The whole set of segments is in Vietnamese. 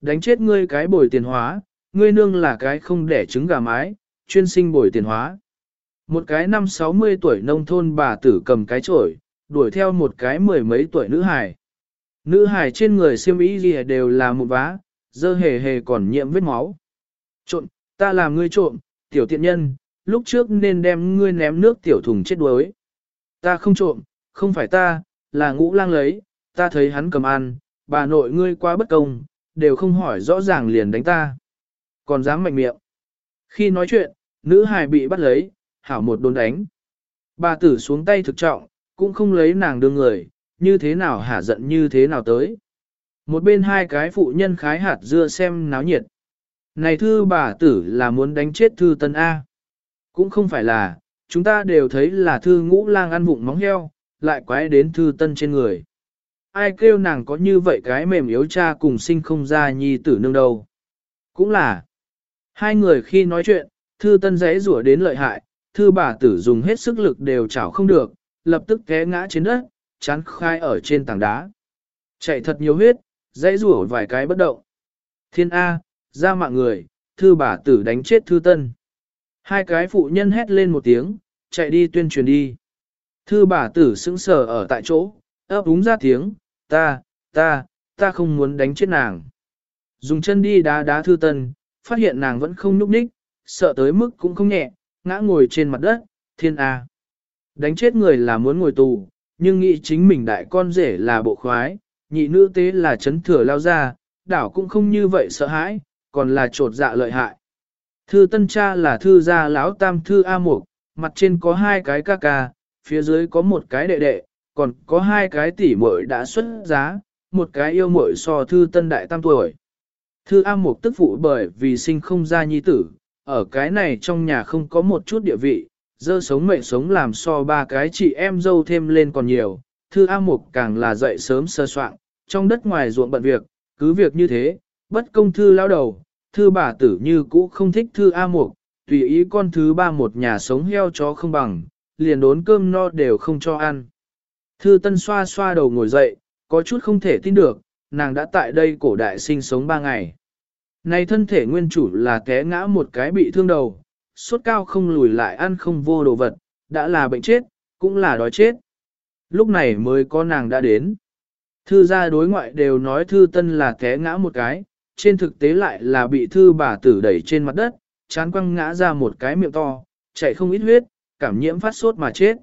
Đánh chết ngươi cái bồi tiền hóa, ngươi nương là cái không đẻ trứng gà mái, chuyên sinh bồi tiền hóa. Một cái năm 60 tuổi nông thôn bà tử cầm cái chổi, đuổi theo một cái mười mấy tuổi nữ hài. Nữ hài trên người xiêm y gì đều là một vá, dơ hề hề còn nhiễm vết máu. Trộm, ta làm ngươi trộm, tiểu tiện nhân, lúc trước nên đem ngươi ném nước tiểu thùng chết đuối. Ta không trộm, không phải ta, là ngũ lang lấy, ta thấy hắn cầm ăn, bà nội ngươi quá bất công, đều không hỏi rõ ràng liền đánh ta. Còn dám mạnh miệng. Khi nói chuyện, nữ hài bị bắt lấy, hảo một đồn đánh. Bà tử xuống tay thực trọng, cũng không lấy nàng đương người, như thế nào hả giận như thế nào tới. Một bên hai cái phụ nhân khái hạt dưa xem náo nhiệt. Này thư bà tử là muốn đánh chết thư tân A. Cũng không phải là, chúng ta đều thấy là thư ngũ lang ăn vụng móng heo, lại quái đến thư tân trên người. Ai kêu nàng có như vậy cái mềm yếu cha cùng sinh không ra nhi tử nương đâu. Cũng là, hai người khi nói chuyện, thư tân giấy rủa đến lợi hại, thư bà tử dùng hết sức lực đều chảo không được, lập tức té ngã trên đất, chán khai ở trên tảng đá. Chạy thật nhiều huyết, dãy rủa vài cái bất động. Thiên A, ra mạng người, thư bà tử đánh chết thư tân. Hai cái phụ nhân hét lên một tiếng, chạy đi tuyên truyền đi. Thư bà tử sững sờ ở tại chỗ, ấp úng ra tiếng, ta, ta, ta không muốn đánh chết nàng. Dùng chân đi đá đá thư tân, phát hiện nàng vẫn không nhúc nhích, sợ tới mức cũng không nhẹ, ngã ngồi trên mặt đất, thiên A. Đánh chết người là muốn ngồi tù, nhưng nghĩ chính mình đại con rể là bộ khoái, nhị nữ tế là chấn thừa lao ra, đảo cũng không như vậy sợ hãi, còn là trột dạ lợi hại. Thư tân cha là thư gia lão tam thư A Mục, mặt trên có hai cái ca ca, phía dưới có một cái đệ đệ, còn có hai cái tỷ muội đã xuất giá, một cái yêu muội so thư tân đại tam tuổi. Thư A Mục tức phụ bởi vì sinh không ra nhi tử, ở cái này trong nhà không có một chút địa vị, dơ sống mệnh sống làm so ba cái chị em dâu thêm lên còn nhiều, thư A Mục càng là dậy sớm sơ soạn, trong đất ngoài ruộng bận việc, cứ việc như thế, bất công thư lao đầu, thư bà tử như cũ không thích thư A Mục, tùy ý con thứ ba một nhà sống heo chó không bằng, liền đốn cơm no đều không cho ăn. Thư tân xoa xoa đầu ngồi dậy, có chút không thể tin được, nàng đã tại đây cổ đại sinh sống ba ngày. Này thân thể nguyên chủ là té ngã một cái bị thương đầu, sốt cao không lùi lại ăn không vô đồ vật, đã là bệnh chết, cũng là đói chết. Lúc này mới có nàng đã đến. Thư gia đối ngoại đều nói thư tân là té ngã một cái, trên thực tế lại là bị thư bà tử đẩy trên mặt đất, chán quăng ngã ra một cái miệng to, chảy không ít huyết, cảm nhiễm phát sốt mà chết.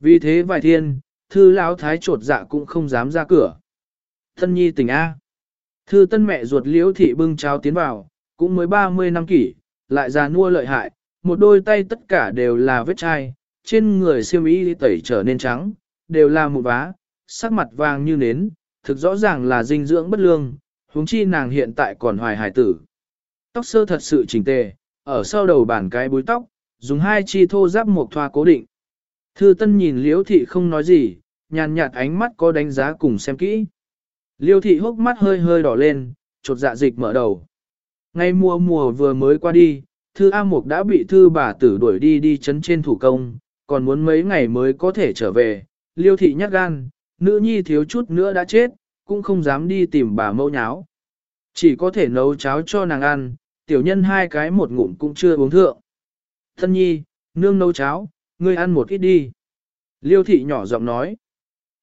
Vì thế vài thiên, thư lão thái trột dạ cũng không dám ra cửa. Thân nhi tình A. Thư tân mẹ ruột liễu thị bưng cháo tiến vào, cũng mới 30 năm kỷ, lại già nua lợi hại, một đôi tay tất cả đều là vết chai, trên người siêu mỹ tẩy trở nên trắng, đều là một vá, sắc mặt vàng như nến, thực rõ ràng là dinh dưỡng bất lương, huống chi nàng hiện tại còn hoài hải tử. Tóc sơ thật sự chỉnh tề, ở sau đầu bản cái búi tóc, dùng hai chi thô giáp một thoa cố định. Thư tân nhìn liễu thị không nói gì, nhàn nhạt ánh mắt có đánh giá cùng xem kỹ. Liêu thị hốc mắt hơi hơi đỏ lên, chột dạ dịch mở đầu. Ngay mùa mùa vừa mới qua đi, thư A Mục đã bị thư bà tử đuổi đi đi chấn trên thủ công, còn muốn mấy ngày mới có thể trở về. Liêu thị nhắc gan, nữ nhi thiếu chút nữa đã chết, cũng không dám đi tìm bà mâu nháo. Chỉ có thể nấu cháo cho nàng ăn, tiểu nhân hai cái một ngụm cũng chưa uống thượng. Thân nhi, nương nấu cháo, ngươi ăn một ít đi. Liêu thị nhỏ giọng nói.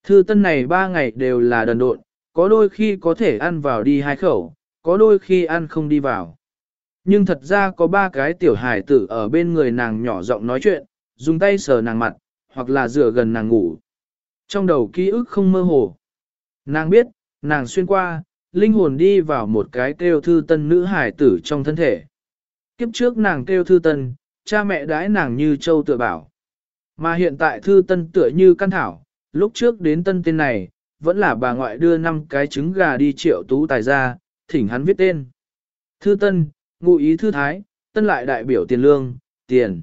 Thư tân này ba ngày đều là đần độn, có đôi khi có thể ăn vào đi hai khẩu, có đôi khi ăn không đi vào. Nhưng thật ra có ba cái tiểu hài tử ở bên người nàng nhỏ giọng nói chuyện, dùng tay sờ nàng mặt, hoặc là dựa gần nàng ngủ. Trong đầu ký ức không mơ hồ. Nàng biết, nàng xuyên qua, linh hồn đi vào một cái kêu thư tân nữ hài tử trong thân thể. Kiếp trước nàng kêu thư tân, cha mẹ đãi nàng như châu tựa bảo. Mà hiện tại thư tân tựa như căn thảo, lúc trước đến tân tên này, vẫn là bà ngoại đưa năm cái trứng gà đi triệu tú tài ra, thỉnh hắn viết tên. Thư tân, ngụ ý thư thái, tân lại đại biểu tiền lương, tiền.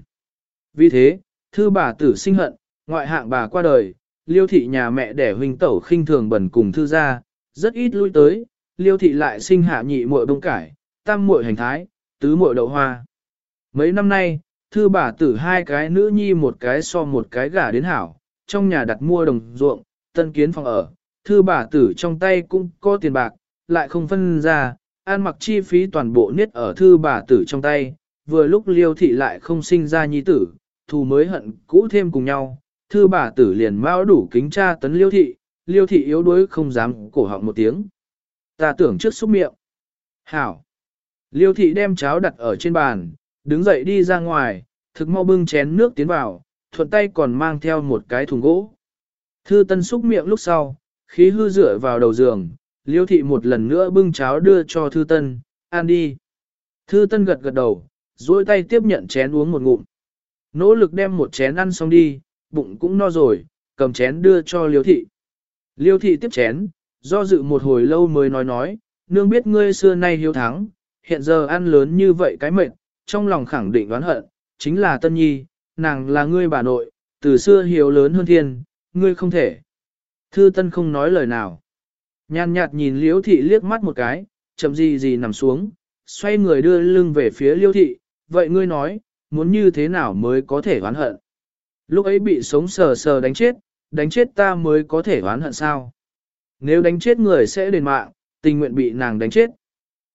Vì thế, thư bà tử sinh hận, ngoại hạng bà qua đời, liêu thị nhà mẹ đẻ huynh tẩu khinh thường bẩn cùng thư gia, rất ít lui tới, liêu thị lại sinh hạ nhị muội bông cải, tam muội hành thái, tứ muội đậu hoa. Mấy năm nay, thư bà tử hai cái nữ nhi một cái so một cái gả đến hảo, trong nhà đặt mua đồng ruộng, tân kiến phòng ở, thư bà tử trong tay cũng có tiền bạc, lại không phân ra, an mặc chi phí toàn bộ niết ở thư bà tử trong tay, vừa lúc liêu thị lại không sinh ra nhi tử, thù mới hận cũ thêm cùng nhau, thư bà tử liền mau đủ kính tra tấn liêu thị, liêu thị yếu đuối không dám cổ họng một tiếng. Ta tưởng trước xúc miệng. Hảo. Liêu thị đem cháo đặt ở trên bàn, đứng dậy đi ra ngoài, thực mau bưng chén nước tiến vào, thuận tay còn mang theo một cái thùng gỗ. Thư tân xúc miệng lúc sau, khí hư dựa vào đầu giường, liêu thị một lần nữa bưng cháo đưa cho thư tân, ăn đi. Thư tân gật gật đầu, duỗi tay tiếp nhận chén uống một ngụm. Nỗ lực đem một chén ăn xong đi, bụng cũng no rồi, cầm chén đưa cho liêu thị. Liêu thị tiếp chén, do dự một hồi lâu mới nói nói, nương biết ngươi xưa nay hiếu thắng, hiện giờ ăn lớn như vậy cái mệnh, trong lòng khẳng định đoán hận, chính là Tân Nhi, nàng là ngươi bà nội, từ xưa hiếu lớn hơn thiên, ngươi không thể. Thư Tân không nói lời nào. Nhàn nhạt nhìn Liễu thị liếc mắt một cái, chậm gì gì nằm xuống, xoay người đưa lưng về phía Liễu thị, vậy ngươi nói, muốn như thế nào mới có thể oán hận? Lúc ấy bị sống sờ sờ đánh chết, đánh chết ta mới có thể oán hận sao? Nếu đánh chết người sẽ đền mạng, tình nguyện bị nàng đánh chết.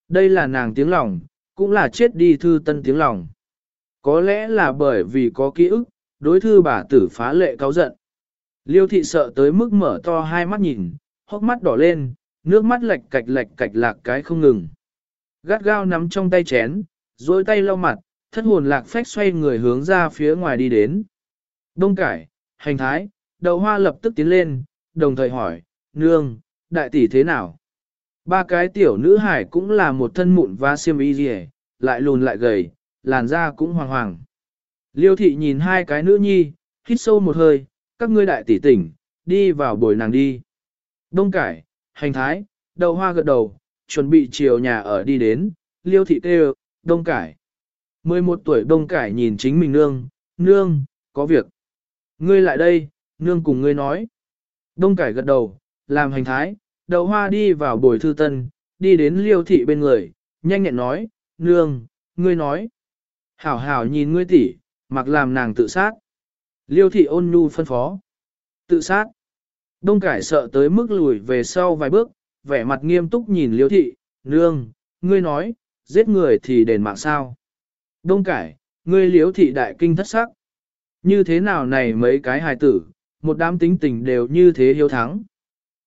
Đây là nàng tiếng lòng, cũng là chết đi thư tân tiếng lòng. Có lẽ là bởi vì có ký ức, đối thư bà tử phá lệ cáo giận. Liêu thị sợ tới mức mở to hai mắt nhìn, hốc mắt đỏ lên, nước mắt lệch cạch lệch cạch lạc cái không ngừng. Gắt gao nắm trong tay chén, rồi tay lau mặt, thất hồn lạc phách xoay người hướng ra phía ngoài đi đến. Đông cải, hành thái, đậu hoa lập tức tiến lên, đồng thời hỏi, nương, đại tỷ thế nào? Ba cái tiểu nữ hải cũng là một thân mụn và xiêm y rỉ, lại lùn lại gầy, làn da cũng hoàng hoàng. Liêu thị nhìn hai cái nữ nhi, hít sâu một hơi, các ngươi đại tỷ tỉnh, đi vào bồi nàng đi. Đông cải, hành thái, đầu hoa gật đầu, chuẩn bị chiều nhà ở đi đến, liêu thị kêu, đông cải. 11 tuổi đông cải nhìn chính mình nương, nương, có việc. Ngươi lại đây, nương cùng ngươi nói. Đông cải gật đầu, làm hành thái, đậu hoa đi vào bồi thư tân, đi đến liêu thị bên người, nhanh nhẹn nói, nương, ngươi nói. Hảo hảo nhìn ngươi tỷ, mặc làm nàng tự sát. Liêu thị ôn nhu phân phó. Tự sát. Đông cải sợ tới mức lùi về sau vài bước, vẻ mặt nghiêm túc nhìn liêu thị, nương, ngươi nói, giết người thì đền mạng sao. Đông cải, ngươi liêu thị đại kinh thất sắc. Như thế nào này mấy cái hài tử, một đám tính tình đều như thế hiếu thắng.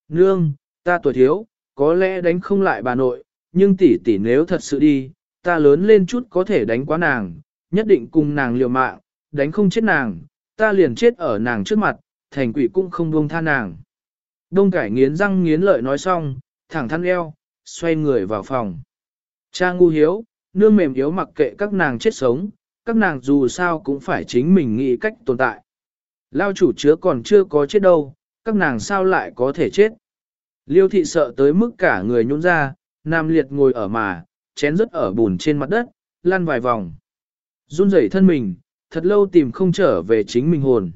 Nương, ta tuổi thiếu, có lẽ đánh không lại bà nội, nhưng tỷ tỷ nếu thật sự đi, ta lớn lên chút có thể đánh quá nàng, nhất định cùng nàng liều mạng, đánh không chết nàng, ta liền chết ở nàng trước mặt, thành quỷ cũng không buông tha nàng. Đông cải nghiến răng nghiến lợi nói xong, thẳng thắn eo, xoay người vào phòng. Cha ngu hiếu, nương mềm yếu mặc kệ các nàng chết sống, các nàng dù sao cũng phải chính mình nghĩ cách tồn tại. Lao chủ chứa còn chưa có chết đâu, các nàng sao lại có thể chết. Liêu thị sợ tới mức cả người nhún ra, Nam Liệt ngồi ở mà, chén rớt ở bùn trên mặt đất, lăn vài vòng. Run rẩy thân mình, thật lâu tìm không trở về chính mình hồn.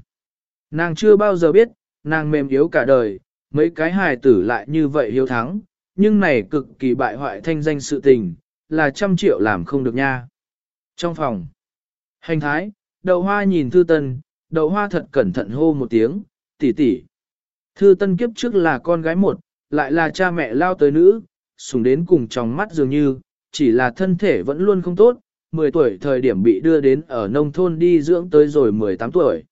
Nàng chưa bao giờ biết, nàng mềm yếu cả đời, mấy cái hài tử lại như vậy hiếu thắng, nhưng này cực kỳ bại hoại thanh danh sự tình, là trăm triệu làm không được nha. Trong phòng, hành thái, đậu hoa nhìn thư tân, đậu hoa thật cẩn thận hô một tiếng, tỷ tỷ. Thư tân kiếp trước là con gái một, lại là cha mẹ lao tới nữ, sùng đến cùng trong mắt dường như, chỉ là thân thể vẫn luôn không tốt, 10 tuổi thời điểm bị đưa đến ở nông thôn đi dưỡng tới rồi 18 tuổi.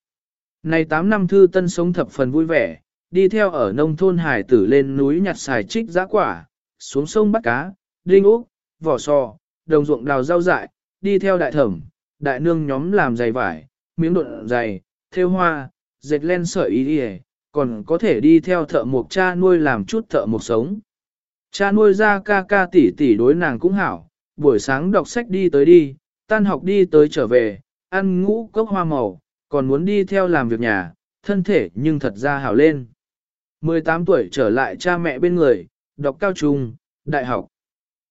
Này 8 năm thư tân sống thập phần vui vẻ, đi theo ở nông thôn hải tử lên núi nhặt xài trích giã quả, xuống sông bắt cá, đinh úc, vỏ sò, đồng ruộng đào rau dại, đi theo đại thẩm, đại nương nhóm làm giày vải, miếng độn giày, thêu hoa, dệt len sợi ý đi còn có thể đi theo thợ mộc cha nuôi làm chút thợ mộc sống. Cha nuôi ra ca ca tỷ tỷ đối nàng cũng hảo, buổi sáng đọc sách đi tới đi, tan học đi tới trở về, ăn ngũ cốc hoa màu, còn muốn đi theo làm việc nhà, thân thể nhưng thật ra hảo lên. 18 tuổi trở lại cha mẹ bên người, đọc cao trung, đại học.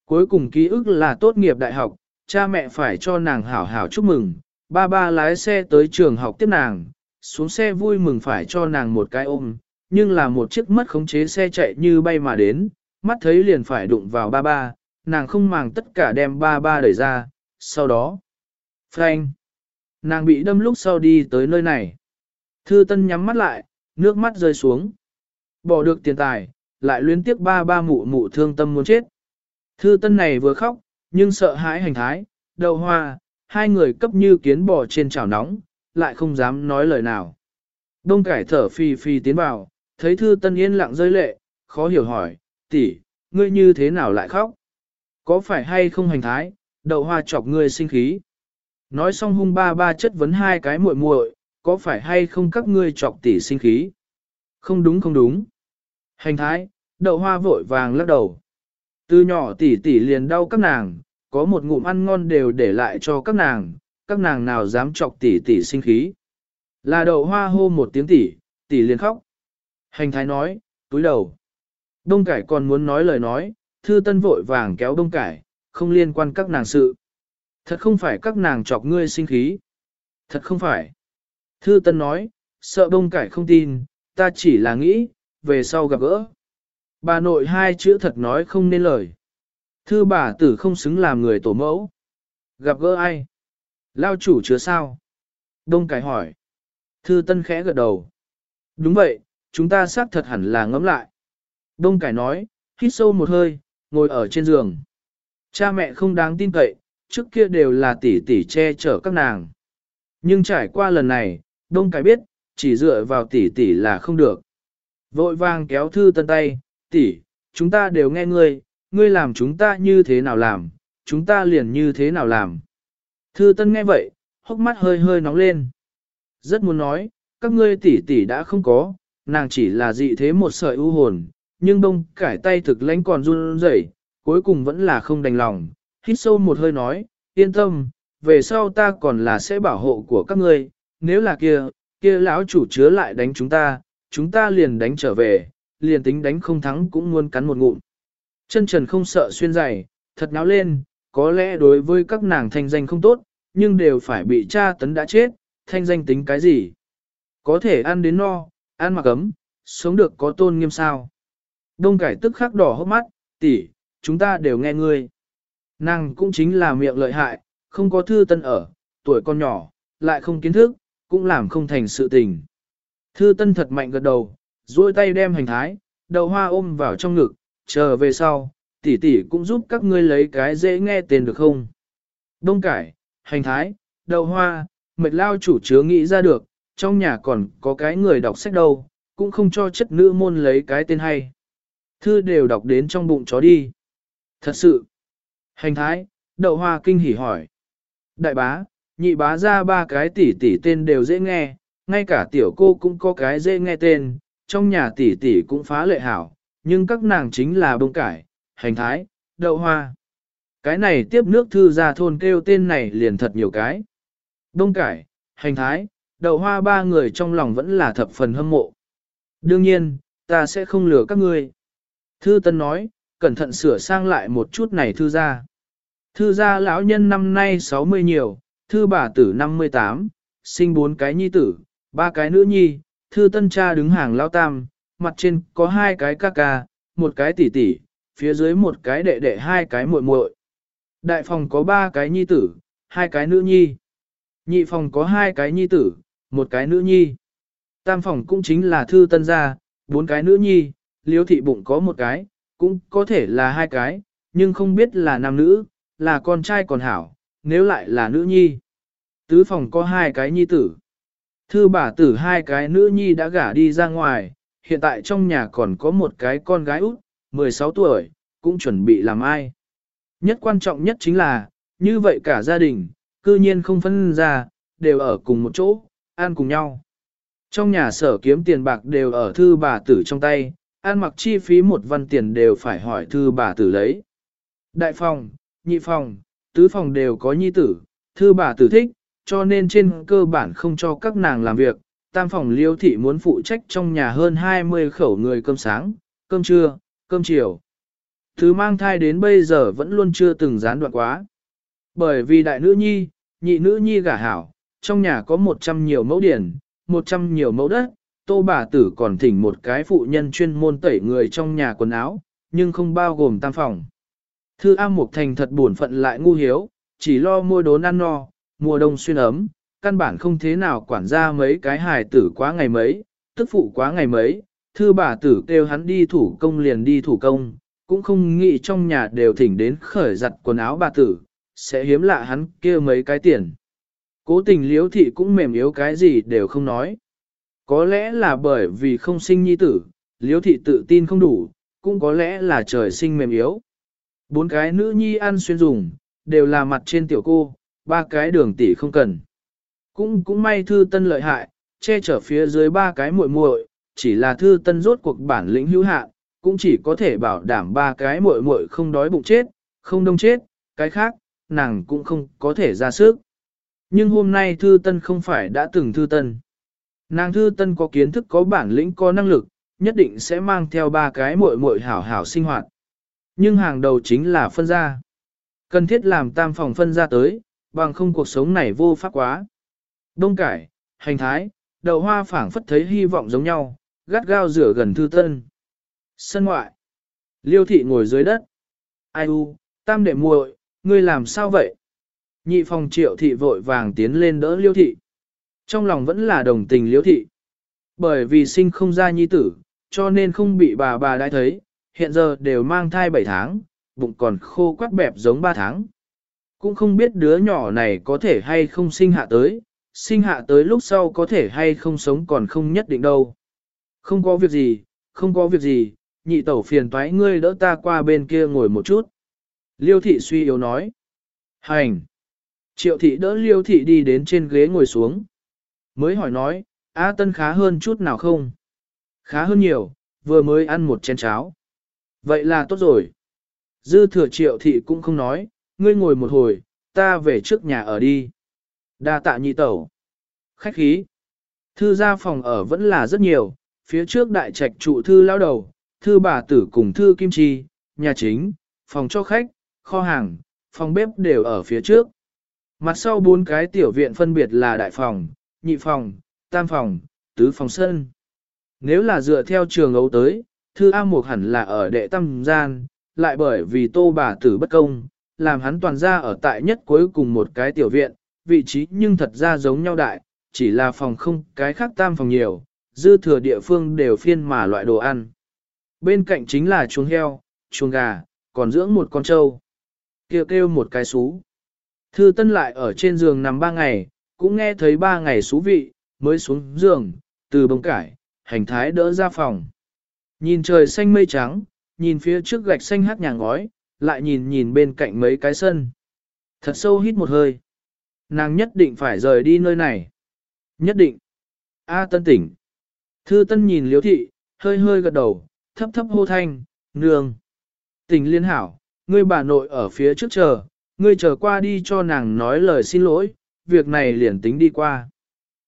Cuối cùng ký ức là tốt nghiệp đại học, cha mẹ phải cho nàng hảo hảo chúc mừng, ba ba lái xe tới trường học tiếp nàng, xuống xe vui mừng phải cho nàng một cái ôm, nhưng là một chiếc mất khống chế xe chạy như bay mà đến, mắt thấy liền phải đụng vào ba ba, nàng không màng tất cả đem ba ba đẩy ra, sau đó. Frank! Nàng bị đâm lúc sau đi tới nơi này. Thư Tân nhắm mắt lại, nước mắt rơi xuống. Bỏ được tiền tài, lại luyến tiếc ba ba mụ mụ thương tâm muốn chết. Thư tân này vừa khóc, nhưng sợ hãi hành thái, đậu hoa, hai người cấp như kiến bò trên chảo nóng, lại không dám nói lời nào. Đông cải thở phì phì tiến vào, thấy thư tân yên lặng rơi lệ, khó hiểu hỏi, tỷ, ngươi như thế nào lại khóc? Có phải hay không hành thái, đậu hoa chọc ngươi sinh khí? Nói xong hung ba ba chất vấn hai cái muội muội, có phải hay không các ngươi chọc tỷ sinh khí? Không đúng không đúng. Hành thái, đậu hoa vội vàng lắc đầu. Từ nhỏ tỷ tỷ liền đau các nàng, có một ngụm ăn ngon đều để lại cho các nàng, các nàng nào dám chọc tỷ tỷ sinh khí. Là đậu hoa hô một tiếng tỷ, tỷ liền khóc. Hành thái nói, túi đầu. Đông cải còn muốn nói lời nói, thư tân vội vàng kéo đông cải, không liên quan các nàng sự. Thật không phải các nàng chọc ngươi sinh khí. Thật không phải. Thư tân nói, sợ đông cải không tin, ta chỉ là nghĩ, về sau gặp gỡ. Bà nội hai chữ thật nói không nên lời. Thư bà tử không xứng làm người tổ mẫu. Gặp gỡ ai? Lao chủ chứa sao? Đông cải hỏi. Thư tân khẽ gật đầu. Đúng vậy, chúng ta xác thật hẳn là ngẫm lại. Đông cải nói, hít sâu một hơi, ngồi ở trên giường. Cha mẹ không đáng tin cậy, trước kia đều là tỷ tỷ che chở các nàng. Nhưng trải qua lần này, Đông cải biết, chỉ dựa vào tỷ tỷ là không được. Vội vàng kéo thư tân tay, tỷ, chúng ta đều nghe ngươi, ngươi làm chúng ta như thế nào làm, chúng ta liền như thế nào làm. Thư tân nghe vậy, hốc mắt hơi hơi nóng lên. Rất muốn nói, các ngươi tỷ tỷ đã không có, nàng chỉ là dị thế một sợi ưu hồn, nhưng bông cải tay thực lãnh còn run rẩy, cuối cùng vẫn là không đành lòng, hít sâu một hơi nói, yên tâm, về sau ta còn là sẽ bảo hộ của các ngươi, nếu là kia, kia lão chủ chứa lại đánh chúng ta, chúng ta liền đánh trở về, liền tính đánh không thắng cũng muốn cắn một ngụm. Chân trần không sợ xuyên dày, thật náo lên, có lẽ đối với các nàng thanh danh không tốt, nhưng đều phải bị cha tấn đã chết, thanh danh tính cái gì? Có thể ăn đến no, ăn mặc ấm, sống được có tôn nghiêm sao. Đông cải tức khắc đỏ hốc mắt, tỷ, chúng ta đều nghe ngươi. Nàng cũng chính là miệng lợi hại, không có thư tân ở, tuổi con nhỏ, lại không kiến thức, cũng làm không thành sự tình. Thư tân thật mạnh gật đầu, duỗi tay đem hành thái, đậu hoa ôm vào trong ngực, chờ về sau, tỷ tỷ cũng giúp các ngươi lấy cái dễ nghe tên được không? Đông cải, hành thái, đậu hoa, mệt lao chủ chứa nghĩ ra được, trong nhà còn có cái người đọc sách đâu, cũng không cho chất nữ môn lấy cái tên hay. Thư đều đọc đến trong bụng chó đi. Thật sự. Hành thái, đậu hoa kinh hỉ hỏi. Đại bá, nhị bá ra ba cái tỷ tỷ tên đều dễ nghe, ngay cả tiểu cô cũng có cái dễ nghe tên, trong nhà tỷ tỷ cũng phá lệ hảo, nhưng các nàng chính là bông cải, hành thái, đậu hoa. Cái này tiếp nước thư ra thôn kêu tên này liền thật nhiều cái. Đông cải, hành thái, đậu hoa ba người trong lòng vẫn là thập phần hâm mộ. Đương nhiên, ta sẽ không lừa các ngươi. Thư Tân nói, cẩn thận sửa sang lại một chút này thư ra. Thư gia lão nhân năm nay 60 nhiều, thư bà tử 58, sinh bốn cái nhi tử, ba cái nữ nhi, thư tân cha đứng hàng lao tam, mặt trên có hai cái ca ca, một cái tỷ tỷ, phía dưới một cái đệ đệ hai cái muội muội. Đại phòng có ba cái nhi tử, hai cái nữ nhi. Nhị phòng có hai cái nhi tử, một cái nữ nhi. Tam phòng cũng chính là thư tân gia, bốn cái nữ nhi, liếu thị bụng có một cái, cũng có thể là hai cái, nhưng không biết là nam nữ, là con trai còn hảo, nếu lại là nữ nhi. Tứ phòng có hai cái nhi tử. Thư bà tử hai cái nữ nhi đã gả đi ra ngoài, hiện tại trong nhà còn có một cái con gái út, 16 tuổi, cũng chuẩn bị làm ai. Nhất quan trọng nhất chính là, như vậy cả gia đình, cư nhiên không phân ra, đều ở cùng một chỗ, ăn cùng nhau. Trong nhà sở kiếm tiền bạc đều ở thư bà tử trong tay, ăn mặc chi phí một văn tiền đều phải hỏi thư bà tử lấy. Đại phòng, nhị phòng, tứ phòng đều có nhi tử, thư bà tử thích, cho nên trên cơ bản không cho các nàng làm việc. Tam phòng liêu thị muốn phụ trách trong nhà hơn 20 khẩu người cơm sáng, cơm trưa, cơm chiều. Thứ mang thai đến bây giờ vẫn luôn chưa từng gián đoạn quá. Bởi vì đại nữ nhi, nhị nữ nhi gả hảo, trong nhà có 100 nhiều mẫu điển, 100 nhiều mẫu đất, tô bà tử còn thỉnh một cái phụ nhân chuyên môn tẩy người trong nhà quần áo, nhưng không bao gồm tam phòng. Thư A Mục Thành thật buồn phận lại ngu hiếu, chỉ lo mua đốn ăn no, mùa đông xuyên ấm, căn bản không thế nào quản ra mấy cái hài tử quá ngày mấy, tức phụ quá ngày mấy, thư bà tử kêu hắn đi thủ công liền đi thủ công, cũng không nghĩ trong nhà đều thỉnh đến khởi giặt quần áo bà tử, sẽ hiếm lạ hắn kia mấy cái tiền. Cố tình liếu thị cũng mềm yếu cái gì đều không nói. Có lẽ là bởi vì không sinh nhi tử, liếu thị tự tin không đủ, cũng có lẽ là trời sinh mềm yếu. Bốn cái nữ nhi ăn xuyên dùng, đều là mặt trên tiểu cô, ba cái đường tỷ không cần. Cũng cũng may thư tân lợi hại, che chở phía dưới ba cái muội muội, chỉ là thư tân rốt cuộc bản lĩnh hữu hạn, cũng chỉ có thể bảo đảm ba cái muội muội không đói bụng chết, không đông chết, cái khác, nàng cũng không có thể ra sức. Nhưng hôm nay thư tân không phải đã từng thư tân. Nàng thư tân có kiến thức có bản lĩnh có năng lực, nhất định sẽ mang theo ba cái muội muội hảo hảo sinh hoạt. Nhưng hàng đầu chính là phân ra. Cần thiết làm tam phòng phân ra tới, bằng không cuộc sống này vô pháp quá. Đông cải, hành thái, đầu hoa phảng phất thấy hy vọng giống nhau, gắt gao rửa gần thư tân. Sân ngoại. Liêu thị ngồi dưới đất. Ai u, tam đệ muội, ngươi làm sao vậy? Nhị phòng triệu thị vội vàng tiến lên đỡ liêu thị. Trong lòng vẫn là đồng tình liêu thị. Bởi vì sinh không ra nhi tử, cho nên không bị bà bà đã thấy, hiện giờ đều mang thai 7 tháng, bụng còn khô quắt bẹp giống 3 tháng. Cũng không biết đứa nhỏ này có thể hay không sinh hạ tới, sinh hạ tới lúc sau có thể hay không sống còn không nhất định đâu. Không có việc gì, không có việc gì, nhị tẩu phiền toái ngươi đỡ ta qua bên kia ngồi một chút. Liêu thị suy yếu nói. Hành. Triệu thị đỡ liêu thị đi đến trên ghế ngồi xuống. Mới hỏi nói, A Tân khá hơn chút nào không? Khá hơn nhiều, vừa mới ăn một chén cháo. Vậy là tốt rồi. Dư thừa triệu thị cũng không nói, ngươi ngồi một hồi, ta về trước nhà ở đi. Đa tạ nhị tẩu. Khách khí. Thư gia phòng ở vẫn là rất nhiều, phía trước đại trạch trụ thư lao đầu, thư bà tử cùng thư kim chi, nhà chính, phòng cho khách, kho hàng, phòng bếp đều ở phía trước. Mặt sau bốn cái tiểu viện phân biệt là đại phòng, nhị phòng, tam phòng, tứ phòng sân. Nếu là dựa theo trường ấu tới, thư A Mục hẳn là ở đệ tam gian, lại bởi vì tô bà tử bất công, làm hắn toàn ra ở tại nhất cuối cùng một cái tiểu viện, vị trí nhưng thật ra giống nhau đại, chỉ là phòng không cái khác tam phòng nhiều, dư thừa địa phương đều phiên mà loại đồ ăn. Bên cạnh chính là chuồng heo, chuồng gà, còn dưỡng một con trâu. Kêu kêu một cái xú. Thư Tân lại ở trên giường nằm ba ngày, cũng nghe thấy ba ngày xú vị, mới xuống giường, từ bông cải, hành thái đỡ ra phòng. Nhìn trời xanh mây trắng, nhìn phía trước gạch xanh hát nhà ngói, lại nhìn nhìn bên cạnh mấy cái sân. Thật sâu hít một hơi. Nàng nhất định phải rời đi nơi này. Nhất định. A tân tỉnh. Thư tân nhìn Liễu thị, hơi hơi gật đầu, thấp thấp hô thanh, nương. Tỉnh liên hảo, ngươi bà nội ở phía trước chờ, ngươi chờ qua đi cho nàng nói lời xin lỗi, việc này liền tính đi qua.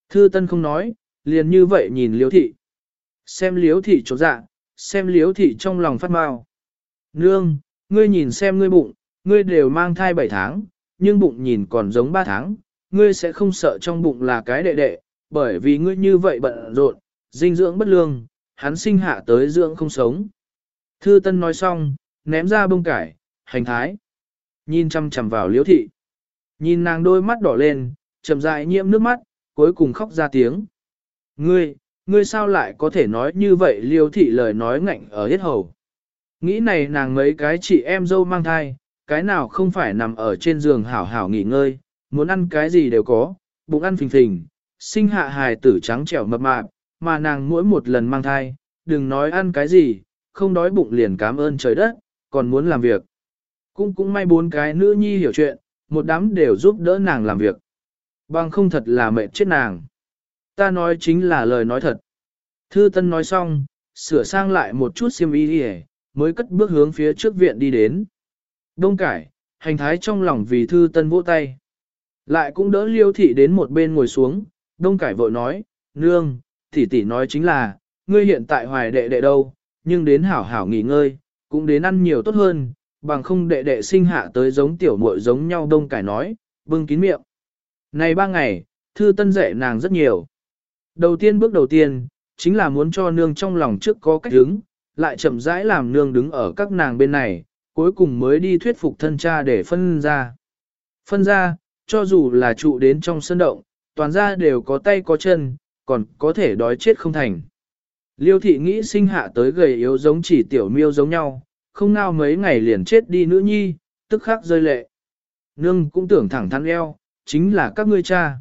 Thư tân không nói, liền như vậy nhìn Liễu thị. Xem Liễu thị chỗ dạ, xem Liễu thị trong lòng phát mau. Nương, ngươi nhìn xem ngươi bụng, ngươi đều mang thai 7 tháng, nhưng bụng nhìn còn giống 3 tháng, ngươi sẽ không sợ trong bụng là cái đệ đệ, bởi vì ngươi như vậy bận rộn, dinh dưỡng bất lương, hắn sinh hạ tới dưỡng không sống. Thư Tân nói xong, ném ra bông cải, hành thái. Nhìn chăm chằm vào liễu thị. Nhìn nàng đôi mắt đỏ lên, chậm rãi nhiễm nước mắt, cuối cùng khóc ra tiếng. Ngươi, ngươi sao lại có thể nói như vậy liêu thị lời nói ngạnh ở hết hầu. Nghĩ này nàng mấy cái chị em dâu mang thai, cái nào không phải nằm ở trên giường hảo hảo nghỉ ngơi, muốn ăn cái gì đều có, bụng ăn phình phình, sinh hạ hài tử trắng trẻo mập mạp, mà nàng mỗi một lần mang thai, đừng nói ăn cái gì, không đói bụng liền cảm ơn trời đất, còn muốn làm việc. Cũng cũng may bốn cái nữ nhi hiểu chuyện, một đám đều giúp đỡ nàng làm việc. Bằng không thật là mệt chết nàng. Ta nói chính là lời nói thật. Thư Tân nói xong, sửa sang lại một chút xiêm y đi mới cất bước hướng phía trước viện đi đến. Đông cải, hành thái trong lòng vì Thư Tân vỗ tay. Lại cũng đỡ liêu thị đến một bên ngồi xuống, đông cải vội nói, nương, tỷ tỷ nói chính là, ngươi hiện tại hoài đệ đệ đâu, nhưng đến hảo hảo nghỉ ngơi, cũng đến ăn nhiều tốt hơn, bằng không đệ đệ sinh hạ tới giống tiểu muội giống nhau đông cải nói, bưng kín miệng. Này ba ngày, thư tân dạy nàng rất nhiều. Đầu tiên bước đầu tiên, chính là muốn cho nương trong lòng trước có cách đứng, lại chậm rãi làm nương đứng ở các nàng bên này, cuối cùng mới đi thuyết phục thân cha để phân ra. Phân ra, cho dù là trụ đến trong sân động, toàn ra đều có tay có chân, còn có thể đói chết không thành. Liêu thị nghĩ sinh hạ tới gầy yếu giống chỉ tiểu miêu giống nhau, không nào mấy ngày liền chết đi nữ nhi, tức khắc rơi lệ. Nương cũng tưởng thẳng thắn eo, chính là các ngươi cha.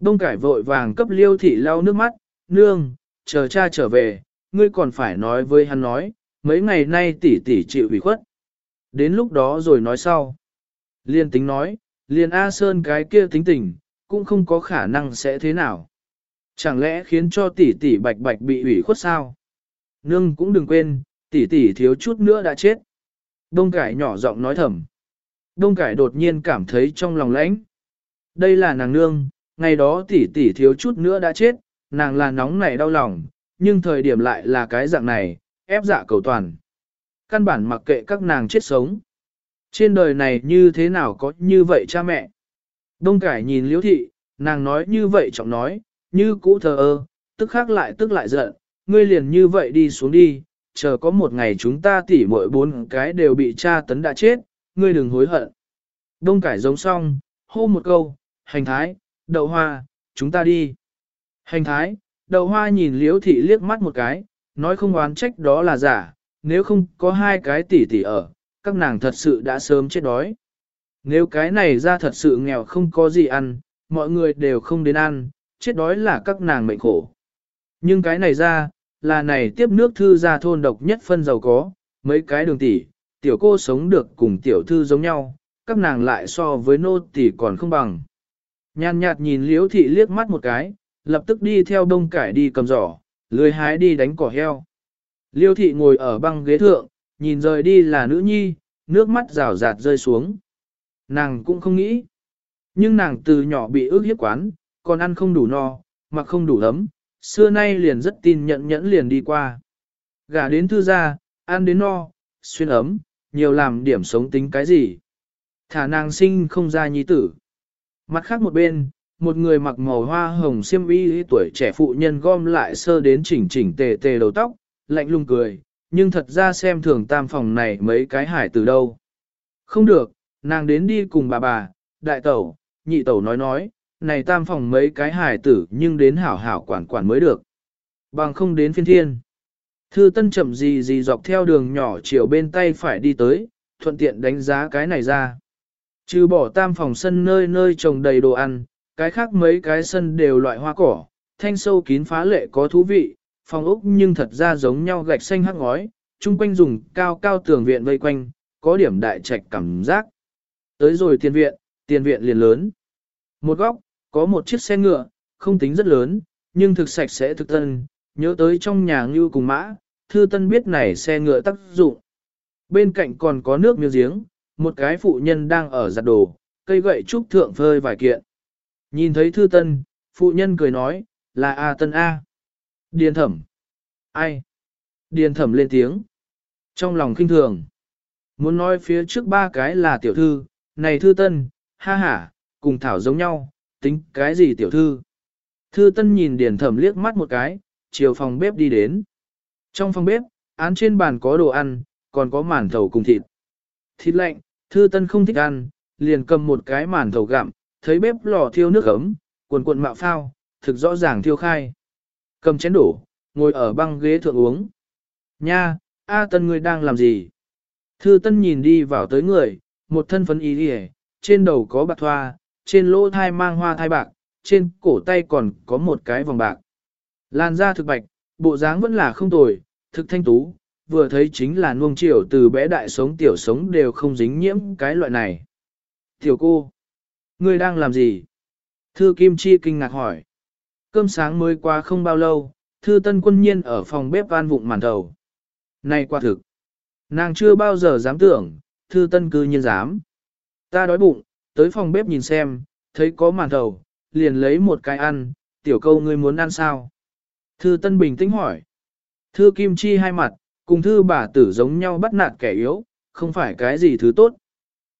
Đông cải vội vàng cấp liêu thị lau nước mắt, nương, chờ cha trở về, ngươi còn phải nói với hắn nói, mấy ngày nay tỷ tỷ chịu ủy khuất. Đến lúc đó rồi nói sau. Liên tính nói, liên A Sơn cái kia tính tình, cũng không có khả năng sẽ thế nào. Chẳng lẽ khiến cho tỷ tỷ bạch bạch bị ủy khuất sao? Nương cũng đừng quên, tỷ tỷ thiếu chút nữa đã chết. Đông cải nhỏ giọng nói thầm. Đông cải đột nhiên cảm thấy trong lòng lãnh. Đây là nàng nương, ngày đó tỷ tỷ thiếu chút nữa đã chết, nàng là nóng nảy đau lòng, nhưng thời điểm lại là cái dạng này, ép dạ cầu toàn. Căn bản mặc kệ các nàng chết sống. Trên đời này như thế nào có như vậy cha mẹ? Đông cải nhìn liễu thị, nàng nói như vậy trọng nói, như cũ thờ ơ, tức khác lại tức lại giận, ngươi liền như vậy đi xuống đi, chờ có một ngày chúng ta tỉ mỗi bốn cái đều bị cha tấn đã chết, ngươi đừng hối hận. Đông cải giống xong, hô một câu, hành thái, đậu hoa, chúng ta đi. Hành thái, đậu hoa nhìn liễu thị liếc mắt một cái, nói không oán trách đó là giả, nếu không có hai cái tỷ tỷ ở, các nàng thật sự đã sớm chết đói. Nếu cái này ra thật sự nghèo không có gì ăn, mọi người đều không đến ăn, chết đói là các nàng mệnh khổ. Nhưng cái này ra, là này tiếp nước thư ra thôn độc nhất phân giàu có, mấy cái đường tỷ, tiểu cô sống được cùng tiểu thư giống nhau, các nàng lại so với nô tỷ còn không bằng. Nhàn nhạt nhìn liễu thị liếc mắt một cái, lập tức đi theo đông cải đi cầm giỏ, lười hái đi đánh cỏ heo. Liêu thị ngồi ở băng ghế thượng, nhìn rời đi là nữ nhi, nước mắt rào rạt rơi xuống. Nàng cũng không nghĩ. Nhưng nàng từ nhỏ bị ước hiếp quán, còn ăn không đủ no, mặc không đủ ấm, xưa nay liền rất tin nhận nhẫn liền đi qua. Gả đến thư gia, ăn đến no, xuyên ấm, nhiều làm điểm sống tính cái gì. Thả nàng sinh không ra nhi tử. Mặt khác một bên, một người mặc màu hoa hồng xiêm y tuổi trẻ phụ nhân gom lại sơ đến chỉnh chỉnh tề tề đầu tóc, lạnh lùng cười, nhưng thật ra xem thường tam phòng này mấy cái hải từ đâu. Không được, nàng đến đi cùng bà bà, đại tẩu, nhị tẩu nói nói, này tam phòng mấy cái hài tử nhưng đến hảo hảo quản quản mới được. Bằng không đến phiên thiên. Thư tân chậm gì gì dọc theo đường nhỏ chiều bên tay phải đi tới, thuận tiện đánh giá cái này ra. Trừ bỏ tam phòng sân nơi nơi trồng đầy đồ ăn, cái khác mấy cái sân đều loại hoa cỏ, thanh sâu kín phá lệ có thú vị, phòng ốc nhưng thật ra giống nhau gạch xanh hắc ngói, chung quanh dùng cao cao tường viện vây quanh, có điểm đại trạch cảm giác. Tới rồi tiền viện, tiền viện liền lớn. Một góc, có một chiếc xe ngựa, không tính rất lớn, nhưng thực sạch sẽ thực tân, nhớ tới trong nhà ngưu cùng mã, thư tân biết này xe ngựa tác dụng. Bên cạnh còn có nước miếng giếng, một cái phụ nhân đang ở giặt đồ, cây gậy trúc thượng phơi vài kiện. Nhìn thấy thư tân, phụ nhân cười nói, là A tân A. Điền thẩm. Ai? Điền thẩm lên tiếng. Trong lòng kinh thường. Muốn nói phía trước ba cái là tiểu thư, này thư tân, ha ha, cùng thảo giống nhau, tính cái gì tiểu thư. Thư tân nhìn điền thẩm liếc mắt một cái, chiều phòng bếp đi đến. Trong phòng bếp, án trên bàn có đồ ăn, còn có màn thầu cùng thịt. Thịt lạnh, thư tân không thích ăn, liền cầm một cái màn thầu gặm, thấy bếp lò thiêu nước ấm, cuộn cuộn mạo phao, thực rõ ràng thiêu khai. Cầm chén đổ, ngồi ở băng ghế thượng uống. Nha, A Tân ngươi đang làm gì? Thư Tân nhìn đi vào tới người, một thân phấn y đi trên đầu có bạc thoa, trên lỗ thai mang hoa thai bạc, trên cổ tay còn có một cái vòng bạc. Làn da thực bạch, bộ dáng vẫn là không tồi, thực thanh tú, vừa thấy chính là nuông chiều từ bé đại sống tiểu sống đều không dính nhiễm cái loại này. Tiểu cô, ngươi đang làm gì? Thư Kim Chi kinh ngạc hỏi. Cơm sáng mới qua không bao lâu, Thư Tân Quân Nhiên ở phòng bếp van vụng màn đầu Này quả thực, nàng chưa bao giờ dám tưởng, Thư Tân cư nhiên dám. Ta đói bụng, tới phòng bếp nhìn xem, thấy có màn thầu, liền lấy một cái ăn, tiểu câu ngươi muốn ăn sao? Thư Tân bình tĩnh hỏi. Thư Kim Chi hai mặt, cùng thư bà tử giống nhau bắt nạt kẻ yếu, không phải cái gì thứ tốt.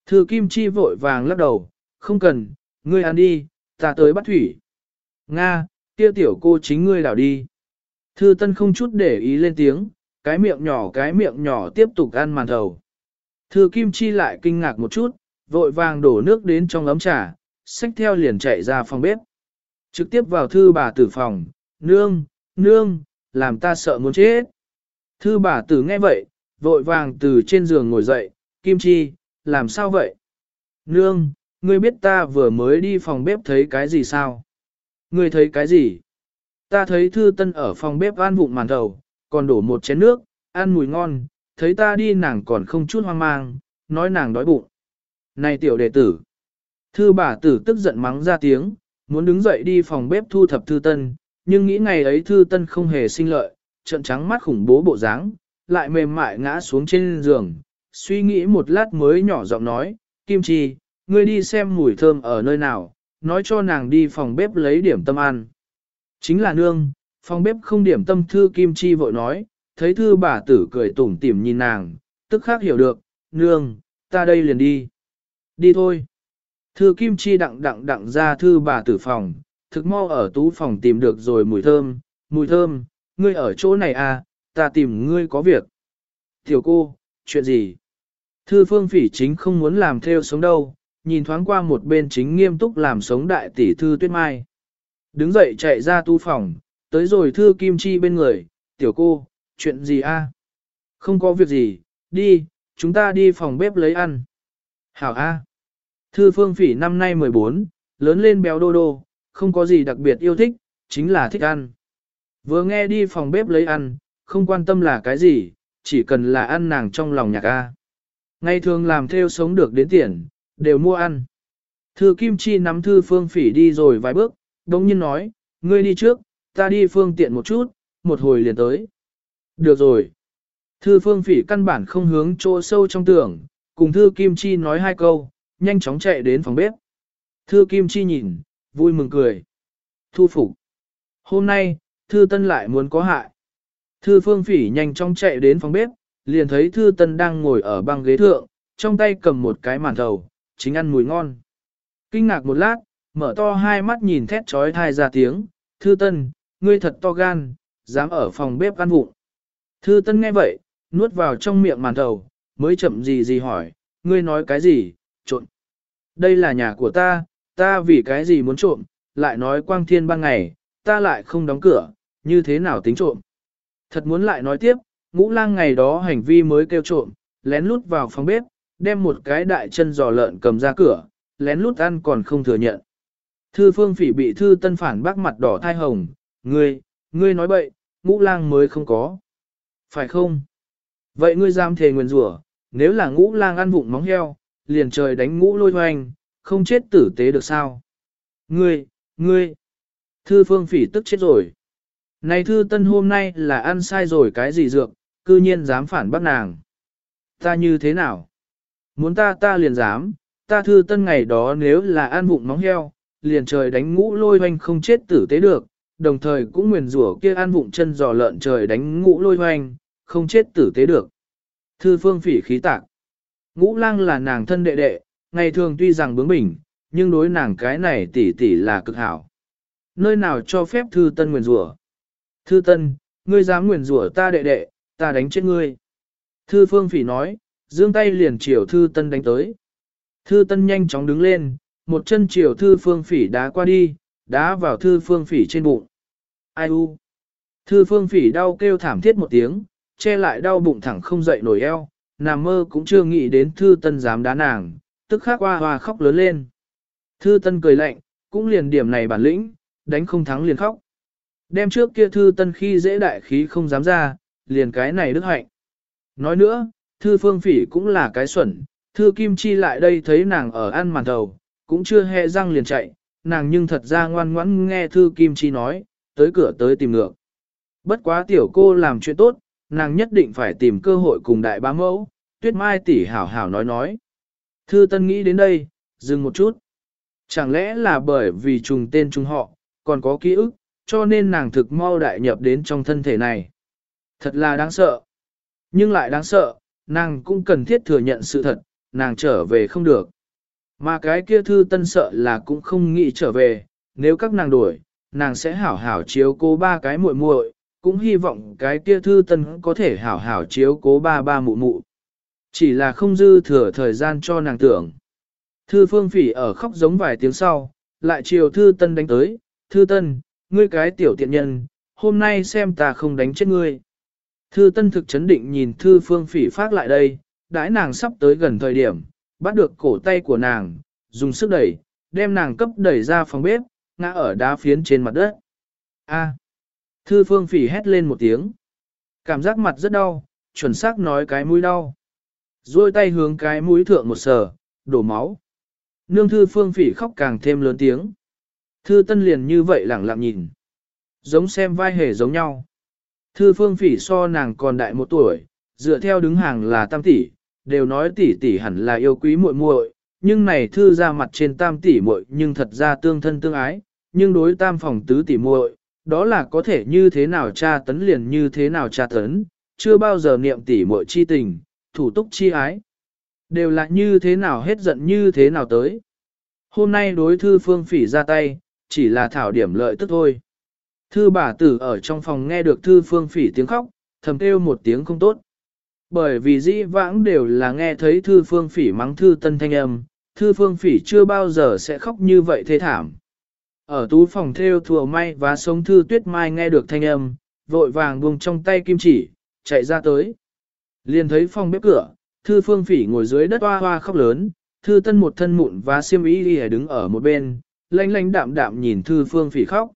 Thư Kim Chi vội vàng lắc đầu, không cần, ngươi ăn đi, ta tới bắt thủy. Nga, kia tiểu cô chính ngươi đảo đi. Thư Tân không chút để ý lên tiếng, cái miệng nhỏ cái miệng nhỏ tiếp tục ăn màn thầu. Thư Kim Chi lại kinh ngạc một chút, vội vàng đổ nước đến trong ấm trà, xách theo liền chạy ra phòng bếp. Trực tiếp vào thư bà tử phòng, nương, nương, làm ta sợ muốn chết. Thư bà tử nghe vậy, vội vàng từ trên giường ngồi dậy, Kim Chi, làm sao vậy? Nương, ngươi biết ta vừa mới đi phòng bếp thấy cái gì sao? Ngươi thấy cái gì? Ta thấy thư tân ở phòng bếp ăn vụng màn đầu, còn đổ một chén nước, ăn mùi ngon, thấy ta đi nàng còn không chút hoang mang, nói nàng đói bụng. Này tiểu đệ tử! Thư bà tử tức giận mắng ra tiếng, muốn đứng dậy đi phòng bếp thu thập thư tân, nhưng nghĩ ngày ấy thư tân không hề sinh lợi, trận trắng mắt khủng bố bộ dáng, lại mềm mại ngã xuống trên giường, suy nghĩ một lát mới nhỏ giọng nói, Kim Chi, ngươi đi xem mùi thơm ở nơi nào, nói cho nàng đi phòng bếp lấy điểm tâm ăn. Chính là nương, phòng bếp không điểm tâm thư Kim Chi vội nói, thấy thư bà tử cười tủm tỉm nhìn nàng, tức khác hiểu được, nương, ta đây liền đi. Đi thôi. Thư Kim Chi đặng đặng đặng ra thư bà tử phòng, thực mau ở tú phòng tìm được rồi mùi thơm, mùi thơm, ngươi ở chỗ này à, ta tìm ngươi có việc. Tiểu cô, chuyện gì? Thư phương phỉ chính không muốn làm theo sống đâu, nhìn thoáng qua một bên chính nghiêm túc làm sống đại tỷ thư tuyết mai. Đứng dậy chạy ra tu phòng, tới rồi thư kim chi bên người, tiểu cô, chuyện gì a? Không có việc gì, đi, chúng ta đi phòng bếp lấy ăn. Hảo a. Thư phương phỉ năm nay 14, lớn lên béo đô đô, không có gì đặc biệt yêu thích, chính là thích ăn. Vừa nghe đi phòng bếp lấy ăn, không quan tâm là cái gì, chỉ cần là ăn nàng trong lòng nhạc a. Ngày thường làm theo sống được đến tiền, đều mua ăn. Thư Kim Chi nắm thư phương phỉ đi rồi vài bước, đồng nhiên nói, ngươi đi trước, ta đi phương tiện một chút, một hồi liền tới. Được rồi. Thư phương phỉ căn bản không hướng chỗ sâu trong tưởng, cùng thư Kim Chi nói hai câu, nhanh chóng chạy đến phòng bếp. Thư Kim Chi nhìn, vui mừng cười. Thu phục. Hôm nay, Thư Tân lại muốn có hại. Thư Phương Phỉ nhanh chóng chạy đến phòng bếp, liền thấy Thư Tân đang ngồi ở băng ghế thượng, trong tay cầm một cái màn thầu, chính ăn mùi ngon. Kinh ngạc một lát, mở to hai mắt nhìn thét chói thai ra tiếng, Thư Tân, ngươi thật to gan, dám ở phòng bếp ăn vụng. Thư Tân nghe vậy, nuốt vào trong miệng màn thầu, mới chậm gì gì hỏi, ngươi nói cái gì, trộn. Đây là nhà của ta, ta vì cái gì muốn trộm, lại nói quang thiên ban ngày, ta lại không đóng cửa, như thế nào tính trộm. Thật muốn lại nói tiếp, ngũ lang ngày đó hành vi mới kêu trộm, lén lút vào phòng bếp, đem một cái đại chân giò lợn cầm ra cửa, lén lút ăn còn không thừa nhận. Thư phương phỉ bị thư tân phản bác mặt đỏ thai hồng, ngươi, ngươi nói bậy, ngũ lang mới không có. Phải không? Vậy ngươi dám thề nguyền rủa, nếu là ngũ lang ăn vụng móng heo, liền trời đánh ngũ lôi hoành, không chết tử tế được sao? Ngươi, ngươi, thư phương phỉ tức chết rồi. Này thư tân hôm nay là ăn sai rồi cái gì dược, cư nhiên dám phản bác nàng. Ta như thế nào? Muốn ta ta liền dám, ta thư tân ngày đó nếu là ăn vụng móng heo, liền trời đánh ngũ lôi hoành không chết tử tế được, đồng thời cũng nguyền rủa kia ăn vụng chân giò lợn trời đánh ngũ lôi hoành không chết tử tế được. Thư phương phỉ khí tạc. Ngũ lang là nàng thân đệ đệ, ngày thường tuy rằng bướng bỉnh, nhưng đối nàng cái này tỷ tỷ là cực hảo. Nơi nào cho phép thư tân nguyền rủa Thư tân, ngươi dám nguyền rủa ta đệ đệ, ta đánh chết ngươi. Thư phương phỉ nói, dương tay liền chiều thư tân đánh tới. Thư tân nhanh chóng đứng lên, một chân chiều thư phương phỉ đá qua đi, đá vào thư phương phỉ trên bụng. Ai u? Thư phương phỉ đau kêu thảm thiết một tiếng, che lại đau bụng thẳng không dậy nổi eo, nằm mơ cũng chưa nghĩ đến thư tân dám đá nàng, tức khắc hoa hoa khóc lớn lên. Thư tân cười lạnh, cũng liền điểm này bản lĩnh, đánh không thắng liền khóc. Đem trước kia thư tân khi dễ đại khí không dám ra, liền cái này đức hạnh. Nói nữa, thư phương phỉ cũng là cái xuẩn, thư kim chi lại đây thấy nàng ở ăn màn đầu, cũng chưa hề răng liền chạy, nàng nhưng thật ra ngoan ngoãn nghe thư kim chi nói, tới cửa tới tìm ngược. Bất quá tiểu cô làm chuyện tốt, nàng nhất định phải tìm cơ hội cùng đại bá mẫu, tuyết mai tỷ hảo hảo nói nói. Thư tân nghĩ đến đây, dừng một chút. Chẳng lẽ là bởi vì trùng tên trùng họ, còn có ký ức, cho nên nàng thực mau đại nhập đến trong thân thể này. Thật là đáng sợ. Nhưng lại đáng sợ, nàng cũng cần thiết thừa nhận sự thật, nàng trở về không được. Mà cái kia thư tân sợ là cũng không nghĩ trở về, nếu các nàng đuổi, nàng sẽ hảo hảo chiếu cô ba cái muội muội, cũng hy vọng cái kia thư tân có thể hảo hảo chiếu cố ba ba mụ mụ. Chỉ là không dư thừa thời gian cho nàng tưởng. Thư phương phỉ ở khóc giống vài tiếng sau, lại chiều thư tân đánh tới, thư tân, ngươi cái tiểu tiện nhân, hôm nay xem ta không đánh chết ngươi. Thư tân thực chấn định nhìn thư phương phỉ phát lại đây, đãi nàng sắp tới gần thời điểm, bắt được cổ tay của nàng, dùng sức đẩy, đem nàng cấp đẩy ra phòng bếp, ngã ở đá phiến trên mặt đất. A. Thư phương phỉ hét lên một tiếng. Cảm giác mặt rất đau, chuẩn xác nói cái mũi đau. Rồi tay hướng cái mũi thượng một sờ, đổ máu. Nương thư phương phỉ khóc càng thêm lớn tiếng. Thư tân liền như vậy lẳng lặng nhìn. Giống xem vai hề giống nhau. Thư phương phỉ so nàng còn đại một tuổi, dựa theo đứng hàng là tam tỷ, đều nói tỷ tỷ hẳn là yêu quý muội muội, nhưng này thư ra mặt trên tam tỷ muội nhưng thật ra tương thân tương ái, nhưng đối tam phòng tứ tỷ muội, đó là có thể như thế nào tra tấn liền như thế nào tra tấn, chưa bao giờ niệm tỷ muội chi tình, thủ túc chi ái. Đều là như thế nào hết giận như thế nào tới. Hôm nay đối thư phương phỉ ra tay, chỉ là thảo điểm lợi tức thôi. Thư bà tử ở trong phòng nghe được thư phương phỉ tiếng khóc, thầm kêu một tiếng không tốt. Bởi vì dĩ vãng đều là nghe thấy thư phương phỉ mắng thư tân thanh âm, thư phương phỉ chưa bao giờ sẽ khóc như vậy thế thảm. Ở tú phòng theo thùa may và sống thư tuyết mai nghe được thanh âm, vội vàng buông trong tay kim chỉ, chạy ra tới. Liền thấy phòng bếp cửa, thư phương phỉ ngồi dưới đất hoa hoa khóc lớn, thư tân một thân mụn và xiêm y đi đứng ở một bên, lanh lanh đạm đạm nhìn thư phương phỉ khóc.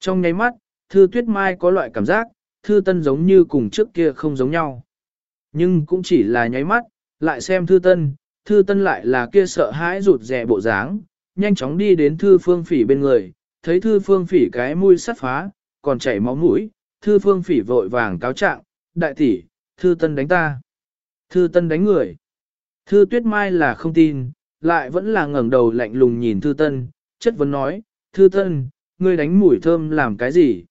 Trong nháy mắt, thư tuyết mai có loại cảm giác, thư tân giống như cùng trước kia không giống nhau. Nhưng cũng chỉ là nháy mắt, lại xem thư tân, thư tân lại là kia sợ hãi rụt rè bộ dáng, nhanh chóng đi đến thư phương phỉ bên người, thấy thư phương phỉ cái mũi sắt phá, còn chảy máu mũi, thư phương phỉ vội vàng cáo trạng, đại tỷ, thư tân đánh ta. Thư tân đánh người. Thư tuyết mai là không tin, lại vẫn là ngẩng đầu lạnh lùng nhìn thư tân, chất vấn nói, thư tân, ngươi đánh mũi thơm làm cái gì?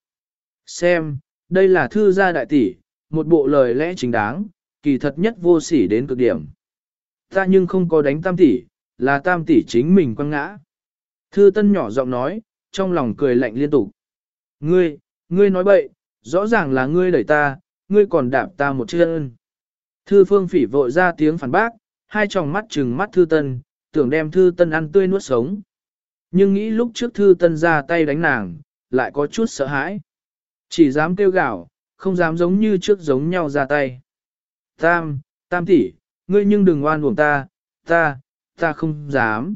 Xem, đây là thư gia đại tỷ, một bộ lời lẽ chính đáng, kỳ thật nhất vô sỉ đến cực điểm. Ta nhưng không có đánh tam tỷ, là tam tỷ chính mình quăng ngã. Thư tân nhỏ giọng nói, trong lòng cười lạnh liên tục. Ngươi, ngươi nói bậy, rõ ràng là ngươi đẩy ta, ngươi còn đạp ta một chân. Thư phương phỉ vội ra tiếng phản bác, hai tròng mắt trừng mắt thư tân, tưởng đem thư tân ăn tươi nuốt sống. Nhưng nghĩ lúc trước thư tân ra tay đánh nàng, lại có chút sợ hãi. Chỉ dám kêu gạo, không dám giống như trước giống nhau ra tay. Tam, tam tỷ, ngươi nhưng đừng oan uổng ta, ta, ta không dám.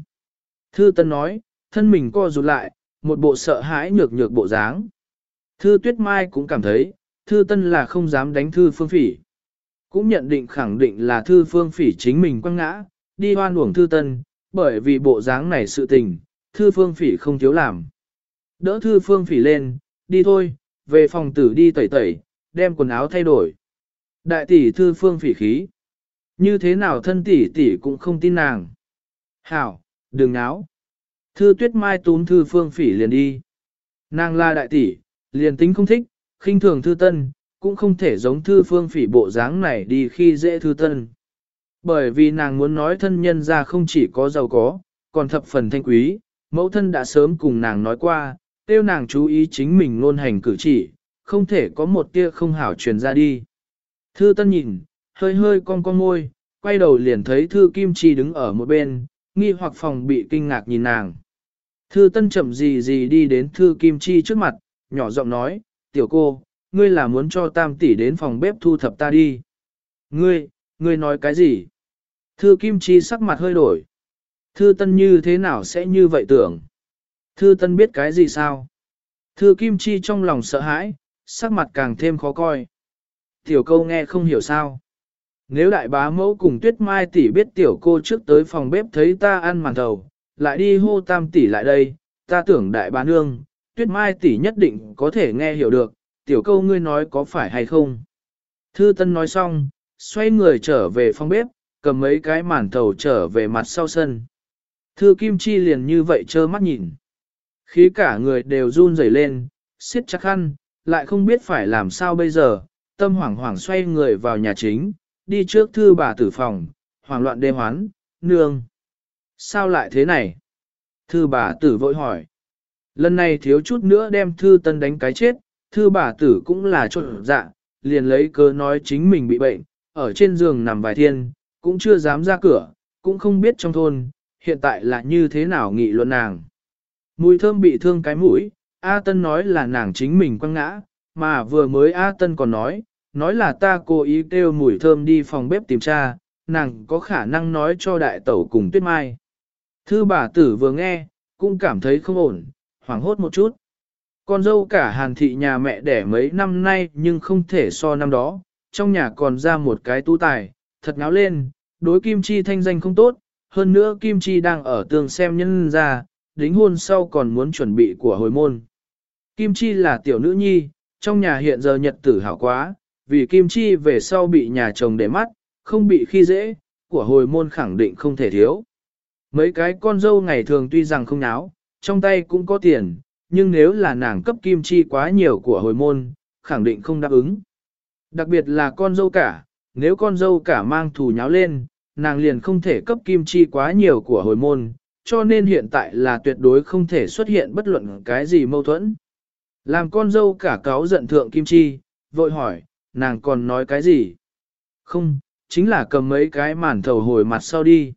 Thư tân nói, thân mình co rụt lại, một bộ sợ hãi nhược nhược bộ dáng. Thư tuyết mai cũng cảm thấy, thư tân là không dám đánh thư phương phỉ. Cũng nhận định khẳng định là thư phương phỉ chính mình quăng ngã, đi hoan uổng thư tân, bởi vì bộ dáng này sự tình, thư phương phỉ không thiếu làm. Đỡ thư phương phỉ lên, đi thôi, về phòng tử đi tẩy tẩy, đem quần áo thay đổi. Đại tỷ thư phương phỉ khí. Như thế nào thân tỷ tỷ cũng không tin nàng. Hảo, đừng náo. Thư tuyết mai tún thư phương phỉ liền đi. Nàng là đại tỷ, liền tính không thích, khinh thường thư tân, cũng không thể giống thư phương phỉ bộ dáng này đi khi dễ thư tân. Bởi vì nàng muốn nói thân nhân ra không chỉ có giàu có, còn thập phần thanh quý, mẫu thân đã sớm cùng nàng nói qua, tiêu nàng chú ý chính mình ngôn hành cử chỉ, không thể có một tia không hảo truyền ra đi. Thư tân nhìn, hơi hơi cong cong môi, quay đầu liền thấy thư kim chi đứng ở một bên, nghi hoặc phòng bị kinh ngạc nhìn nàng. Thư tân chậm gì gì đi đến thư kim chi trước mặt, nhỏ giọng nói, tiểu cô, ngươi là muốn cho tam tỷ đến phòng bếp thu thập ta đi. Ngươi, ngươi nói cái gì? Thư kim chi sắc mặt hơi đổi. Thư tân như thế nào sẽ như vậy tưởng? Thư tân biết cái gì sao? Thư kim chi trong lòng sợ hãi, sắc mặt càng thêm khó coi. Tiểu câu nghe không hiểu sao. Nếu đại bá mẫu cùng tuyết mai tỷ biết tiểu cô trước tới phòng bếp thấy ta ăn màn thầu, lại đi hô tam tỷ lại đây, ta tưởng đại bá nương, tuyết mai tỷ nhất định có thể nghe hiểu được, tiểu câu ngươi nói có phải hay không. Thư Tân nói xong, xoay người trở về phòng bếp, cầm mấy cái màn thầu trở về mặt sau sân. Thư Kim Chi liền như vậy trơ mắt nhìn. Khí cả người đều run rẩy lên, siết chặt khăn, lại không biết phải làm sao bây giờ, tâm hoảng hoảng xoay người vào nhà chính, đi trước thư bà tử phòng, hoảng loạn đêm hoán, nương. Sao lại thế này? Thư bà tử vội hỏi. Lần này thiếu chút nữa đem thư tân đánh cái chết, thư bà tử cũng là trộn dạ, liền lấy cớ nói chính mình bị bệnh, ở trên giường nằm vài thiên, cũng chưa dám ra cửa, cũng không biết trong thôn, hiện tại là như thế nào nghị luận nàng. Mùi thơm bị thương cái mũi, A Tân nói là nàng chính mình quăng ngã, mà vừa mới A Tân còn nói, nói là ta cố ý kêu mùi thơm đi phòng bếp tìm tra, nàng có khả năng nói cho đại tẩu cùng tuyết mai. Thư bà tử vừa nghe, cũng cảm thấy không ổn, hoảng hốt một chút. Con dâu cả hàn thị nhà mẹ đẻ mấy năm nay nhưng không thể so năm đó, trong nhà còn ra một cái tu tài, thật ngáo lên, đối Kim Chi thanh danh không tốt, hơn nữa Kim Chi đang ở tường xem nhân ra, đính hôn sau còn muốn chuẩn bị của hồi môn. Kim Chi là tiểu nữ nhi, trong nhà hiện giờ nhật tử hảo quá, vì Kim Chi về sau bị nhà chồng để mắt, không bị khi dễ, của hồi môn khẳng định không thể thiếu. Mấy cái con dâu ngày thường tuy rằng không náo, trong tay cũng có tiền, nhưng nếu là nàng cấp Kim Chi quá nhiều của hồi môn, khẳng định không đáp ứng. Đặc biệt là con dâu cả, nếu con dâu cả mang thù nháo lên, nàng liền không thể cấp Kim Chi quá nhiều của hồi môn, cho nên hiện tại là tuyệt đối không thể xuất hiện bất luận cái gì mâu thuẫn. Làm con dâu cả cáo giận thượng Kim Chi, vội hỏi, nàng còn nói cái gì? Không, chính là cầm mấy cái màn thầu hồi mặt sau đi.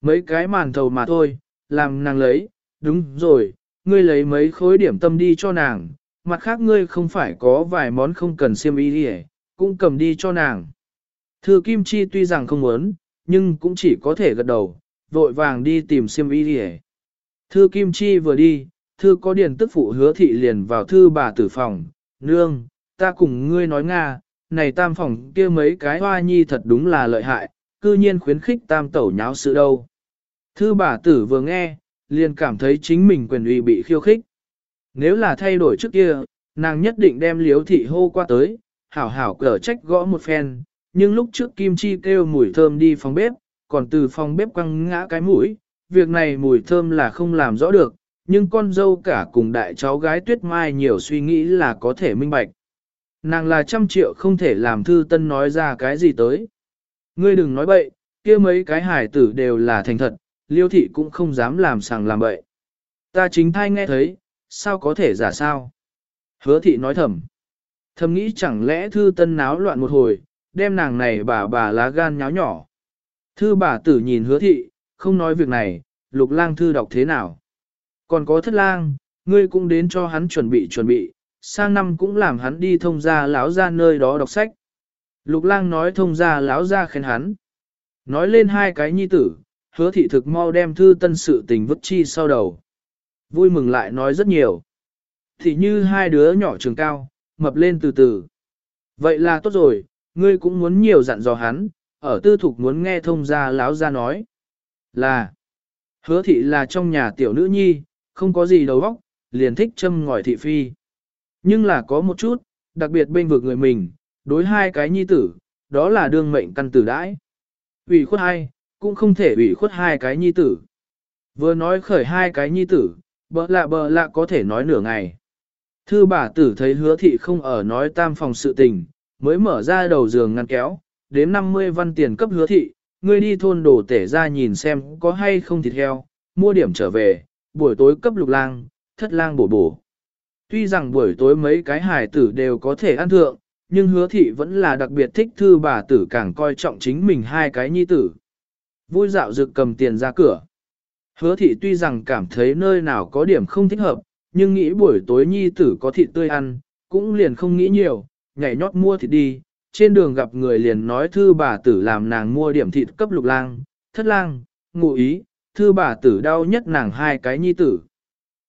Mấy cái màn thầu mà thôi, làm nàng lấy, đúng rồi, ngươi lấy mấy khối điểm tâm đi cho nàng, mặt khác ngươi không phải có vài món không cần xiêm y đi cũng cầm đi cho nàng. Thư Kim Chi tuy rằng không muốn, nhưng cũng chỉ có thể gật đầu, vội vàng đi tìm xiêm y đi Thư Kim Chi vừa đi, thư có điền tức phụ hứa thị liền vào thư bà tử phòng, nương, ta cùng ngươi nói Nga, này tam phòng kia mấy cái hoa nhi thật đúng là lợi hại, cư nhiên khuyến khích tam tẩu nháo sự đâu. Thư bà tử vừa nghe, liền cảm thấy chính mình quyền uy bị khiêu khích. Nếu là thay đổi trước kia, nàng nhất định đem liếu thị hô qua tới, hảo hảo cở trách gõ một phen, nhưng lúc trước Kim Chi kêu mùi thơm đi phòng bếp, còn từ phòng bếp quăng ngã cái mũi, việc này mùi thơm là không làm rõ được, nhưng con dâu cả cùng đại cháu gái Tuyết Mai nhiều suy nghĩ là có thể minh bạch. Nàng là trăm triệu không thể làm thư tân nói ra cái gì tới. Ngươi đừng nói bậy, kia mấy cái hải tử đều là thành thật, liêu thị cũng không dám làm sàng làm bậy. Ta chính thai nghe thấy, sao có thể giả sao? Hứa thị nói thầm. Thầm nghĩ chẳng lẽ thư tân náo loạn một hồi, đem nàng này bà bà lá gan nháo nhỏ. Thư bà tử nhìn hứa thị, không nói việc này, lục lang thư đọc thế nào. Còn có thất lang, ngươi cũng đến cho hắn chuẩn bị chuẩn bị, sang năm cũng làm hắn đi thông gia lão ra nơi đó đọc sách. Lục lang nói thông gia lão ra khen hắn. Nói lên hai cái nhi tử, hứa thị thực mau đem thư tân sự tình vứt chi sau đầu. Vui mừng lại nói rất nhiều. Thì như hai đứa nhỏ trường cao, mập lên từ từ. Vậy là tốt rồi, ngươi cũng muốn nhiều dặn dò hắn, ở tư thục muốn nghe thông gia lão ra nói. Là, hứa thị là trong nhà tiểu nữ nhi, không có gì đầu óc, liền thích châm ngòi thị phi. Nhưng là có một chút, đặc biệt bên vực người mình, đối hai cái nhi tử, đó là đương mệnh căn tử đãi. ủy khuất hai, cũng không thể ủy khuất hai cái nhi tử. Vừa nói khởi hai cái nhi tử, bợ lạ bợ lạ có thể nói nửa ngày. Thư bà tử thấy hứa thị không ở nói tam phòng sự tình, mới mở ra đầu giường ngăn kéo, đến 50 văn tiền cấp hứa thị, ngươi đi thôn đổ tể ra nhìn xem có hay không thịt heo, mua điểm trở về, buổi tối cấp lục lang, thất lang bổ bổ. Tuy rằng buổi tối mấy cái hài tử đều có thể ăn thượng, nhưng hứa thị vẫn là đặc biệt thích thư bà tử càng coi trọng chính mình hai cái nhi tử. Vui dạo dực cầm tiền ra cửa. Hứa thị tuy rằng cảm thấy nơi nào có điểm không thích hợp, nhưng nghĩ buổi tối nhi tử có thịt tươi ăn, cũng liền không nghĩ nhiều, nhảy nhót mua thịt đi. Trên đường gặp người liền nói thư bà tử làm nàng mua điểm thịt cấp lục lang, thất lang, ngụ ý, thư bà tử đau nhất nàng hai cái nhi tử.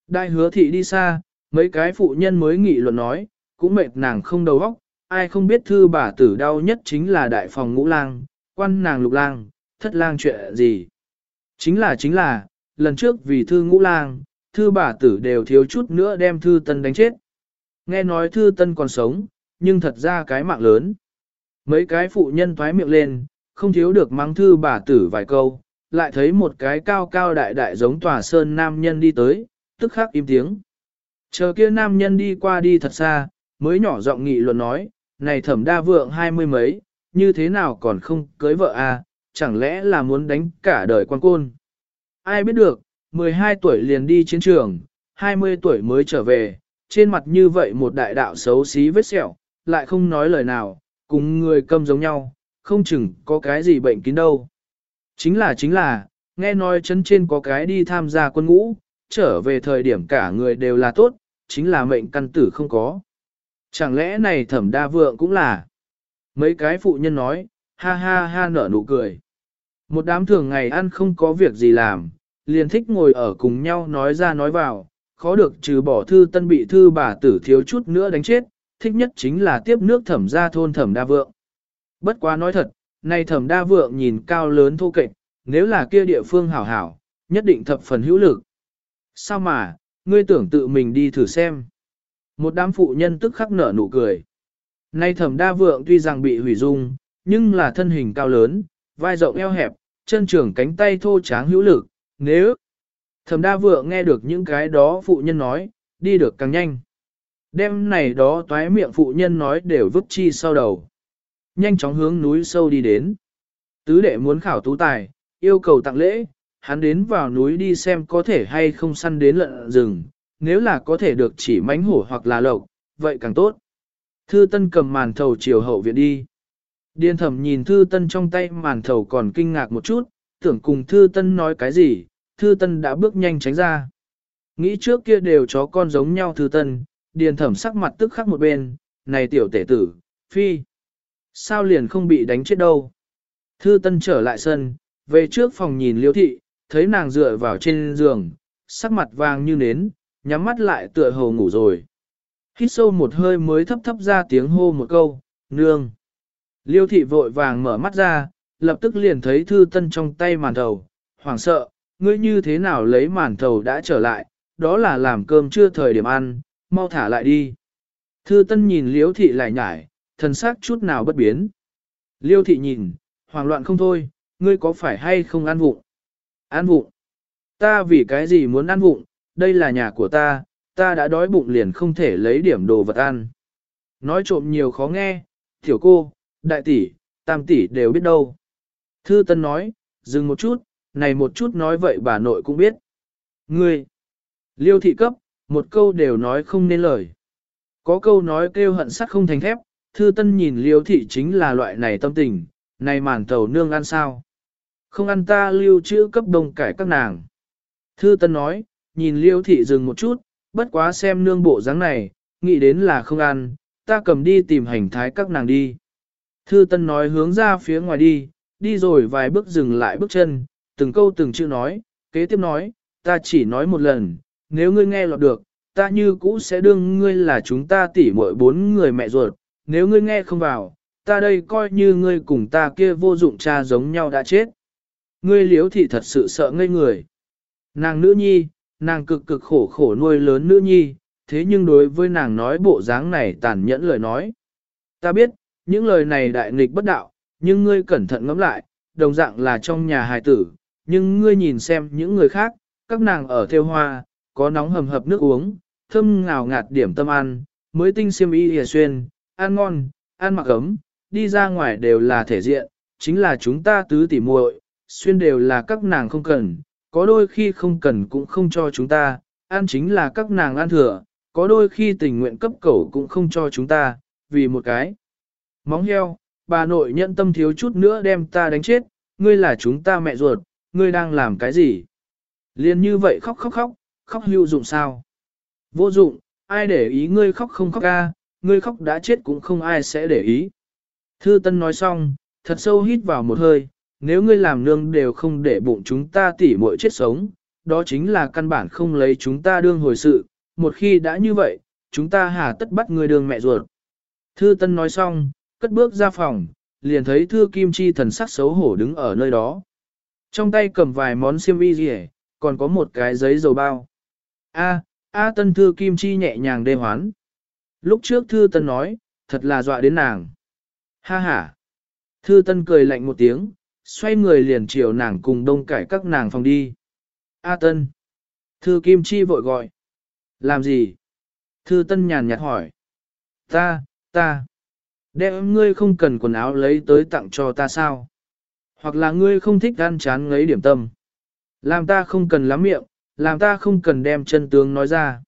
Đại hứa thị đi xa, mấy cái phụ nhân mới nghị luận nói, cũng mệt nàng không đầu óc, ai không biết thư bà tử đau nhất chính là đại phòng ngũ lang, quan nàng lục lang, thất lang chuyện gì. Chính là chính là, lần trước vì thư ngũ lang, thư bà tử đều thiếu chút nữa đem thư tân đánh chết. Nghe nói thư tân còn sống, nhưng thật ra cái mạng lớn. Mấy cái phụ nhân thoái miệng lên, không thiếu được mắng thư bà tử vài câu, lại thấy một cái cao cao đại đại giống tòa sơn nam nhân đi tới, tức khắc im tiếng. Chờ kia nam nhân đi qua đi thật xa, mới nhỏ giọng nghị luận nói, này thẩm đa vượng hai mươi mấy, như thế nào còn không cưới vợ à, chẳng lẽ là muốn đánh cả đời quan côn. Ai biết được, 12 tuổi liền đi chiến trường, 20 tuổi mới trở về, trên mặt như vậy một đại đạo xấu xí vết sẹo, lại không nói lời nào, cùng người câm giống nhau, không chừng có cái gì bệnh kín đâu. Chính là chính là, nghe nói chân trên có cái đi tham gia quân ngũ, trở về thời điểm cả người đều là tốt, chính là mệnh căn tử không có. Chẳng lẽ này thẩm đa vượng cũng là. mấy cái phụ nhân nói, ha ha ha nở nụ cười. Một đám thường ngày ăn không có việc gì làm, liền thích ngồi ở cùng nhau nói ra nói vào, khó được trừ bỏ thư tân bị thư bà tử thiếu chút nữa đánh chết, thích nhất chính là tiếp nước thẩm ra thôn thẩm đa vượng. Bất quá nói thật, này thẩm đa vượng nhìn cao lớn thô kệch, nếu là kia địa phương hảo hảo, nhất định thập phần hữu lực. Sao mà, ngươi tưởng tự mình đi thử xem. Một đám phụ nhân tức khắc nở nụ cười. Nay thẩm đa vượng tuy rằng bị hủy dung, nhưng là thân hình cao lớn, vai rộng eo hẹp, chân trưởng cánh tay thô tráng hữu lực, nếu thẩm đa vượng nghe được những cái đó phụ nhân nói, đi được càng nhanh. Đêm này đó toái miệng phụ nhân nói đều vứt chi sau đầu. Nhanh chóng hướng núi sâu đi đến. Tứ đệ muốn khảo tú tài, yêu cầu tặng lễ, hắn đến vào núi đi xem có thể hay không săn đến lợn rừng, nếu là có thể được chỉ mánh hổ hoặc là lộc, vậy càng tốt. Thư Tân cầm màn thầu chiều hậu viện đi. Điên thẩm nhìn Thư Tân trong tay màn thầu còn kinh ngạc một chút, tưởng cùng Thư Tân nói cái gì, Thư Tân đã bước nhanh tránh ra. Nghĩ trước kia đều chó con giống nhau Thư Tân, điền thẩm sắc mặt tức khắc một bên, này tiểu tể tử, phi. Sao liền không bị đánh chết đâu. Thư Tân trở lại sân, về trước phòng nhìn liễu thị, thấy nàng dựa vào trên giường, sắc mặt vàng như nến, nhắm mắt lại tựa hồ ngủ rồi. Hít sâu một hơi mới thấp thấp ra tiếng hô một câu, nương. Liêu thị vội vàng mở mắt ra, lập tức liền thấy thư tân trong tay màn thầu, hoảng sợ, ngươi như thế nào lấy màn thầu đã trở lại, đó là làm cơm chưa thời điểm ăn, mau thả lại đi. Thư tân nhìn liêu thị lại nhải, thần sắc chút nào bất biến. Liêu thị nhìn, hoảng loạn không thôi, ngươi có phải hay không ăn vụng? Ăn vụng? Ta vì cái gì muốn ăn vụng, đây là nhà của ta, ta đã đói bụng liền không thể lấy điểm đồ vật ăn. Nói trộm nhiều khó nghe, tiểu cô, đại tỷ, tam tỷ đều biết đâu. Thư Tân nói, dừng một chút, này một chút nói vậy bà nội cũng biết. Ngươi, liêu thị cấp, một câu đều nói không nên lời. Có câu nói kêu hận sắt không thành thép, Thư Tân nhìn liêu thị chính là loại này tâm tình, này màn tàu nương ăn sao. Không ăn ta lưu trữ cấp đông cải các nàng. Thư Tân nói, nhìn liêu thị dừng một chút, bất quá xem nương bộ dáng này, nghĩ đến là không ăn, ta cầm đi tìm hành thái các nàng đi. Thư Tân nói hướng ra phía ngoài đi, đi rồi vài bước dừng lại bước chân, từng câu từng chữ nói, kế tiếp nói, ta chỉ nói một lần, nếu ngươi nghe lọt được, ta như cũ sẽ đương ngươi là chúng ta tỉ muội bốn người mẹ ruột, nếu ngươi nghe không vào, ta đây coi như ngươi cùng ta kia vô dụng cha giống nhau đã chết. Ngươi liếu thị thật sự sợ ngây người. Nàng nữ nhi, nàng cực cực khổ khổ nuôi lớn nữ nhi, thế nhưng đối với nàng nói bộ dáng này tàn nhẫn lời nói. Ta biết, những lời này đại nghịch bất đạo, nhưng ngươi cẩn thận ngẫm lại, đồng dạng là trong nhà hài tử, nhưng ngươi nhìn xem những người khác, các nàng ở theo hoa, có nóng hầm hập nước uống, thơm ngào ngạt điểm tâm ăn, mới tinh xiêm y hìa xuyên, ăn ngon, ăn mặc ấm, đi ra ngoài đều là thể diện, chính là chúng ta tứ tỉ muội, xuyên đều là các nàng không cần, có đôi khi không cần cũng không cho chúng ta, ăn chính là các nàng ăn thừa, có đôi khi tình nguyện cấp cầu cũng không cho chúng ta, vì một cái. Móng heo, bà nội nhận tâm thiếu chút nữa đem ta đánh chết, ngươi là chúng ta mẹ ruột, ngươi đang làm cái gì? Liên như vậy khóc khóc khóc, khóc hữu dụng sao? Vô dụng, ai để ý ngươi khóc không khóc ca, ngươi khóc đã chết cũng không ai sẽ để ý. Thư Tân nói xong, thật sâu hít vào một hơi, nếu ngươi làm nương đều không để bụng chúng ta tỉ muội chết sống, đó chính là căn bản không lấy chúng ta đương hồi sự, một khi đã như vậy, chúng ta hà tất bắt ngươi đương mẹ ruột. Thư Tân nói xong, cất bước ra phòng, liền thấy Thư Kim Chi thần sắc xấu hổ đứng ở nơi đó. Trong tay cầm vài món xiêm y gì còn có một cái giấy dầu bao. A, A Tân Thư Kim Chi nhẹ nhàng đê hoán. Lúc trước Thư Tân nói, thật là dọa đến nàng. Ha ha. Thư Tân cười lạnh một tiếng, xoay người liền chiều nàng cùng đông cải các nàng phòng đi. A Tân. Thư Kim Chi vội gọi. Làm gì? Thư Tân nhàn nhạt hỏi. Ta, ta. Đem ngươi không cần quần áo lấy tới tặng cho ta sao? Hoặc là ngươi không thích ăn chán ngấy điểm tâm. Làm ta không cần lắm miệng, làm ta không cần đem chân tướng nói ra.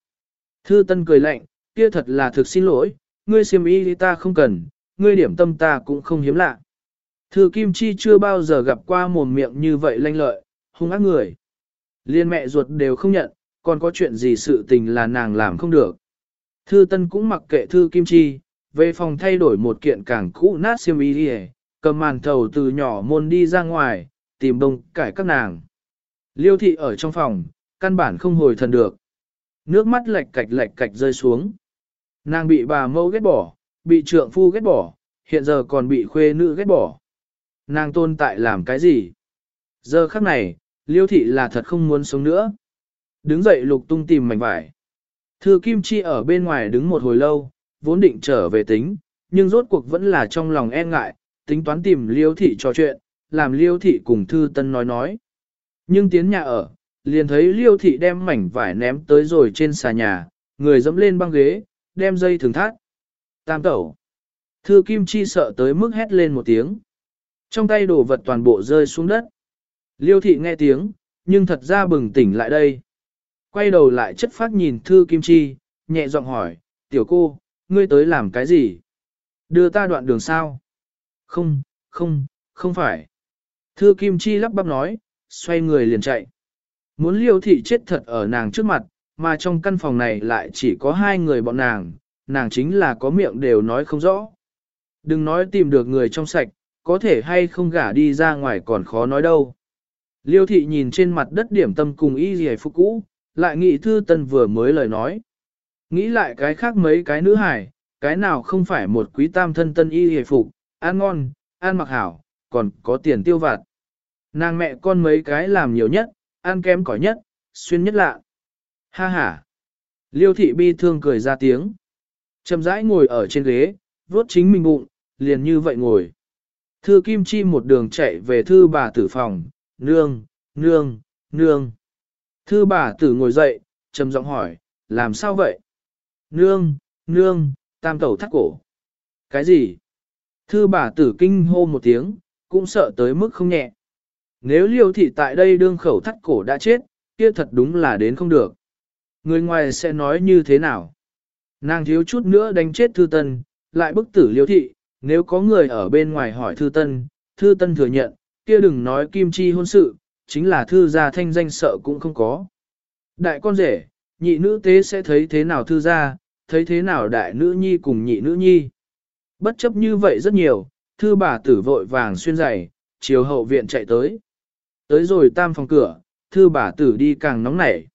Thư Tân cười lạnh, kia thật là thực xin lỗi, ngươi xiêm y ta không cần, ngươi điểm tâm ta cũng không hiếm lạ. Thư Kim Chi chưa bao giờ gặp qua mồm miệng như vậy lanh lợi, hung ác người. Liên mẹ ruột đều không nhận, còn có chuyện gì sự tình là nàng làm không được. Thư Tân cũng mặc kệ Thư Kim Chi, về phòng thay đổi một kiện càng cũ nát xiêm y đi cầm màn thầu từ nhỏ môn đi ra ngoài, tìm bông cải các nàng. Liêu thị ở trong phòng, căn bản không hồi thần được. Nước mắt lệch cạch lệch cạch rơi xuống. Nàng bị bà mâu ghét bỏ, bị trượng phu ghét bỏ, hiện giờ còn bị khuê nữ ghét bỏ. Nàng tồn tại làm cái gì? Giờ khắc này, liêu thị là thật không muốn sống nữa. Đứng dậy lục tung tìm mảnh vải. Thư Kim Chi ở bên ngoài đứng một hồi lâu, vốn định trở về tính, nhưng rốt cuộc vẫn là trong lòng e ngại, tính toán tìm liêu thị trò chuyện, làm liêu thị cùng thư tân nói nói. Nhưng tiến nhà ở, liền thấy liêu thị đem mảnh vải ném tới rồi trên xà nhà, người dẫm lên băng ghế, đem dây thường thắt. Tam tẩu. Thư Kim Chi sợ tới mức hét lên một tiếng. Trong tay đồ vật toàn bộ rơi xuống đất. Liêu thị nghe tiếng, nhưng thật ra bừng tỉnh lại đây. Quay đầu lại chất phát nhìn Thư Kim Chi, nhẹ giọng hỏi, tiểu cô, ngươi tới làm cái gì? Đưa ta đoạn đường sao? Không, không, không phải. Thư Kim Chi lắp bắp nói, xoay người liền chạy. Muốn liêu thị chết thật ở nàng trước mặt, mà trong căn phòng này lại chỉ có hai người bọn nàng, nàng chính là có miệng đều nói không rõ. Đừng nói tìm được người trong sạch, có thể hay không gả đi ra ngoài còn khó nói đâu. Liêu thị nhìn trên mặt đất điểm tâm cùng y dì phục cũ, lại nghĩ thư tân vừa mới lời nói. Nghĩ lại cái khác mấy cái nữ hải, cái nào không phải một quý tam thân tân y dì phục, ăn ngon, ăn mặc hảo, còn có tiền tiêu vặt. Nàng mẹ con mấy cái làm nhiều nhất, ăn kém cỏi nhất, xuyên nhất lạ. Ha ha. Liêu thị bi thương cười ra tiếng. Chầm rãi ngồi ở trên ghế, vuốt chính mình bụng, liền như vậy ngồi. Thư Kim Chi một đường chạy về thư bà tử phòng, nương, nương, nương. Thư bà tử ngồi dậy, trầm giọng hỏi, làm sao vậy? Nương, nương, tam tẩu thắt cổ. Cái gì? Thư bà tử kinh hô một tiếng, cũng sợ tới mức không nhẹ. Nếu liêu thị tại đây đương khẩu thắt cổ đã chết, kia thật đúng là đến không được. Người ngoài sẽ nói như thế nào? Nàng thiếu chút nữa đánh chết thư tân, lại bức tử liêu thị, nếu có người ở bên ngoài hỏi thư tân, thư tân thừa nhận, kia đừng nói kim chi hôn sự, chính là thư gia thanh danh sợ cũng không có. Đại con rể, nhị nữ tế sẽ thấy thế nào thư gia, thấy thế nào đại nữ nhi cùng nhị nữ nhi. Bất chấp như vậy rất nhiều, thư bà tử vội vàng xuyên giày, chiều hậu viện chạy tới. Tới rồi tam phòng cửa, thư bà tử đi càng nóng nảy.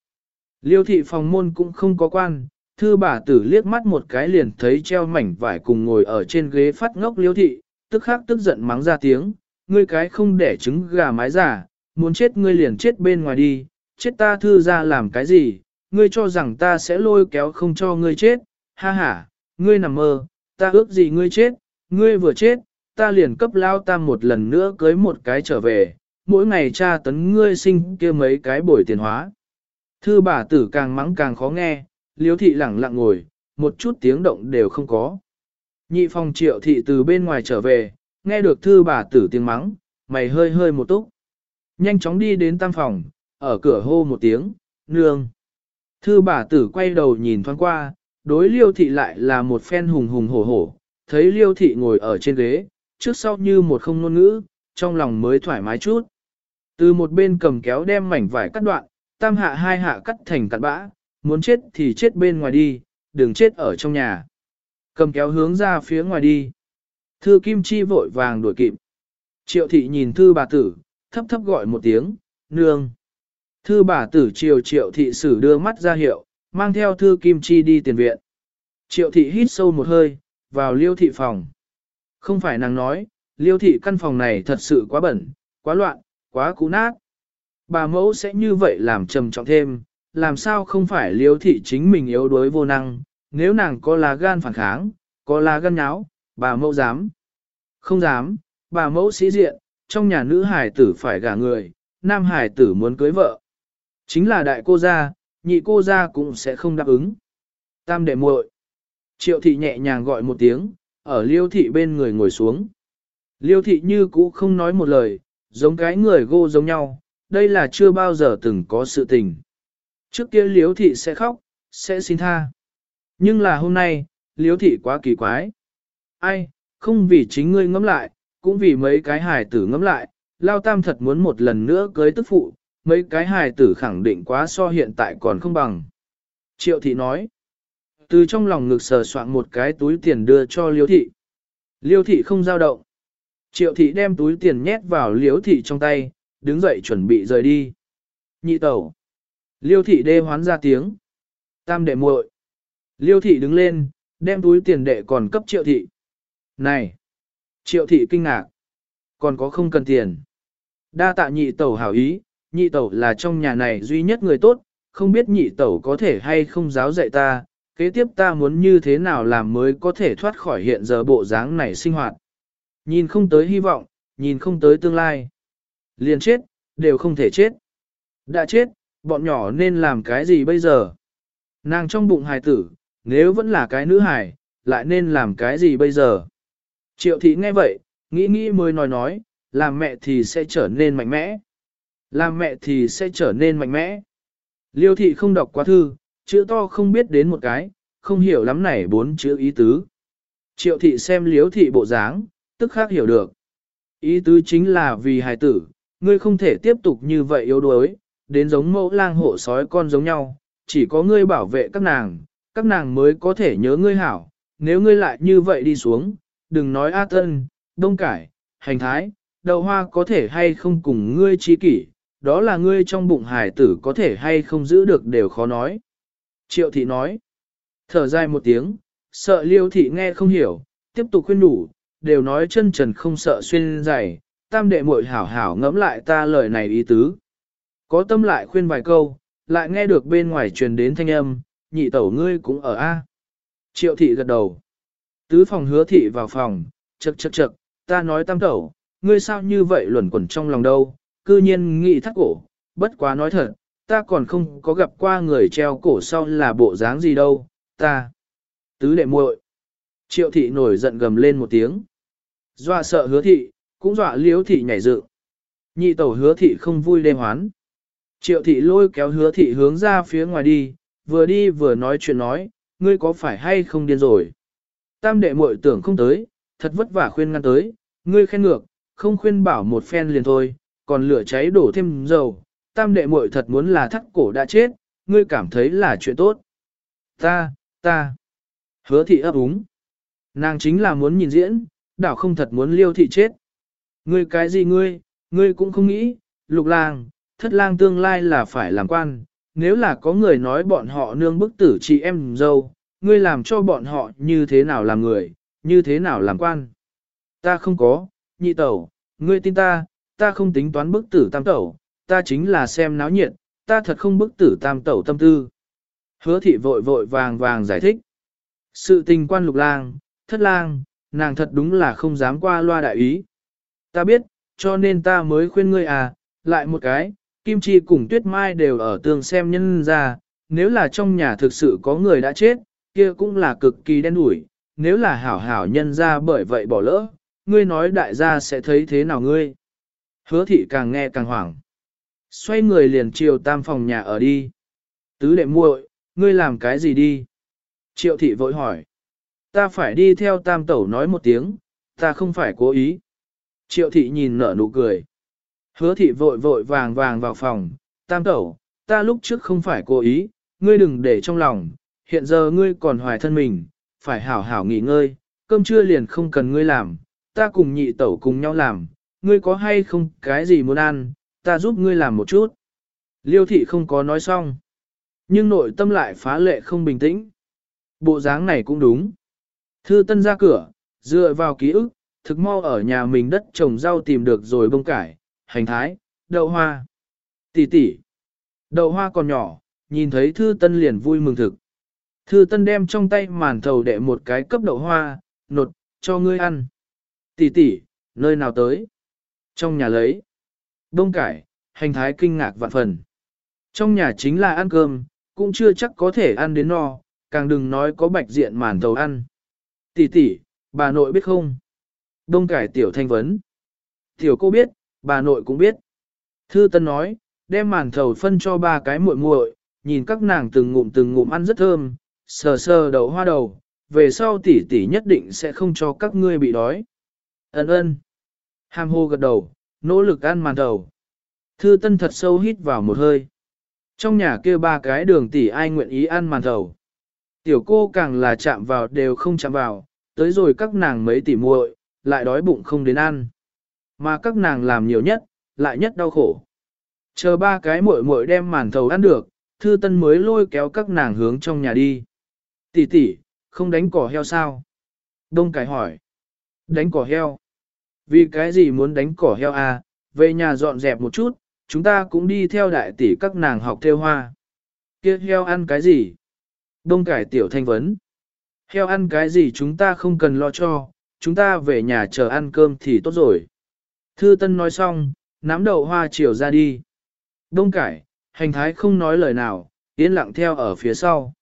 Liêu thị phòng môn cũng không có quan, thư bà tử liếc mắt một cái liền thấy treo mảnh vải cùng ngồi ở trên ghế phát ngốc liêu thị, tức khắc tức giận mắng ra tiếng, ngươi cái không để trứng gà mái giả, muốn chết ngươi liền chết bên ngoài đi, chết ta thư ra làm cái gì, ngươi cho rằng ta sẽ lôi kéo không cho ngươi chết, ha ha, ngươi nằm mơ, ta ước gì ngươi chết, ngươi vừa chết, ta liền cấp lao ta một lần nữa cưới một cái trở về, mỗi ngày tra tấn ngươi sinh kia mấy cái bồi tiền hóa. Thư bà tử càng mắng càng khó nghe, liếu thị lẳng lặng ngồi, một chút tiếng động đều không có. Nhị phòng triệu thị từ bên ngoài trở về, nghe được thư bà tử tiếng mắng, mày hơi hơi một túc. Nhanh chóng đi đến tam phòng, ở cửa hô một tiếng, nương. Thư bà tử quay đầu nhìn thoáng qua, đối liêu thị lại là một phen hùng hùng hổ hổ, thấy liêu thị ngồi ở trên ghế, trước sau như một không ngôn ngữ, trong lòng mới thoải mái chút. Từ một bên cầm kéo đem mảnh vải cắt đoạn, tam hạ hai hạ cắt thành cặn bã, muốn chết thì chết bên ngoài đi, đừng chết ở trong nhà. Cầm kéo hướng ra phía ngoài đi. Thư Kim Chi vội vàng đuổi kịp. Triệu thị nhìn thư bà tử, thấp thấp gọi một tiếng, nương. Thư bà tử triều triệu thị sử đưa mắt ra hiệu, mang theo thư Kim Chi đi tiền viện. Triệu thị hít sâu một hơi, vào liêu thị phòng. Không phải nàng nói, liêu thị căn phòng này thật sự quá bẩn, quá loạn, quá cũ nát. Bà mẫu sẽ như vậy làm trầm trọng thêm, làm sao không phải liêu thị chính mình yếu đuối vô năng, nếu nàng có lá gan phản kháng, có lá gan nháo, bà mẫu dám. Không dám, bà mẫu sĩ diện, trong nhà nữ hải tử phải gả người, nam hải tử muốn cưới vợ. Chính là đại cô gia, nhị cô gia cũng sẽ không đáp ứng. Tam đệ muội. Triệu thị nhẹ nhàng gọi một tiếng, ở liêu thị bên người ngồi xuống. Liêu thị như cũ không nói một lời, giống cái người gô giống nhau, đây là chưa bao giờ từng có sự tình. Trước kia liếu thị sẽ khóc, sẽ xin tha. Nhưng là hôm nay, liếu thị quá kỳ quái. Ai, không vì chính ngươi ngẫm lại, cũng vì mấy cái hài tử ngẫm lại, lao tam thật muốn một lần nữa cưới tức phụ, mấy cái hài tử khẳng định quá so hiện tại còn không bằng. Triệu thị nói, Từ trong lòng ngực sờ soạn một cái túi tiền đưa cho liêu thị. Liêu thị không giao động. Triệu thị đem túi tiền nhét vào liếu thị trong tay, đứng dậy chuẩn bị rời đi. Nhị tẩu. Liêu thị đê hoán ra tiếng. Tam đệ muội. Liêu thị đứng lên, đem túi tiền đệ còn cấp triệu thị. Này! Triệu thị kinh ngạc. Còn có không cần tiền. Đa tạ nhị tẩu hảo ý, nhị tẩu là trong nhà này duy nhất người tốt, không biết nhị tẩu có thể hay không giáo dạy ta, kế tiếp ta muốn như thế nào làm mới có thể thoát khỏi hiện giờ bộ dáng này sinh hoạt. Nhìn không tới hy vọng, nhìn không tới tương lai. Liền chết, đều không thể chết. Đã chết, bọn nhỏ nên làm cái gì bây giờ? Nàng trong bụng hài tử, nếu vẫn là cái nữ hài, lại nên làm cái gì bây giờ? Triệu thị nghe vậy, nghĩ nghĩ mới nói nói, làm mẹ thì sẽ trở nên mạnh mẽ. Làm mẹ thì sẽ trở nên mạnh mẽ. Liêu thị không đọc quá thư, chữ to không biết đến một cái, không hiểu lắm này bốn chữ ý tứ. Triệu thị xem liêu thị bộ dáng, tức khác hiểu được. Ý tứ chính là vì hài tử, ngươi không thể tiếp tục như vậy yếu đuối, đến giống mẫu lang hộ sói con giống nhau, chỉ có ngươi bảo vệ các nàng, các nàng mới có thể nhớ ngươi hảo, nếu ngươi lại như vậy đi xuống, đừng nói A Tân, Đông Cải, Hành Thái, Đậu Hoa có thể hay không cùng ngươi trí kỷ, đó là ngươi trong bụng hải tử có thể hay không giữ được đều khó nói. Triệu thị nói, thở dài một tiếng, sợ liêu thị nghe không hiểu, tiếp tục khuyên đủ, đều nói chân trần không sợ xuyên dày, tam đệ muội hảo hảo ngẫm lại ta lời này ý tứ. Có tâm lại khuyên vài câu, lại nghe được bên ngoài truyền đến thanh âm, nhị tẩu ngươi cũng ở A. Triệu thị gật đầu. Tứ phòng hứa thị vào phòng, chật chật chật, ta nói tam tẩu, ngươi sao như vậy luẩn quẩn trong lòng đâu, cư nhiên nghĩ thắt cổ, bất quá nói thật, ta còn không có gặp qua người treo cổ sau là bộ dáng gì đâu, ta. Tứ đệ muội. Triệu thị nổi giận gầm lên một tiếng. Dọa sợ hứa thị, cũng dọa liếu thị nhảy dựng. Nhị tẩu hứa thị không vui đêm hoán. Triệu thị lôi kéo hứa thị hướng ra phía ngoài đi, vừa đi vừa nói chuyện nói, ngươi có phải hay không điên rồi. Tam đệ muội tưởng không tới, thật vất vả khuyên ngăn tới, ngươi khen ngược, không khuyên bảo một phen liền thôi, còn lửa cháy đổ thêm dầu. Tam đệ muội thật muốn là thắt cổ đã chết, ngươi cảm thấy là chuyện tốt. Ta, ta. Hứa thị ấp úng. Nàng chính là muốn nhìn diễn, đảo không thật muốn liêu thị chết. Ngươi cái gì ngươi, ngươi cũng không nghĩ, lục lang, thất lang tương lai là phải làm quan, nếu là có người nói bọn họ nương bức tử chị em dâu, ngươi làm cho bọn họ như thế nào làm người, như thế nào làm quan. Ta không có, nhị tẩu, ngươi tin ta, ta không tính toán bức tử tam tẩu, ta chính là xem náo nhiệt, ta thật không bức tử tam tẩu tâm tư. Hứa thị vội vội vàng vàng giải thích. Sự tình quan lục lang, thất lang, nàng thật đúng là không dám qua loa đại ý. Ta biết, cho nên ta mới khuyên ngươi à, lại một cái, Kim Chi cùng Tuyết Mai đều ở tường xem nhân ra, nếu là trong nhà thực sự có người đã chết, kia cũng là cực kỳ đen đủi, nếu là hảo hảo nhân ra bởi vậy bỏ lỡ, ngươi nói đại gia sẽ thấy thế nào ngươi. Hứa thị càng nghe càng hoảng. Xoay người liền chiều tam phòng nhà ở đi. Tứ đệ muội, ngươi làm cái gì đi? Triệu thị vội hỏi. Ta phải đi theo tam tẩu nói một tiếng, ta không phải cố ý. Triệu thị nhìn nở nụ cười. Hứa thị vội vội vàng vàng vào phòng, tam tẩu, ta lúc trước không phải cố ý, ngươi đừng để trong lòng, hiện giờ ngươi còn hoài thân mình, phải hảo hảo nghỉ ngơi, cơm trưa liền không cần ngươi làm, ta cùng nhị tẩu cùng nhau làm, ngươi có hay không cái gì muốn ăn, ta giúp ngươi làm một chút. Liêu thị không có nói xong, nhưng nội tâm lại phá lệ không bình tĩnh. Bộ dáng này cũng đúng. Thư tân ra cửa, dựa vào ký ức, thực mau ở nhà mình đất trồng rau tìm được rồi bông cải, hành thái, đậu hoa. Tỷ tỷ. Đậu hoa còn nhỏ, nhìn thấy thư tân liền vui mừng thực. Thư tân đem trong tay màn thầu đệ một cái cấp đậu hoa, nột, cho ngươi ăn. Tỷ tỷ, nơi nào tới? Trong nhà lấy. Đông cải, hành thái kinh ngạc vạn phần. Trong nhà chính là ăn cơm, cũng chưa chắc có thể ăn đến no, càng đừng nói có bạch diện màn thầu ăn. Tỷ tỷ, bà nội biết không? Đông cải tiểu thanh vấn. Tiểu cô biết, bà nội cũng biết. Thư Tân nói, đem màn thầu phân cho ba cái muội muội, nhìn các nàng từng ngụm từng ngụm ăn rất thơm, sờ sờ đậu hoa đầu, về sau tỷ tỷ nhất định sẽ không cho các ngươi bị đói. Ân ân. Hàm hô gật đầu, nỗ lực ăn màn thầu. Thư Tân thật sâu hít vào một hơi. Trong nhà kia ba cái đường tỷ ai nguyện ý ăn màn thầu. Tiểu cô càng là chạm vào đều không chạm vào, tới rồi các nàng mấy tỷ muội, lại đói bụng không đến ăn. Mà các nàng làm nhiều nhất, lại nhất đau khổ. Chờ ba cái muội muội đem màn thầu ăn được, thư tân mới lôi kéo các nàng hướng trong nhà đi. Tỷ tỷ, không đánh cỏ heo sao? Đông cải hỏi. Đánh cỏ heo? Vì cái gì muốn đánh cỏ heo à? Về nhà dọn dẹp một chút, chúng ta cũng đi theo đại tỷ các nàng học theo hoa. Kia heo ăn cái gì? Đông cải tiểu thanh vấn. Heo ăn cái gì chúng ta không cần lo cho, chúng ta về nhà chờ ăn cơm thì tốt rồi. Thư Tân nói xong, nắm đầu hoa chiều ra đi. Đông cải, hành thái không nói lời nào, yên lặng theo ở phía sau.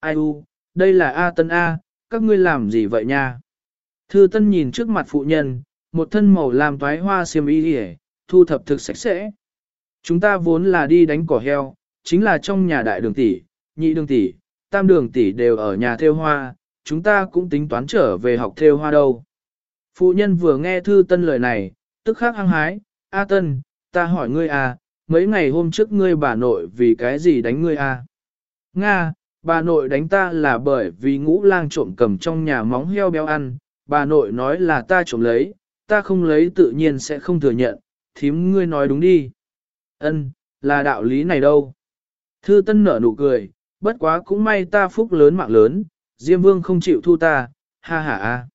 Ai u, đây là A Tân A, các ngươi làm gì vậy nha? Thư Tân nhìn trước mặt phụ nhân, một thân màu làm toái hoa xiêm y hề, thu thập thực sạch sẽ. Chúng ta vốn là đi đánh cỏ heo, chính là trong nhà đại đường tỷ, nhị đường tỷ, tam đường tỷ đều ở nhà theo hoa, chúng ta cũng tính toán trở về học theo hoa đâu. Phụ nhân vừa nghe thư tân lời này, tức khắc hăng hái, A tân, ta hỏi ngươi à, mấy ngày hôm trước ngươi bà nội vì cái gì đánh ngươi à? Nga, bà nội đánh ta là bởi vì ngũ lang trộm cầm trong nhà móng heo béo ăn, bà nội nói là ta trộm lấy, ta không lấy tự nhiên sẽ không thừa nhận, thím ngươi nói đúng đi. Ân, là đạo lý này đâu. Thư Tân nở nụ cười, bất quá cũng may ta phúc lớn mạng lớn, Diêm Vương không chịu thu ta, ha ha a.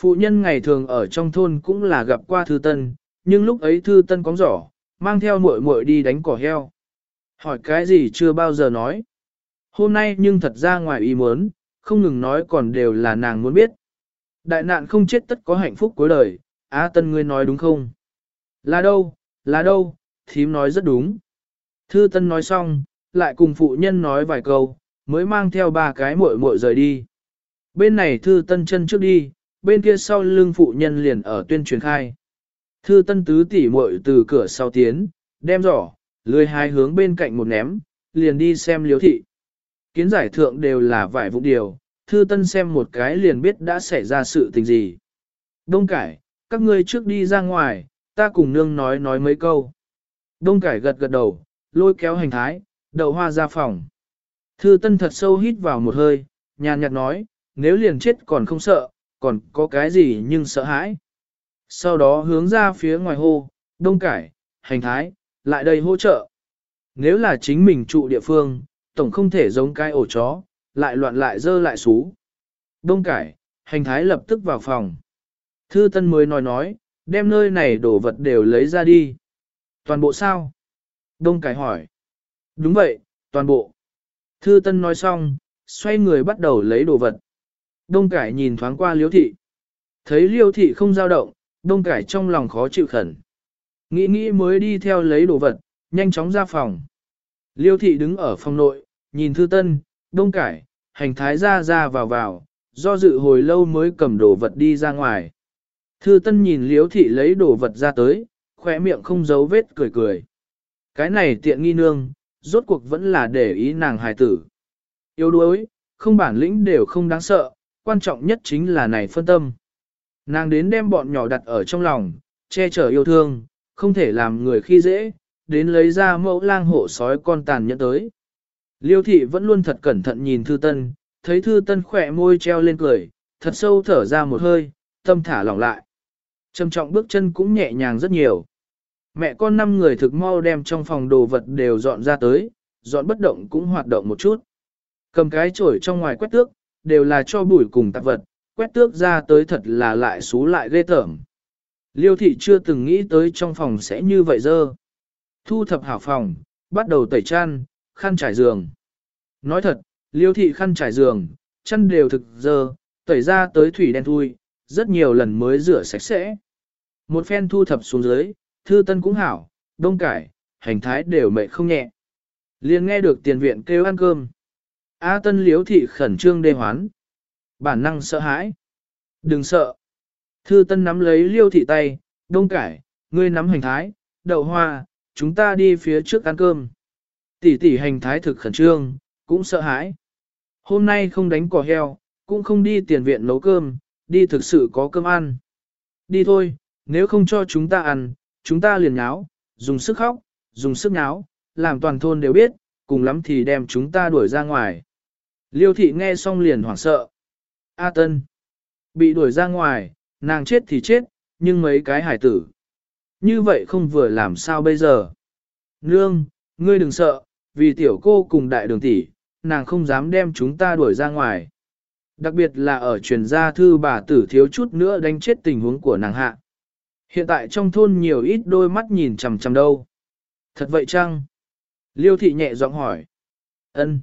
Phụ nhân ngày thường ở trong thôn cũng là gặp qua Thư Tân, nhưng lúc ấy Thư Tân cóng giỏ, mang theo muội muội đi đánh cỏ heo. Hỏi cái gì chưa bao giờ nói. Hôm nay nhưng thật ra ngoài ý muốn, không ngừng nói còn đều là nàng muốn biết. Đại nạn không chết tất có hạnh phúc cuối đời, Á à, Tân ngươi nói đúng không? Là đâu, là đâu, thím nói rất đúng. Thư Tân nói xong, lại cùng phụ nhân nói vài câu, mới mang theo ba cái muội muội rời đi. Bên này Thư Tân chân trước đi, bên kia sau lưng phụ nhân liền ở tuyên truyền khai. Thư Tân tứ tỷ muội từ cửa sau tiến, đem giỏ, lười hai hướng bên cạnh một ném, liền đi xem liếu thị. Kiến giải thượng đều là vài vụ điều, Thư Tân xem một cái liền biết đã xảy ra sự tình gì. Đông cải, các ngươi trước đi ra ngoài, ta cùng nương nói nói mấy câu. Đông cải gật gật đầu, lôi kéo hành thái, đậu hoa ra phòng. Thư Tân thật sâu hít vào một hơi, nhàn nhạt nói, nếu liền chết còn không sợ, còn có cái gì nhưng sợ hãi. Sau đó hướng ra phía ngoài hô, đông cải, hành thái, lại đây hỗ trợ. Nếu là chính mình trụ địa phương, tổng không thể giống cái ổ chó, lại loạn lại dơ lại xú. Đông cải, hành thái lập tức vào phòng. Thư Tân mới nói nói, đem nơi này đổ vật đều lấy ra đi. Toàn bộ sao? Đông cải hỏi. Đúng vậy, toàn bộ. Thư Tân nói xong, xoay người bắt đầu lấy đồ vật. Đông cải nhìn thoáng qua liêu thị. Thấy liêu thị không dao động, đông cải trong lòng khó chịu khẩn. Nghĩ nghĩ mới đi theo lấy đồ vật, nhanh chóng ra phòng. Liêu thị đứng ở phòng nội, nhìn thư tân, đông cải, hành thái ra ra vào vào, do dự hồi lâu mới cầm đồ vật đi ra ngoài. Thư tân nhìn liêu thị lấy đồ vật ra tới, khỏe miệng không giấu vết cười cười. Cái này tiện nghi nương, rốt cuộc vẫn là để ý nàng hài tử. Yêu đuối, không bản lĩnh đều không đáng sợ, quan trọng nhất chính là này phân tâm. Nàng đến đem bọn nhỏ đặt ở trong lòng, che chở yêu thương, không thể làm người khi dễ, đến lấy ra mẫu lang hổ sói con tàn nhẫn tới. Liêu thị vẫn luôn thật cẩn thận nhìn thư tân, thấy thư tân khỏe môi treo lên cười, thật sâu thở ra một hơi, tâm thả lỏng lại. Trầm trọng bước chân cũng nhẹ nhàng rất nhiều. Mẹ con năm người thực mau đem trong phòng đồ vật đều dọn ra tới, dọn bất động cũng hoạt động một chút. Cầm cái chổi trong ngoài quét tước, đều là cho bụi cùng tạp vật, quét tước ra tới thật là lại xú lại ghê tởm. Liêu thị chưa từng nghĩ tới trong phòng sẽ như vậy dơ. Thu thập hảo phòng, bắt đầu tẩy chăn, khăn trải giường. Nói thật, liêu thị khăn trải giường, chăn đều thực dơ, tẩy ra tới thủy đen thui, rất nhiều lần mới rửa sạch sẽ. Một phen thu thập xuống dưới, thư tân cũng hảo, đông cải, hành thái đều mệt không nhẹ. liền nghe được tiền viện kêu ăn cơm. A tân liếu thị khẩn trương đê hoán. Bản năng sợ hãi. Đừng sợ. Thư tân nắm lấy liêu thị tay, đông cải, ngươi nắm hành thái, đậu hoa, chúng ta đi phía trước ăn cơm. Tỷ tỷ hành thái thực khẩn trương, cũng sợ hãi. Hôm nay không đánh cỏ heo, cũng không đi tiền viện nấu cơm, đi thực sự có cơm ăn. Đi thôi, nếu không cho chúng ta ăn, chúng ta liền nháo, dùng sức khóc, dùng sức nháo, làm toàn thôn đều biết, cùng lắm thì đem chúng ta đuổi ra ngoài. Liêu thị nghe xong liền hoảng sợ. A Tân. Bị đuổi ra ngoài, nàng chết thì chết, nhưng mấy cái hải tử. Như vậy không vừa làm sao bây giờ. Nương, ngươi đừng sợ, vì tiểu cô cùng đại đường tỷ, nàng không dám đem chúng ta đuổi ra ngoài. Đặc biệt là ở truyền gia thư bà tử thiếu chút nữa đánh chết tình huống của nàng hạ. Hiện tại trong thôn nhiều ít đôi mắt nhìn chằm chằm đâu. Thật vậy chăng? Liêu thị nhẹ giọng hỏi. Ân.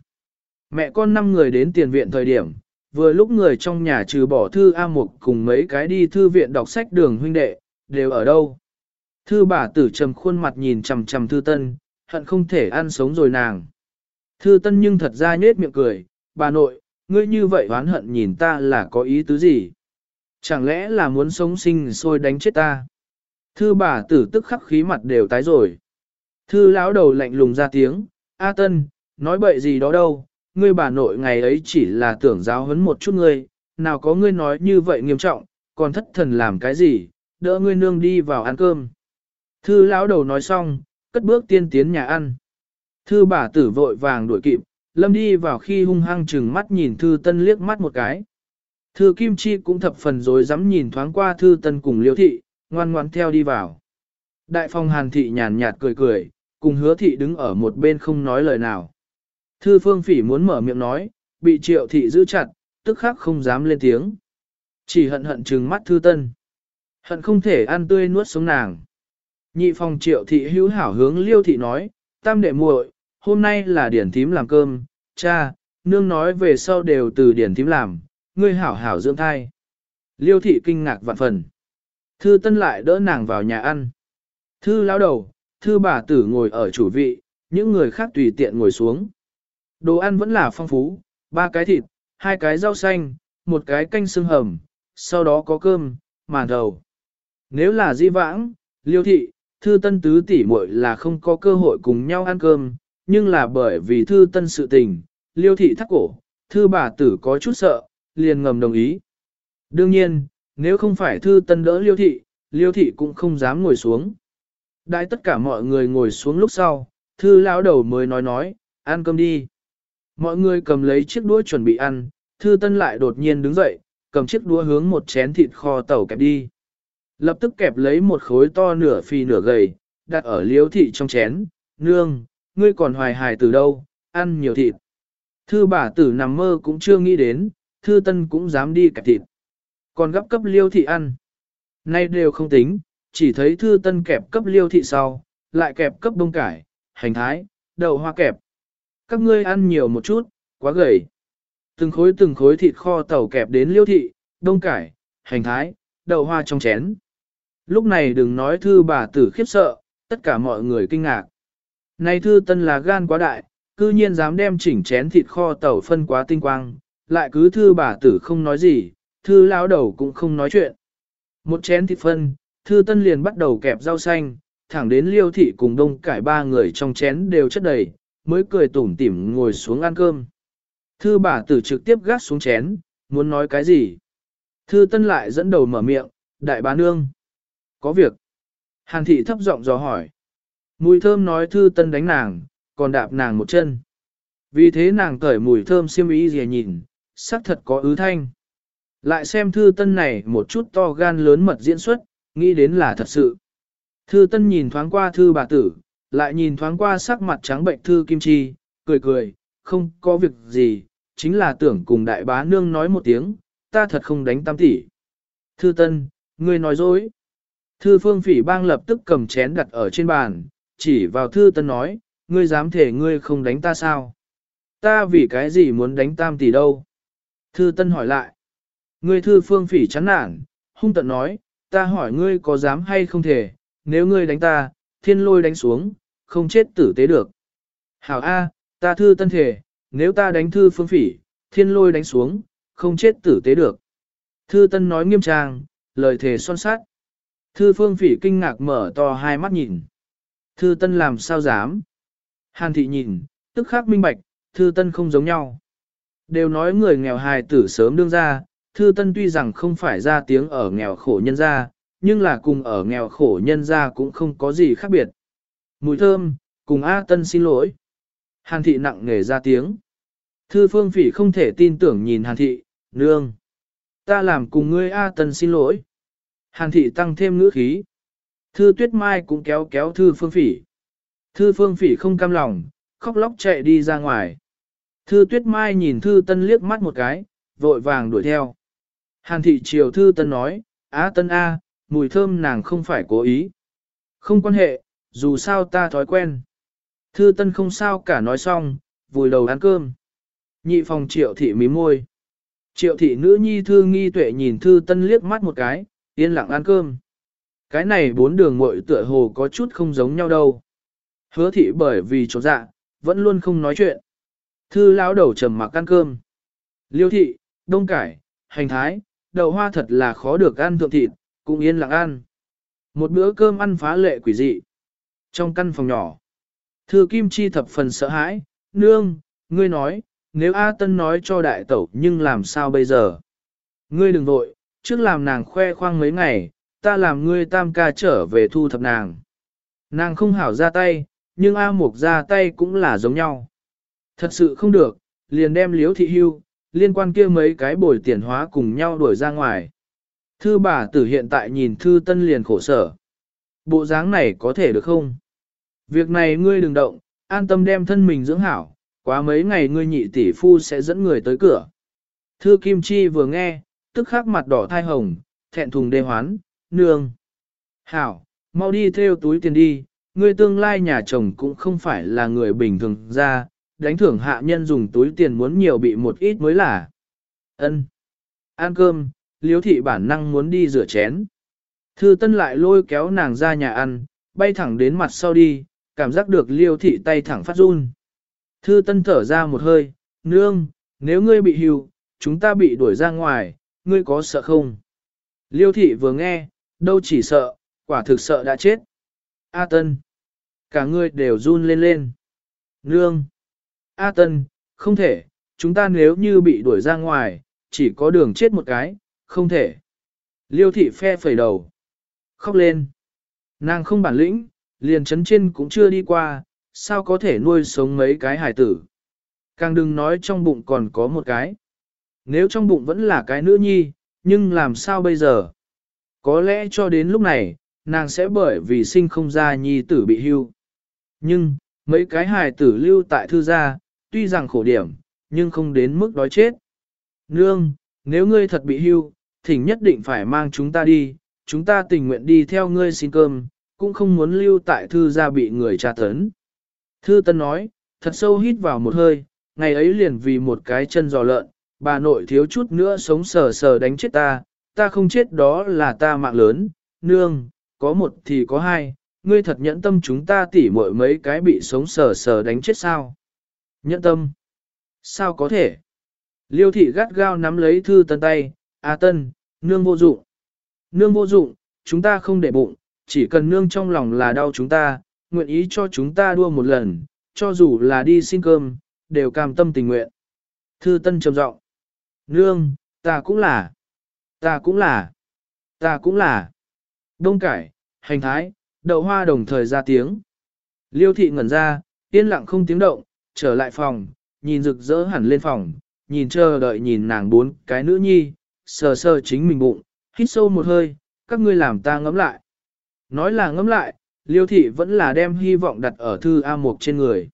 Mẹ con năm người đến tiền viện thời điểm, vừa lúc người trong nhà trừ bỏ thư A Mục cùng mấy cái đi thư viện đọc sách đường huynh đệ, đều ở đâu. Thư bà tử trầm khuôn mặt nhìn chằm chằm thư tân, hận không thể ăn sống rồi nàng. Thư tân nhưng thật ra nhết miệng cười, bà nội, ngươi như vậy oán hận nhìn ta là có ý tứ gì? Chẳng lẽ là muốn sống sinh sôi đánh chết ta? Thư bà tử tức khắc khí mặt đều tái rồi. Thư lão đầu lạnh lùng ra tiếng, A Tân, nói bậy gì đó đâu, ngươi bà nội ngày ấy chỉ là tưởng giáo huấn một chút ngươi, nào có ngươi nói như vậy nghiêm trọng, còn thất thần làm cái gì, đỡ ngươi nương đi vào ăn cơm. Thư lão đầu nói xong, cất bước tiên tiến nhà ăn. Thư bà tử vội vàng đuổi kịp, lâm đi vào khi hung hăng chừng mắt nhìn thư tân liếc mắt một cái. Thư kim chi cũng thập phần rồi dám nhìn thoáng qua thư tân cùng liêu thị, ngoan ngoan theo đi vào. Đại phong hàn thị nhàn nhạt cười cười, cùng hứa thị đứng ở một bên không nói lời nào. Thư phương phỉ muốn mở miệng nói, bị triệu thị giữ chặt, tức khắc không dám lên tiếng. Chỉ hận hận trừng mắt thư tân. Hận không thể ăn tươi nuốt sống nàng. Nhị phòng triệu thị hữu hảo hướng liêu thị nói, tam đệ muội, hôm nay là điển thím làm cơm, cha, nương nói về sau đều từ điển thím làm, ngươi hảo hảo dưỡng thai. Liêu thị kinh ngạc vạn phần. Thư tân lại đỡ nàng vào nhà ăn. Thư lão đầu, thư bà tử ngồi ở chủ vị, những người khác tùy tiện ngồi xuống. Đồ ăn vẫn là phong phú, ba cái thịt, hai cái rau xanh, một cái canh xương hầm, sau đó có cơm, màn thầu. Nếu là di vãng, liêu thị, thư tân tứ tỷ muội là không có cơ hội cùng nhau ăn cơm, nhưng là bởi vì thư tân sự tình, liêu thị thắc cổ, thư bà tử có chút sợ, liền ngầm đồng ý. Đương nhiên, nếu không phải thư tân đỡ liêu thị, liêu thị cũng không dám ngồi xuống. Đại tất cả mọi người ngồi xuống lúc sau, thư lão đầu mới nói nói, ăn cơm đi. Mọi người cầm lấy chiếc đũa chuẩn bị ăn, thư tân lại đột nhiên đứng dậy, cầm chiếc đũa hướng một chén thịt kho tàu kẹp đi. Lập tức kẹp lấy một khối to nửa phi nửa gầy, đặt ở liếu thị trong chén, nương, ngươi còn hoài hài từ đâu, ăn nhiều thịt. Thư bà tử nằm mơ cũng chưa nghĩ đến, thư tân cũng dám đi kẹp thịt. Còn gấp cấp liêu thị ăn. Nay đều không tính, chỉ thấy thư tân kẹp cấp liêu thị sau, lại kẹp cấp bông cải, hành thái, đậu hoa kẹp. Các ngươi ăn nhiều một chút, quá gầy. Từng khối từng khối thịt kho tàu kẹp đến liêu thị, đông cải, hành thái, đậu hoa trong chén. Lúc này đừng nói thư bà tử khiếp sợ, tất cả mọi người kinh ngạc. Này thư tân là gan quá đại, cư nhiên dám đem chỉnh chén thịt kho tàu phân quá tinh quang, lại cứ thư bà tử không nói gì, thư lão đầu cũng không nói chuyện. Một chén thịt phân, thư tân liền bắt đầu kẹp rau xanh, thẳng đến liêu thị cùng đông cải ba người trong chén đều chất đầy, mới cười tủm tỉm ngồi xuống ăn cơm. Thư bà tử trực tiếp gác xuống chén, muốn nói cái gì? Thư tân lại dẫn đầu mở miệng, đại bá nương. Có việc. Hàn thị thấp giọng dò hỏi. Mùi thơm nói thư tân đánh nàng, còn đạp nàng một chân. Vì thế nàng cởi mùi thơm xiêm ý gì nhìn, sắc thật có ứ thanh. Lại xem thư tân này một chút to gan lớn mật diễn xuất, nghĩ đến là thật sự. Thư tân nhìn thoáng qua thư bà tử, lại nhìn thoáng qua sắc mặt trắng bệnh thư kim chi, cười cười, không có việc gì, chính là tưởng cùng đại bá nương nói một tiếng, ta thật không đánh tam tỷ. Thư tân, ngươi nói dối. Thư phương phỉ bang lập tức cầm chén đặt ở trên bàn, chỉ vào thư tân nói, ngươi dám thể ngươi không đánh ta sao? Ta vì cái gì muốn đánh tam tỷ đâu? Thư tân hỏi lại. Ngươi thư phương phỉ chán nản, hung tận nói, ta hỏi ngươi có dám hay không thể, nếu ngươi đánh ta, thiên lôi đánh xuống, không chết tử tế được. Hảo A, ta thư tân thể, nếu ta đánh thư phương phỉ, thiên lôi đánh xuống, không chết tử tế được. Thư tân nói nghiêm trang, lời thề son sát. Thư phương phỉ kinh ngạc mở to hai mắt nhìn. Thư tân làm sao dám? Hàn thị nhìn, tức khắc minh bạch, thư tân không giống nhau. Đều nói người nghèo hài tử sớm đương ra, thư tân tuy rằng không phải ra tiếng ở nghèo khổ nhân ra, nhưng là cùng ở nghèo khổ nhân ra cũng không có gì khác biệt. Mùi thơm, cùng A tân xin lỗi. Hàn thị nặng nghề ra tiếng. Thư phương phỉ không thể tin tưởng nhìn hàn thị, nương. Ta làm cùng ngươi A Tân xin lỗi. Hàn thị tăng thêm ngữ khí. Thư tuyết mai cũng kéo kéo thư phương phỉ. Thư phương phỉ không cam lòng, khóc lóc chạy đi ra ngoài. Thư tuyết mai nhìn thư tân liếc mắt một cái, vội vàng đuổi theo. Hàn thị chiều thư tân nói, Á tân A, mùi thơm nàng không phải cố ý. Không quan hệ, dù sao ta thói quen. Thư tân không sao cả nói xong, vùi đầu ăn cơm. Nhị phòng triệu thị mí môi. Triệu thị nữ nhi thư nghi tuệ nhìn thư tân liếc mắt một cái, yên lặng ăn cơm. Cái này bốn đường muội tựa hồ có chút không giống nhau đâu. Hứa thị bởi vì chỗ dạ, vẫn luôn không nói chuyện. Thư lão đầu trầm mặc ăn cơm. Liêu thị, đông cải, hành thái, đậu hoa thật là khó được ăn thượng thịt, cũng yên lặng ăn. Một bữa cơm ăn phá lệ quỷ dị. Trong căn phòng nhỏ, thư kim chi thập phần sợ hãi, nương, ngươi nói, nếu A Tân nói cho đại tẩu nhưng làm sao bây giờ? Ngươi đừng vội, trước làm nàng khoe khoang mấy ngày, ta làm ngươi tam ca trở về thu thập nàng. Nàng không hảo ra tay, nhưng A Mục ra tay cũng là giống nhau. Thật sự không được, liền đem liếu thị hưu, liên quan kia mấy cái bồi tiền hóa cùng nhau đuổi ra ngoài. Thư bà tử hiện tại nhìn thư tân liền khổ sở. Bộ dáng này có thể được không? Việc này ngươi đừng động, an tâm đem thân mình dưỡng hảo, quá mấy ngày ngươi nhị tỷ phu sẽ dẫn người tới cửa. Thư Kim Chi vừa nghe, tức khắc mặt đỏ thai hồng, thẹn thùng đê hoán, nương. Hảo, mau đi theo túi tiền đi, ngươi tương lai nhà chồng cũng không phải là người bình thường ra, đánh thưởng hạ nhân dùng túi tiền muốn nhiều bị một ít mới là. Ân. Ăn cơm, liếu thị bản năng muốn đi rửa chén. Thư tân lại lôi kéo nàng ra nhà ăn, bay thẳng đến mặt sau đi, cảm giác được liêu thị tay thẳng phát run. Thư tân thở ra một hơi, nương, nếu ngươi bị hưu, chúng ta bị đuổi ra ngoài, ngươi có sợ không? Liêu thị vừa nghe, đâu chỉ sợ, quả thực sợ đã chết. A tân, cả ngươi đều run lên lên. Nương, A tân, không thể, chúng ta nếu như bị đuổi ra ngoài, chỉ có đường chết một cái, không thể. Liêu thị phe phẩy đầu. Khóc lên. Nàng không bản lĩnh, liền chấn trên cũng chưa đi qua, sao có thể nuôi sống mấy cái hải tử. Càng đừng nói trong bụng còn có một cái. Nếu trong bụng vẫn là cái nữ nhi, nhưng làm sao bây giờ? Có lẽ cho đến lúc này, nàng sẽ bởi vì sinh không ra nhi tử bị hưu. Nhưng, mấy cái hài tử lưu tại thư gia, tuy rằng khổ điểm, nhưng không đến mức đói chết. Nương, nếu ngươi thật bị hưu, thỉnh nhất định phải mang chúng ta đi, chúng ta tình nguyện đi theo ngươi xin cơm, cũng không muốn lưu tại thư gia bị người tra tấn. Thư Tân nói, thật sâu hít vào một hơi, ngày ấy liền vì một cái chân giò lợn, bà nội thiếu chút nữa sống sờ sờ đánh chết ta, ta không chết đó là ta mạng lớn, nương, có một thì có hai, ngươi thật nhẫn tâm chúng ta tỉ muội mấy cái bị sống sờ sờ đánh chết sao? Nhẫn tâm? Sao có thể? Liêu thị gắt gao nắm lấy thư tân tay, A tân, nương vô dụng. Nương vô dụng, chúng ta không để bụng, chỉ cần nương trong lòng là đau chúng ta, nguyện ý cho chúng ta đua một lần, cho dù là đi xin cơm, đều cam tâm tình nguyện. Thư Tân trầm giọng. Nương, ta cũng là. Ta cũng là. Ta cũng là. Đông cải, hành thái, đậu hoa đồng thời ra tiếng. Liêu thị ngẩn ra, yên lặng không tiếng động, trở lại phòng, nhìn rực rỡ hẳn lên phòng, nhìn chờ đợi nhìn nàng bốn cái nữ nhi, sờ sờ chính mình bụng, hít sâu một hơi, các ngươi làm ta ngẫm lại. Nói là ngẫm lại, Liêu thị vẫn là đem hy vọng đặt ở thư A Mộc trên người.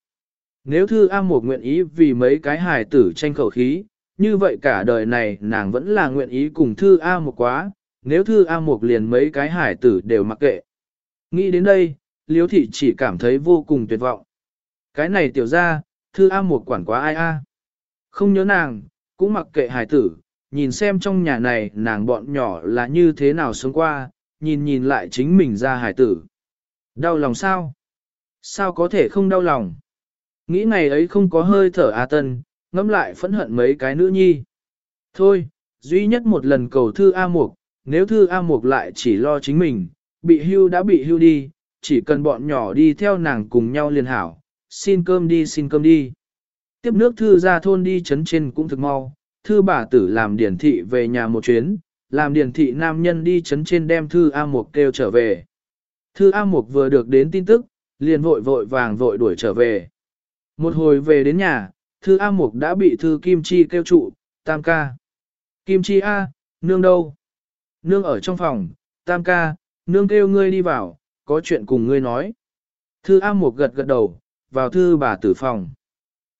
Nếu thư A Mộc nguyện ý vì mấy cái hài tử tranh khẩu khí, như vậy cả đời này nàng vẫn là nguyện ý cùng thư A Mộc quá, nếu thư A Mộc liền mấy cái hài tử đều mặc kệ. Nghĩ đến đây, Liêu thị chỉ cảm thấy vô cùng tuyệt vọng. Cái này tiểu ra, thư A Mộc quản quá ai a? Không nhớ nàng, cũng mặc kệ hài tử, nhìn xem trong nhà này nàng bọn nhỏ là như thế nào sống qua, nhìn nhìn lại chính mình ra hải tử. Đau lòng sao? Sao có thể không đau lòng? Nghĩ ngày ấy không có hơi thở A Tân, ngẫm lại phẫn hận mấy cái nữ nhi. Thôi, duy nhất một lần cầu thư A Mục, nếu thư A Mục lại chỉ lo chính mình, bị hưu đã bị hưu đi, chỉ cần bọn nhỏ đi theo nàng cùng nhau liền hảo, xin cơm đi xin cơm đi. Tiếp nước thư ra thôn đi chấn trên cũng thực mau, thư bà tử làm điển thị về nhà một chuyến, làm điển thị nam nhân đi chấn trên đem thư A Mục kêu trở về. Thư A Mục vừa được đến tin tức, liền vội vội vàng vội đuổi trở về. Một hồi về đến nhà, thư A Mục đã bị thư Kim Chi kêu trụ, tam ca. Kim Chi A, nương đâu? Nương ở trong phòng, tam ca, nương kêu ngươi đi vào, có chuyện cùng ngươi nói. Thư A Mục gật gật đầu, vào thư bà tử phòng.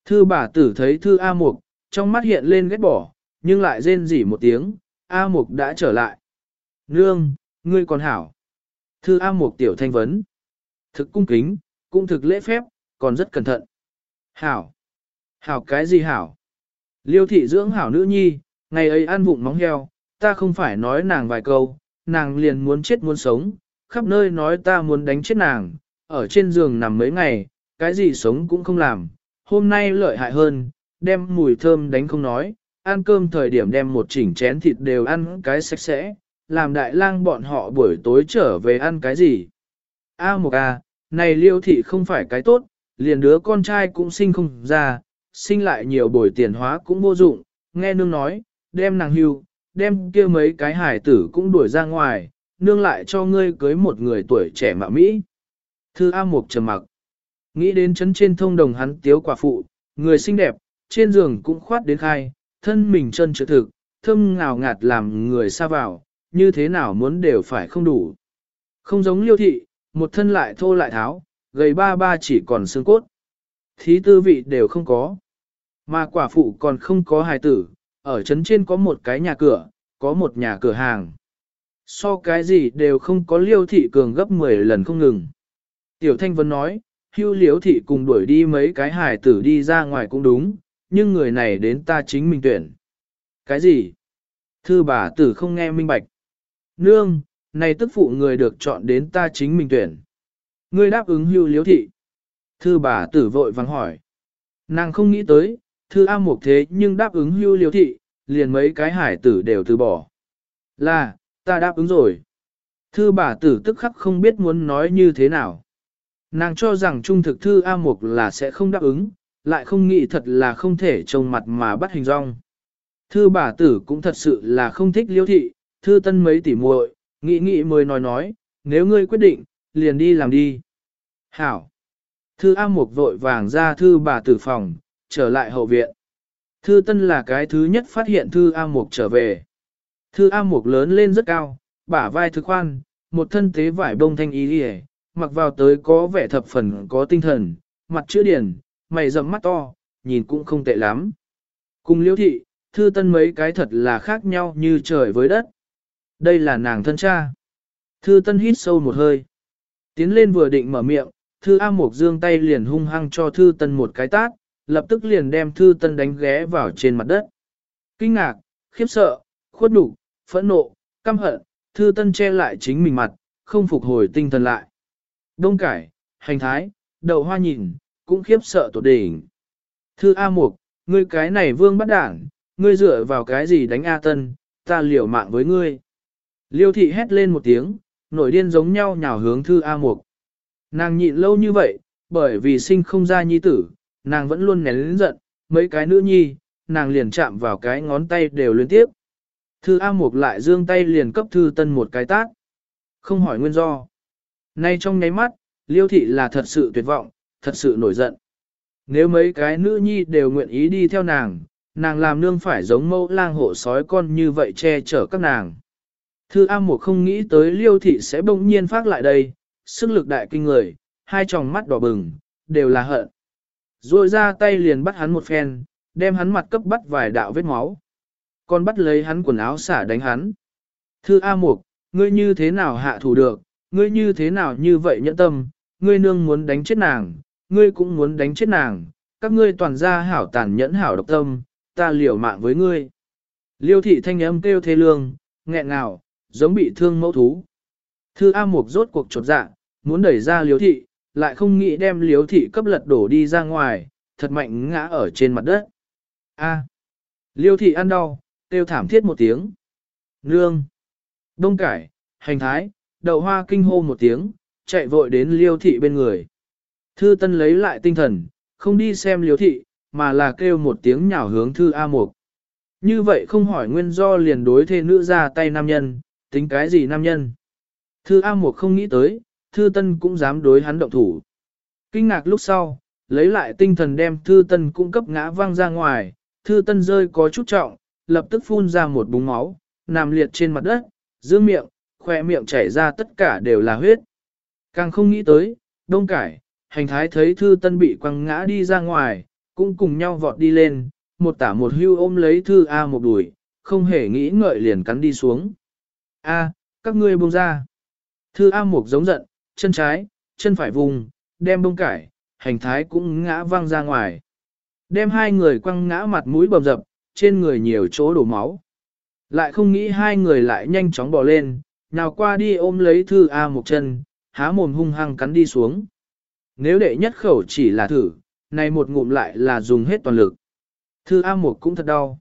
Thư bà tử thấy thư A Mục, trong mắt hiện lên ghét bỏ, nhưng lại rên rỉ một tiếng, A Mục đã trở lại. Nương, ngươi còn hảo. Thư A Mục tiểu thanh vấn. Thực cung kính, cũng thực lễ phép, còn rất cẩn thận. Hảo. Hảo cái gì hảo? Liêu thị dưỡng hảo nữ nhi, ngày ấy ăn vụng móng heo, ta không phải nói nàng vài câu, nàng liền muốn chết muốn sống, khắp nơi nói ta muốn đánh chết nàng, ở trên giường nằm mấy ngày, cái gì sống cũng không làm, hôm nay lợi hại hơn, đem mùi thơm đánh không nói, ăn cơm thời điểm đem một chỉnh chén thịt đều ăn cái sạch sẽ, làm đại lang bọn họ buổi tối trở về ăn cái gì. A một A, à, này liêu thị không phải cái tốt, liền đứa con trai cũng sinh không ra, sinh lại nhiều buổi tiền hóa cũng vô dụng, nghe nương nói, đem nàng hưu, đem kia mấy cái hải tử cũng đuổi ra ngoài, nương lại cho ngươi cưới một người tuổi trẻ mạ Mỹ. Thư A Mộc trầm mặc, nghĩ đến chấn trên thông đồng hắn tiếu quả phụ, người xinh đẹp, trên giường cũng khoát đến khai, thân mình chân trượt thực, thơm ngào ngạt làm người xa vào, như thế nào muốn đều phải không đủ. Không giống liêu thị, một thân lại thô lại tháo, gầy ba ba chỉ còn xương cốt. Thí tư vị đều không có. Mà quả phụ còn không có hài tử, ở trấn trên có một cái nhà cửa, có một nhà cửa hàng. So cái gì đều không có liêu thị cường gấp 10 lần không ngừng. Tiểu Thanh Vân nói, hưu liếu thị cùng đuổi đi mấy cái hài tử đi ra ngoài cũng đúng, nhưng người này đến ta chính mình tuyển. Cái gì? Thư bà tử không nghe minh bạch. Nương, này tức phụ người được chọn đến ta chính mình tuyển. Ngươi đáp ứng hưu liếu thị. Thư bà tử vội vắng hỏi. Nàng không nghĩ tới, thư A Mục thế nhưng đáp ứng hưu liếu thị, liền mấy cái hải tử đều từ bỏ. Là, ta đáp ứng rồi. Thư bà tử tức khắc không biết muốn nói như thế nào. Nàng cho rằng trung thực thư A Mục là sẽ không đáp ứng, lại không nghĩ thật là không thể trông mặt mà bắt hình rong. Thư bà tử cũng thật sự là không thích liêu thị, thư tân mấy tỉ muội, nghĩ nghĩ mới nói nói, nếu ngươi quyết định, liền đi làm đi. Hảo. Thư A Mục vội vàng ra thư bà tử phòng, trở lại hậu viện. Thư Tân là cái thứ nhất phát hiện Thư A Mục trở về. Thư A Mục lớn lên rất cao, bả vai thực khoan, một thân tế vải bông thanh y đi mặc vào tới có vẻ thập phần có tinh thần, mặt chữ điển, mày rậm mắt to, nhìn cũng không tệ lắm. Cùng liễu thị, Thư Tân mấy cái thật là khác nhau như trời với đất. Đây là nàng thân cha. Thư Tân hít sâu một hơi. Tiến lên vừa định mở miệng, Thư A Mộc dương tay liền hung hăng cho Thư Tân một cái tát, lập tức liền đem Thư Tân đánh ghé vào trên mặt đất. Kinh ngạc, khiếp sợ, khuất đủ, phẫn nộ, căm hận, Thư Tân che lại chính mình mặt, không phục hồi tinh thần lại. Đông cải, hành thái, đậu hoa nhìn, cũng khiếp sợ tột đỉnh. Thư A Mục, ngươi cái này vương bắt đảng, ngươi dựa vào cái gì đánh A Tân, ta liều mạng với ngươi. Liêu thị hét lên một tiếng, nổi điên giống nhau nhào hướng Thư A Mục. Nàng nhịn lâu như vậy, bởi vì sinh không ra nhi tử, nàng vẫn luôn nén lĩnh giận, mấy cái nữ nhi, nàng liền chạm vào cái ngón tay đều liên tiếp. Thư A Mục lại dương tay liền cấp Thư Tân một cái tát. Không hỏi nguyên do. Nay trong nháy mắt, Liêu thị là thật sự tuyệt vọng, thật sự nổi giận. Nếu mấy cái nữ nhi đều nguyện ý đi theo nàng, nàng làm nương phải giống mẫu lang hộ sói con như vậy che chở các nàng. Thư A Mục không nghĩ tới Liêu thị sẽ bỗng nhiên phát lại đây, sức lực đại kinh người, hai tròng mắt đỏ bừng, đều là hận. Rồi ra tay liền bắt hắn một phen, đem hắn mặt cấp bắt vài đạo vết máu. Còn bắt lấy hắn quần áo xả đánh hắn. Thư A Mục, ngươi như thế nào hạ thủ được, ngươi như thế nào như vậy nhẫn tâm, ngươi nương muốn đánh chết nàng, ngươi cũng muốn đánh chết nàng, các ngươi toàn ra hảo tàn nhẫn hảo độc tâm, ta liều mạng với ngươi. Liêu thị thanh âm kêu thê lương, nghẹn ngào, giống bị thương mẫu thú. Thư A Mục rốt cuộc trột dạ, muốn đẩy ra liếu thị, lại không nghĩ đem liếu thị cấp lật đổ đi ra ngoài, thật mạnh ngã ở trên mặt đất. A. Liêu thị ăn đau, kêu thảm thiết một tiếng. Nương. Đông cải, hành thái, đậu hoa kinh hô một tiếng, chạy vội đến liêu thị bên người. Thư tân lấy lại tinh thần, không đi xem Liễu thị, mà là kêu một tiếng nhào hướng thư A Mục. Như vậy không hỏi nguyên do liền đối thê nữ ra tay nam nhân, tính cái gì nam nhân. Thư A Mục không nghĩ tới, Thư Tân cũng dám đối hắn động thủ. Kinh ngạc lúc sau, lấy lại tinh thần đem thư tân cung cấp ngã văng ra ngoài, thư tân rơi có chút trọng, lập tức phun ra một búng máu, nằm liệt trên mặt đất, dương miệng, khỏe miệng chảy ra tất cả đều là huyết. Càng không nghĩ tới, đông cải, hành thái thấy thư tân bị quăng ngã đi ra ngoài, cũng cùng nhau vọt đi lên, một tả một hưu ôm lấy thư A một đuổi, không hề nghĩ ngợi liền cắn đi xuống. A, các ngươi buông ra. Thư A Mục giống giận, chân trái, chân phải vùng, đem bông cải, hành thái cũng ngã văng ra ngoài. Đem hai người quăng ngã mặt mũi bầm dập, trên người nhiều chỗ đổ máu. Lại không nghĩ hai người lại nhanh chóng bỏ lên, nào qua đi ôm lấy thư A một chân, há mồm hung hăng cắn đi xuống. Nếu đệ nhất khẩu chỉ là thử, này một ngụm lại là dùng hết toàn lực. Thư A một cũng thật đau.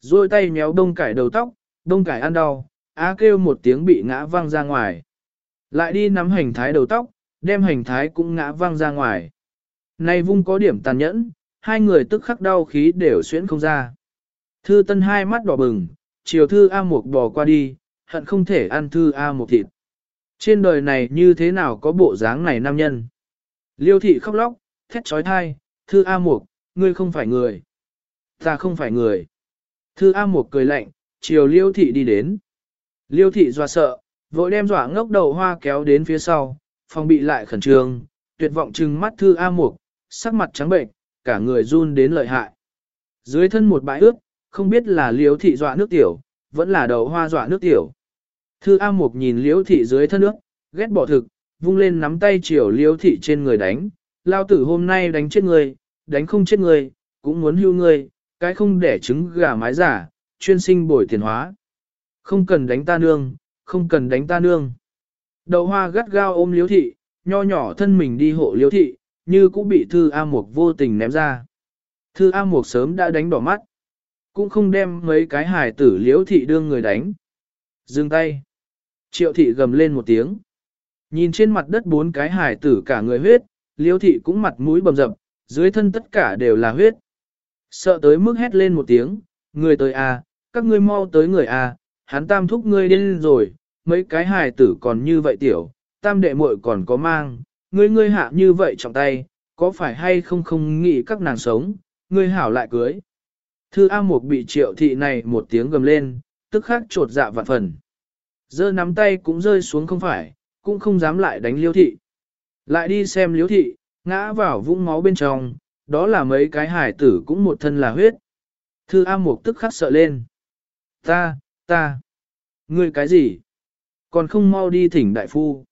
Rồi tay méo đông cải đầu tóc, đông cải ăn đau, á kêu một tiếng bị ngã văng ra ngoài. Lại đi nắm hành thái đầu tóc, đem hành thái cũng ngã văng ra ngoài. Này vung có điểm tàn nhẫn, hai người tức khắc đau khí đều xuyễn không ra. Thư tân hai mắt đỏ bừng, chiều thư A Mục bò qua đi, hận không thể ăn thư A Mục thịt. Trên đời này như thế nào có bộ dáng này nam nhân? Liêu thị khóc lóc, thét trói thai, thư A Mục, ngươi không phải người. Ta không phải người. Thư A Mục cười lạnh, chiều liêu thị đi đến. Liêu thị dọa sợ, vội đem dọa ngốc đầu hoa kéo đến phía sau, phòng bị lại khẩn trương, tuyệt vọng trừng mắt thư A Mục, sắc mặt trắng bệnh, cả người run đến lợi hại. Dưới thân một bãi ướt, không biết là liêu thị dọa nước tiểu, vẫn là đầu hoa dọa nước tiểu. Thư A Mục nhìn liêu thị dưới thân nước, ghét bỏ thực, vung lên nắm tay chiều liêu thị trên người đánh, lao tử hôm nay đánh chết người, đánh không chết người, cũng muốn hưu người, cái không để trứng gà mái giả, chuyên sinh bồi tiền hóa. Không cần đánh ta nương, không cần đánh ta nương. đầu hoa gắt gao ôm liêu thị, nho nhỏ thân mình đi hộ liêu thị, như cũng bị thư A Mục vô tình ném ra. Thư A Mục sớm đã đánh đỏ mắt, cũng không đem mấy cái hài tử liễu thị đương người đánh. Dừng tay. Triệu thị gầm lên một tiếng. Nhìn trên mặt đất bốn cái hài tử cả người huyết, liêu thị cũng mặt mũi bầm dập, dưới thân tất cả đều là huyết. Sợ tới mức hét lên một tiếng, người tới à, các ngươi mau tới người à, hắn tam thúc ngươi điên rồi, mấy cái hài tử còn như vậy tiểu, tam đệ muội còn có mang, ngươi ngươi hạ như vậy trong tay, có phải hay không không nghĩ các nàng sống, ngươi hảo lại cưới. Thư A Mục bị triệu thị này một tiếng gầm lên, tức khắc trột dạ vạn phần. Giơ nắm tay cũng rơi xuống không phải, cũng không dám lại đánh liêu thị. Lại đi xem liêu thị, ngã vào vũng máu bên trong, đó là mấy cái hải tử cũng một thân là huyết. Thư A Mục tức khắc sợ lên. Ta, ta, ngươi cái gì? Còn không mau đi thỉnh đại phu.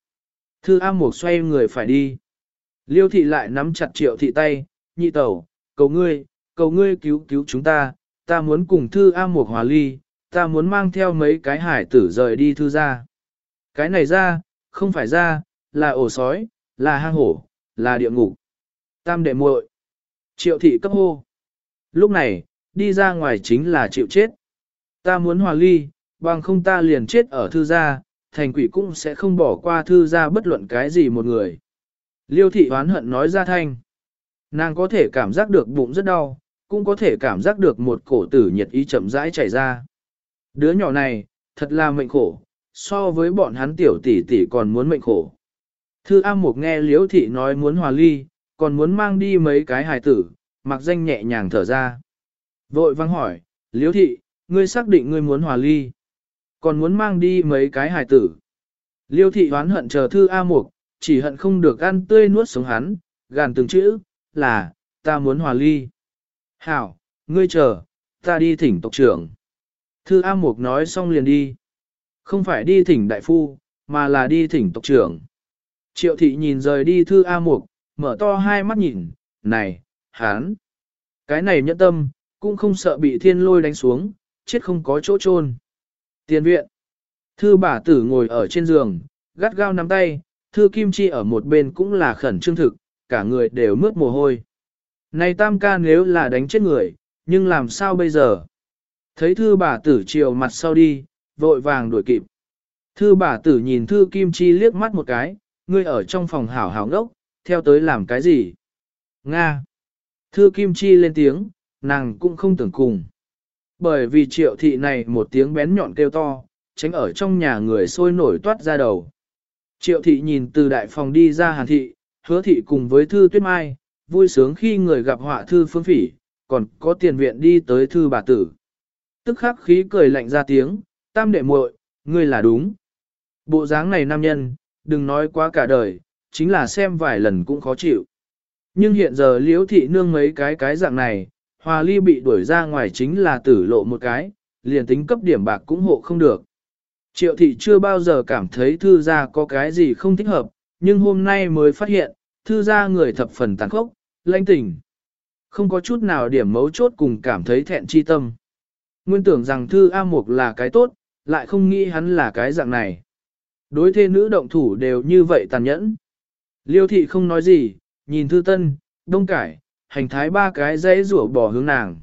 Thư A Mục xoay người phải đi. Liêu thị lại nắm chặt triệu thị tay, nhị tẩu, cầu ngươi, cầu ngươi cứu cứu chúng ta, ta muốn cùng thư A Mục hòa ly, ta muốn mang theo mấy cái hải tử rời đi thư ra. Cái này ra, không phải ra, là ổ sói, là hang hổ, là địa ngục. Tam đệ muội. Triệu thị cấp hô. Lúc này, đi ra ngoài chính là chịu chết. Ta muốn hòa ly, bằng không ta liền chết ở thư gia, thành quỷ cũng sẽ không bỏ qua thư gia bất luận cái gì một người. Liêu thị oán hận nói ra thanh. Nàng có thể cảm giác được bụng rất đau, cũng có thể cảm giác được một cổ tử nhiệt ý chậm rãi chảy ra. Đứa nhỏ này, thật là mệnh khổ, so với bọn hắn tiểu tỷ tỷ còn muốn mệnh khổ. Thư A Mục nghe Liễu thị nói muốn hòa ly, còn muốn mang đi mấy cái hài tử, mặc danh nhẹ nhàng thở ra. Vội vang hỏi, Liễu thị, ngươi xác định ngươi muốn hòa ly, còn muốn mang đi mấy cái hài tử. Liêu thị hoán hận chờ thư A Mục, chỉ hận không được ăn tươi nuốt sống hắn, gàn từng chữ, là, ta muốn hòa ly. Hảo, ngươi chờ, ta đi thỉnh tộc trưởng. Thư A Mục nói xong liền đi. Không phải đi thỉnh đại phu, mà là đi thỉnh tộc trưởng. Triệu thị nhìn rời đi thư A Mục, mở to hai mắt nhìn, này, hán. Cái này nhẫn tâm, cũng không sợ bị thiên lôi đánh xuống, chết không có chỗ chôn. Tiền viện. Thư bà tử ngồi ở trên giường, gắt gao nắm tay, thư kim chi ở một bên cũng là khẩn trương thực, cả người đều mướt mồ hôi. Này tam ca nếu là đánh chết người, nhưng làm sao bây giờ? Thấy thư bà tử chiều mặt sau đi, vội vàng đuổi kịp. Thư bà tử nhìn thư kim chi liếc mắt một cái, ngươi ở trong phòng hảo hảo ngốc, theo tới làm cái gì? Nga. Thư kim chi lên tiếng, nàng cũng không tưởng cùng. Bởi vì triệu thị này một tiếng bén nhọn kêu to, tránh ở trong nhà người sôi nổi toát ra đầu. Triệu thị nhìn từ đại phòng đi ra hàn thị, hứa thị cùng với thư tuyết mai, vui sướng khi người gặp họa thư phương phỉ, còn có tiền viện đi tới thư bà tử. Tức khắc khí cười lạnh ra tiếng, tam đệ muội, ngươi là đúng. Bộ dáng này nam nhân, đừng nói quá cả đời, chính là xem vài lần cũng khó chịu. Nhưng hiện giờ liễu thị nương mấy cái cái dạng này, hòa ly bị đuổi ra ngoài chính là tử lộ một cái, liền tính cấp điểm bạc cũng hộ không được. Triệu thị chưa bao giờ cảm thấy thư gia có cái gì không thích hợp, nhưng hôm nay mới phát hiện, thư gia người thập phần tàn khốc, lãnh tình. Không có chút nào điểm mấu chốt cùng cảm thấy thẹn chi tâm. Nguyên tưởng rằng thư A Mục là cái tốt, lại không nghĩ hắn là cái dạng này. Đối thế nữ động thủ đều như vậy tàn nhẫn. Liêu thị không nói gì, nhìn thư tân, đông cải, hành thái ba cái dãy rủa bỏ hướng nàng.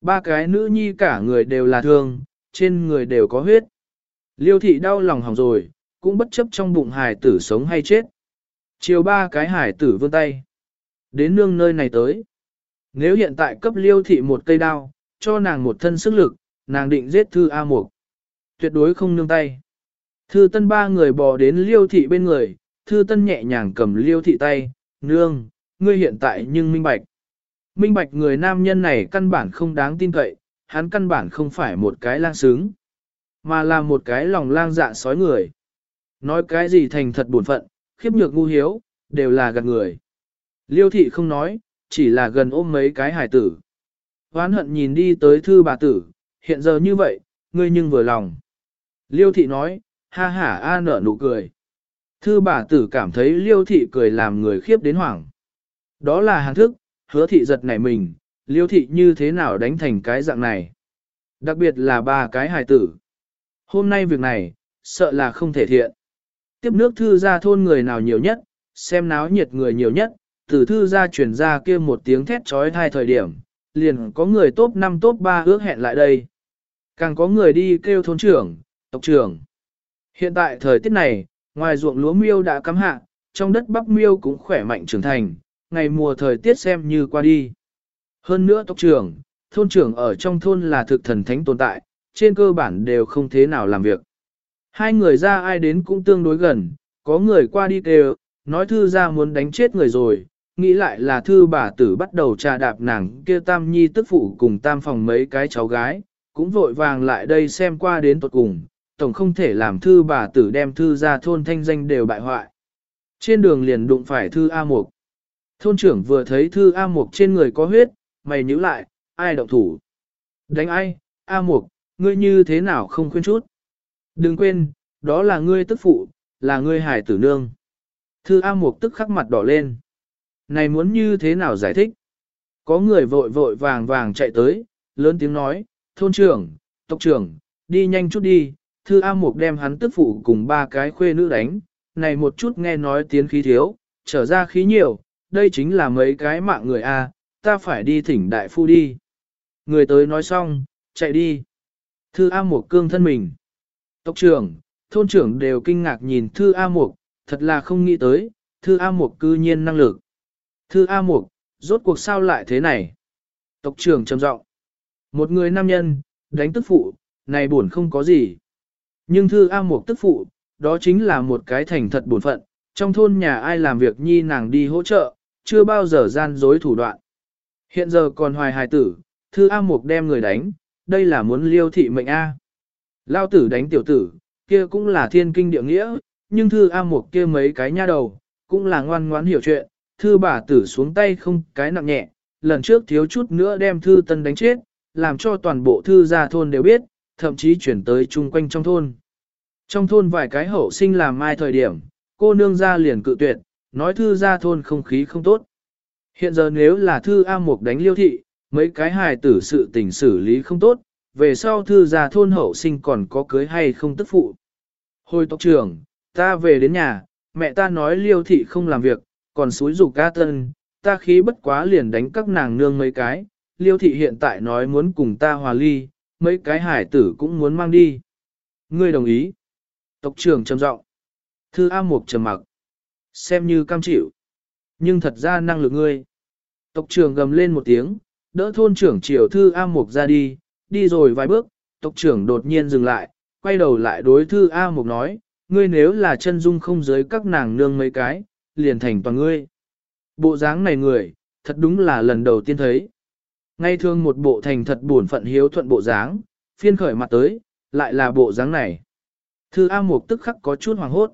Ba cái nữ nhi cả người đều là thương, trên người đều có huyết. Liêu thị đau lòng hỏng rồi, cũng bất chấp trong bụng hài tử sống hay chết. Chiều ba cái hải tử vươn tay. Đến nương nơi này tới. Nếu hiện tại cấp liêu thị một cây đao, cho nàng một thân sức lực, nàng định giết thư A Mục. Tuyệt đối không nương tay. Thư tân ba người bò đến liêu thị bên người, thư tân nhẹ nhàng cầm liêu thị tay, nương, ngươi hiện tại nhưng minh bạch. Minh bạch người nam nhân này căn bản không đáng tin cậy, hắn căn bản không phải một cái lang sướng, mà là một cái lòng lang dạ sói người. Nói cái gì thành thật buồn phận, khiếp nhược ngu hiếu, đều là gạt người. Liêu thị không nói, chỉ là gần ôm mấy cái hải tử. Hoán hận nhìn đi tới thư bà tử, hiện giờ như vậy, ngươi nhưng vừa lòng. Liêu thị nói, ha ha a nở nụ cười. Thư bà tử cảm thấy liêu thị cười làm người khiếp đến hoảng. Đó là hàng thức, hứa thị giật nảy mình, liêu thị như thế nào đánh thành cái dạng này. Đặc biệt là ba cái hài tử. Hôm nay việc này, sợ là không thể thiện. Tiếp nước thư ra thôn người nào nhiều nhất, xem náo nhiệt người nhiều nhất, từ thư ra chuyển ra kia một tiếng thét trói thai thời điểm, liền có người top 5 top 3 ước hẹn lại đây. Càng có người đi kêu thôn trưởng, tộc trưởng. Hiện tại thời tiết này, ngoài ruộng lúa miêu đã cắm hạ, trong đất bắp miêu cũng khỏe mạnh trưởng thành, ngày mùa thời tiết xem như qua đi. Hơn nữa tộc trưởng, thôn trưởng ở trong thôn là thực thần thánh tồn tại, trên cơ bản đều không thế nào làm việc. Hai người ra ai đến cũng tương đối gần, có người qua đi kêu, nói thư ra muốn đánh chết người rồi, nghĩ lại là thư bà tử bắt đầu trà đạp nàng kia tam nhi tức phụ cùng tam phòng mấy cái cháu gái, cũng vội vàng lại đây xem qua đến tuột cùng, tổng không thể làm thư bà tử đem thư ra thôn thanh danh đều bại hoại. Trên đường liền đụng phải thư A Mục. Thôn trưởng vừa thấy thư A Mục trên người có huyết, mày nhíu lại, ai động thủ? Đánh ai? A Mục, ngươi như thế nào không khuyên chút? Đừng quên, đó là ngươi tức phụ, là ngươi hải tử nương. Thư A Mục tức khắc mặt đỏ lên. Này muốn như thế nào giải thích? Có người vội vội vàng vàng chạy tới, lớn tiếng nói, thôn trưởng, tộc trưởng, đi nhanh chút đi, thư A Mục đem hắn tức phụ cùng ba cái khuê nữ đánh, này một chút nghe nói tiến khí thiếu, trở ra khí nhiều, đây chính là mấy cái mạng người A, ta phải đi thỉnh đại phu đi. Người tới nói xong, chạy đi. Thư A Mục cương thân mình. Tộc trưởng, thôn trưởng đều kinh ngạc nhìn Thư A Mục, thật là không nghĩ tới, Thư A Mục cư nhiên năng lực. Thư A Mục, rốt cuộc sao lại thế này? Tộc trưởng trầm giọng. Một người nam nhân, đánh tức phụ, này buồn không có gì. Nhưng Thư A Mục tức phụ, đó chính là một cái thành thật bổn phận, trong thôn nhà ai làm việc nhi nàng đi hỗ trợ, chưa bao giờ gian dối thủ đoạn. Hiện giờ còn hoài hài tử, Thư A Mục đem người đánh, đây là muốn liêu thị mệnh A. Lao tử đánh tiểu tử, kia cũng là thiên kinh địa nghĩa, nhưng Thư A Mục kia mấy cái nha đầu, cũng là ngoan ngoãn hiểu chuyện, Thư bà tử xuống tay không cái nặng nhẹ, lần trước thiếu chút nữa đem Thư Tân đánh chết, làm cho toàn bộ Thư gia thôn đều biết, thậm chí chuyển tới chung quanh trong thôn. Trong thôn vài cái hậu sinh làm mai thời điểm, cô nương ra liền cự tuyệt, nói Thư gia thôn không khí không tốt. Hiện giờ nếu là Thư A Mục đánh liêu thị, mấy cái hài tử sự tình xử lý không tốt, về sau Thư gia thôn hậu sinh còn có cưới hay không tức phụ. Hồi tộc trưởng, ta về đến nhà, mẹ ta nói liêu thị không làm việc, còn suối rủ ca tân, ta khí bất quá liền đánh các nàng nương mấy cái, liêu thị hiện tại nói muốn cùng ta hòa ly, mấy cái hải tử cũng muốn mang đi. Ngươi đồng ý. Tộc trưởng trầm giọng. Thư A Mục trầm mặc. Xem như cam chịu. Nhưng thật ra năng lực ngươi. Tộc trưởng gầm lên một tiếng, đỡ thôn trưởng triều Thư A Mục ra đi, đi rồi vài bước, tộc trưởng đột nhiên dừng lại, quay đầu lại đối Thư A Mục nói, ngươi nếu là chân dung không giới các nàng nương mấy cái, liền thành toàn ngươi. Bộ dáng này người, thật đúng là lần đầu tiên thấy. Ngay thương một bộ thành thật buồn phận hiếu thuận bộ dáng, phiên khởi mặt tới, lại là bộ dáng này. Thư A Mục tức khắc có chút hoàng hốt.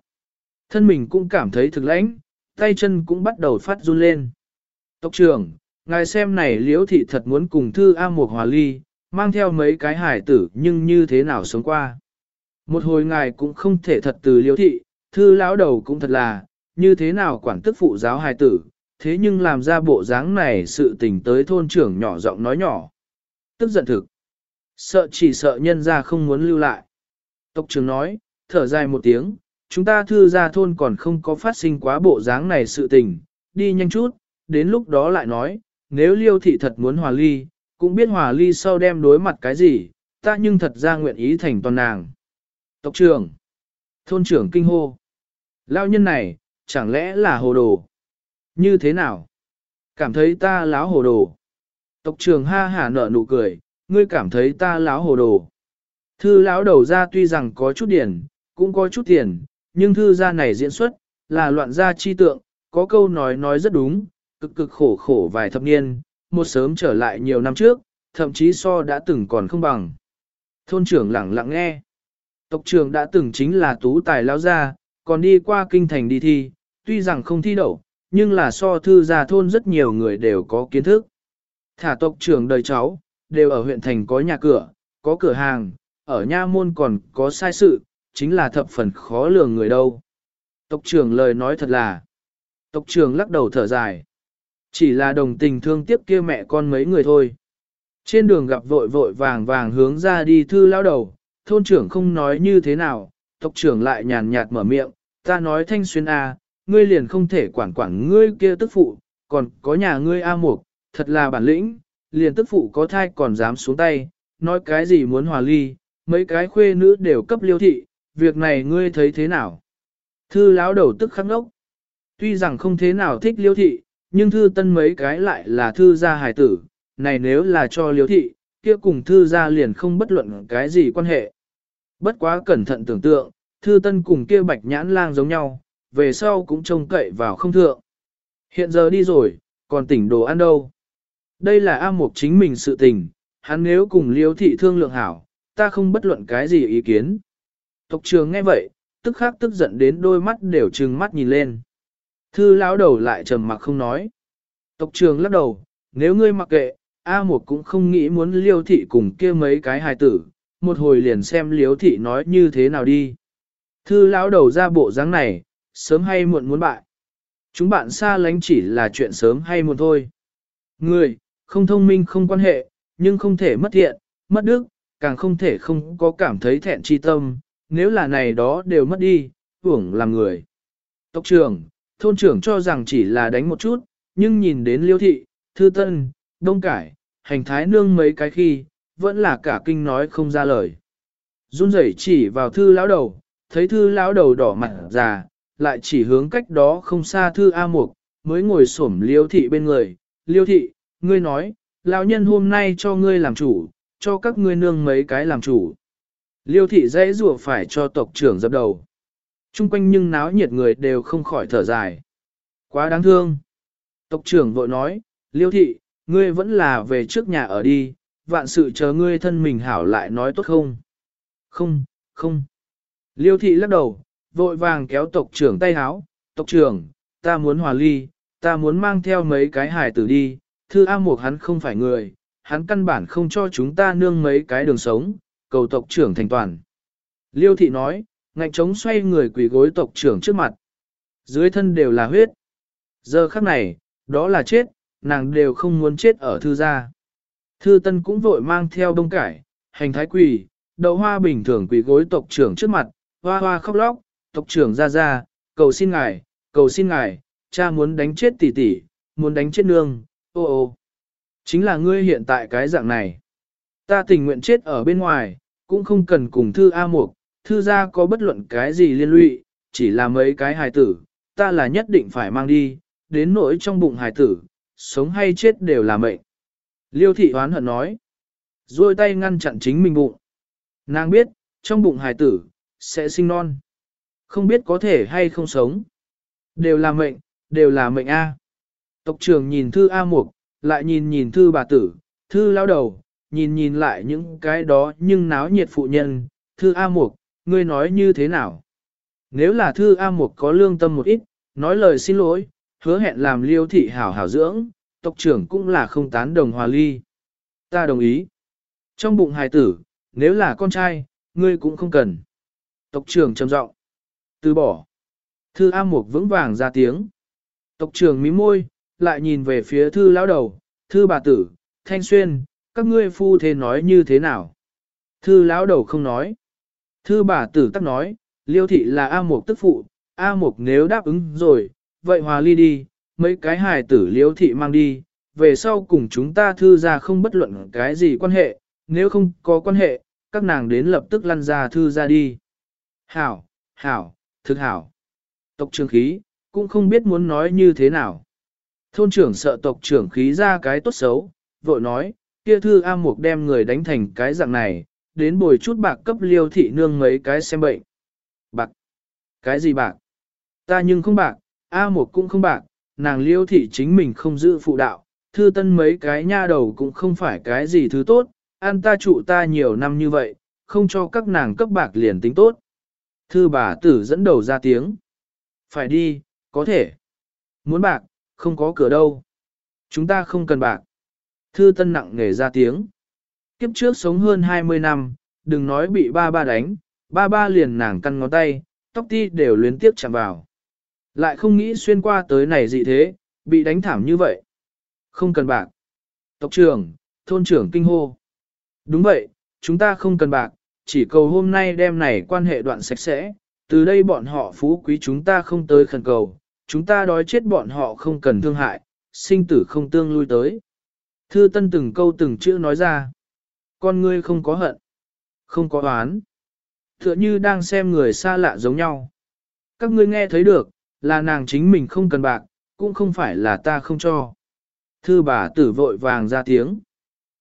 Thân mình cũng cảm thấy thực lãnh, tay chân cũng bắt đầu phát run lên. Tộc trưởng, ngài xem này liễu thị thật muốn cùng Thư A Mục hòa ly, mang theo mấy cái hải tử nhưng như thế nào sống qua. Một hồi ngài cũng không thể thật từ liễu thị, Thư lão đầu cũng thật là, như thế nào quản tức phụ giáo hải tử, thế nhưng làm ra bộ dáng này sự tình tới thôn trưởng nhỏ giọng nói nhỏ. Tức giận thực. Sợ chỉ sợ nhân ra không muốn lưu lại. Tộc trưởng nói, thở dài một tiếng, chúng ta thư ra thôn còn không có phát sinh quá bộ dáng này sự tình, đi nhanh chút, đến lúc đó lại nói, nếu liêu thị thật muốn hòa ly, cũng biết hòa ly sau đem đối mặt cái gì, ta nhưng thật ra nguyện ý thành toàn nàng. Tộc trưởng, thôn trưởng kinh hô, lao nhân này, chẳng lẽ là hồ đồ? Như thế nào? Cảm thấy ta láo hồ đồ. Tộc trưởng ha hả nở nụ cười, ngươi cảm thấy ta láo hồ đồ. Thư lão đầu ra tuy rằng có chút điển, cũng có chút tiền, nhưng thư gia này diễn xuất, là loạn gia chi tượng, có câu nói nói rất đúng, cực cực khổ khổ vài thập niên, một sớm trở lại nhiều năm trước, thậm chí so đã từng còn không bằng. Thôn trưởng lặng lặng nghe. Tộc trưởng đã từng chính là tú tài lao gia, còn đi qua kinh thành đi thi, tuy rằng không thi đậu, nhưng là so thư gia thôn rất nhiều người đều có kiến thức. Thả tộc trưởng đời cháu, đều ở huyện thành có nhà cửa, có cửa hàng, ở nha môn còn có sai sự, chính là thập phần khó lường người đâu. Tộc trưởng lời nói thật là, tộc trưởng lắc đầu thở dài. Chỉ là đồng tình thương tiếc kia mẹ con mấy người thôi. Trên đường gặp vội vội vàng vàng hướng ra đi thư lao đầu, thôn trưởng không nói như thế nào, tộc trưởng lại nhàn nhạt mở miệng, ta nói thanh xuyên A, ngươi liền không thể quản quản ngươi kia tức phụ, còn có nhà ngươi A mục, thật là bản lĩnh, liền tức phụ có thai còn dám xuống tay, nói cái gì muốn hòa ly, mấy cái khuê nữ đều cấp liêu thị, việc này ngươi thấy thế nào? Thư lão đầu tức khắc ngốc. Tuy rằng không thế nào thích liêu thị, nhưng thư tân mấy cái lại là thư gia hài tử, này nếu là cho liêu thị, kia cùng thư gia liền không bất luận cái gì quan hệ. Bất quá cẩn thận tưởng tượng, thư tân cùng kia bạch nhãn lang giống nhau, về sau cũng trông cậy vào không thượng. Hiện giờ đi rồi, còn tỉnh đồ ăn đâu? Đây là A Mục chính mình sự tình, hắn nếu cùng liêu thị thương lượng hảo, ta không bất luận cái gì ý kiến. Tộc trường nghe vậy, tức khắc tức giận đến đôi mắt đều trừng mắt nhìn lên. Thư lão đầu lại trầm mặc không nói. Tộc trường lắc đầu, nếu ngươi mặc kệ, A một cũng không nghĩ muốn liêu thị cùng kia mấy cái hài tử, một hồi liền xem liêu thị nói như thế nào đi. Thư lão đầu ra bộ dáng này, sớm hay muộn muốn bại. Chúng bạn xa lánh chỉ là chuyện sớm hay muộn thôi. Người, không thông minh không quan hệ, nhưng không thể mất thiện, mất đức, càng không thể không có cảm thấy thẹn chi tâm, nếu là này đó đều mất đi, hưởng làm người. Tộc trưởng, thôn trưởng cho rằng chỉ là đánh một chút, nhưng nhìn đến liêu thị, thư tân, đông cải, hành thái nương mấy cái khi, vẫn là cả kinh nói không ra lời. Run rẩy chỉ vào thư lão đầu, thấy thư lão đầu đỏ mặt già, lại chỉ hướng cách đó không xa thư A Mục, mới ngồi xổm liêu thị bên người. Liêu thị, ngươi nói, lão nhân hôm nay cho ngươi làm chủ, cho các ngươi nương mấy cái làm chủ. Liêu thị dễ rủa phải cho tộc trưởng dập đầu. Trung quanh nhưng náo nhiệt người đều không khỏi thở dài. Quá đáng thương. Tộc trưởng vội nói, Liêu thị, ngươi vẫn là về trước nhà ở đi, vạn sự chờ ngươi thân mình hảo lại nói tốt không? Không, không. Liêu thị lắc đầu, vội vàng kéo tộc trưởng tay háo, tộc trưởng, ta muốn hòa ly, ta muốn mang theo mấy cái hài tử đi, thư A Mộc hắn không phải người, hắn căn bản không cho chúng ta nương mấy cái đường sống, cầu tộc trưởng thành toàn. Liêu thị nói, ngạnh trống xoay người quỳ gối tộc trưởng trước mặt. Dưới thân đều là huyết. Giờ khắc này, đó là chết, nàng đều không muốn chết ở thư gia. Thư tân cũng vội mang theo đông cải, hành thái quỳ, đậu hoa bình thường quỳ gối tộc trưởng trước mặt, hoa hoa khóc lóc, tộc trưởng ra ra, cầu xin ngài, cầu xin ngài, cha muốn đánh chết tỷ tỷ, muốn đánh chết nương, ô ô. Chính là ngươi hiện tại cái dạng này. Ta tình nguyện chết ở bên ngoài, cũng không cần cùng thư A Mục, thư gia có bất luận cái gì liên lụy, chỉ là mấy cái hài tử, ta là nhất định phải mang đi, đến nỗi trong bụng hài tử, sống hay chết đều là mệnh. Liêu thị hoán hận nói, rồi tay ngăn chặn chính mình bụng. Nàng biết, trong bụng hài tử, sẽ sinh non. Không biết có thể hay không sống. Đều là mệnh, đều là mệnh A. Tộc trưởng nhìn thư A Mục, lại nhìn nhìn thư bà tử, thư lao đầu, nhìn nhìn lại những cái đó nhưng náo nhiệt phụ nhân, thư A Mục, ngươi nói như thế nào? Nếu là thư A Mục có lương tâm một ít, nói lời xin lỗi, hứa hẹn làm liêu thị hảo hảo dưỡng, tộc trưởng cũng là không tán đồng hòa ly. Ta đồng ý. Trong bụng hài tử, nếu là con trai, ngươi cũng không cần. Tộc trưởng trầm giọng từ bỏ. Thư A Mục vững vàng ra tiếng. Tộc trưởng mí môi, lại nhìn về phía thư lão đầu, thư bà tử, thanh xuyên, các ngươi phu thế nói như thế nào? Thư lão đầu không nói. Thư bà tử tắc nói, liêu thị là A Mục tức phụ, A Mục nếu đáp ứng rồi, vậy hòa ly đi, mấy cái hài tử liêu thị mang đi, về sau cùng chúng ta thư ra không bất luận cái gì quan hệ, nếu không có quan hệ, các nàng đến lập tức lăn ra thư ra đi. Hảo, hảo, thực hảo. Tộc trưởng khí, cũng không biết muốn nói như thế nào. Thôn trưởng sợ tộc trưởng khí ra cái tốt xấu, vội nói, kia thư A Mục đem người đánh thành cái dạng này, đến bồi chút bạc cấp liêu thị nương mấy cái xem bệnh. Bạc? Cái gì bạc? Ta nhưng không bạc, A Mục cũng không bạc, nàng liêu thị chính mình không giữ phụ đạo, thư tân mấy cái nha đầu cũng không phải cái gì thứ tốt, ăn ta trụ ta nhiều năm như vậy, không cho các nàng cấp bạc liền tính tốt. Thư bà tử dẫn đầu ra tiếng. Phải đi, có thể. Muốn bạc, không có cửa đâu. Chúng ta không cần bạc. Thư tân nặng nghề ra tiếng. Kiếp trước sống hơn 20 năm, đừng nói bị ba ba đánh, ba ba liền nàng căn ngón tay, tóc ti đều luyến tiếp chạm vào. Lại không nghĩ xuyên qua tới này gì thế, bị đánh thảm như vậy. Không cần bạc. Tộc trưởng, thôn trưởng kinh hô. Đúng vậy, chúng ta không cần bạc, chỉ cầu hôm nay đem này quan hệ đoạn sạch sẽ, từ đây bọn họ phú quý chúng ta không tới khẩn cầu, chúng ta đói chết bọn họ không cần thương hại, sinh tử không tương lui tới. Thư Tân từng câu từng chữ nói ra. Con ngươi không có hận, không có oán. Tựa như đang xem người xa lạ giống nhau. Các ngươi nghe thấy được, là nàng chính mình không cần bạc, cũng không phải là ta không cho. Thư bà tử vội vàng ra tiếng.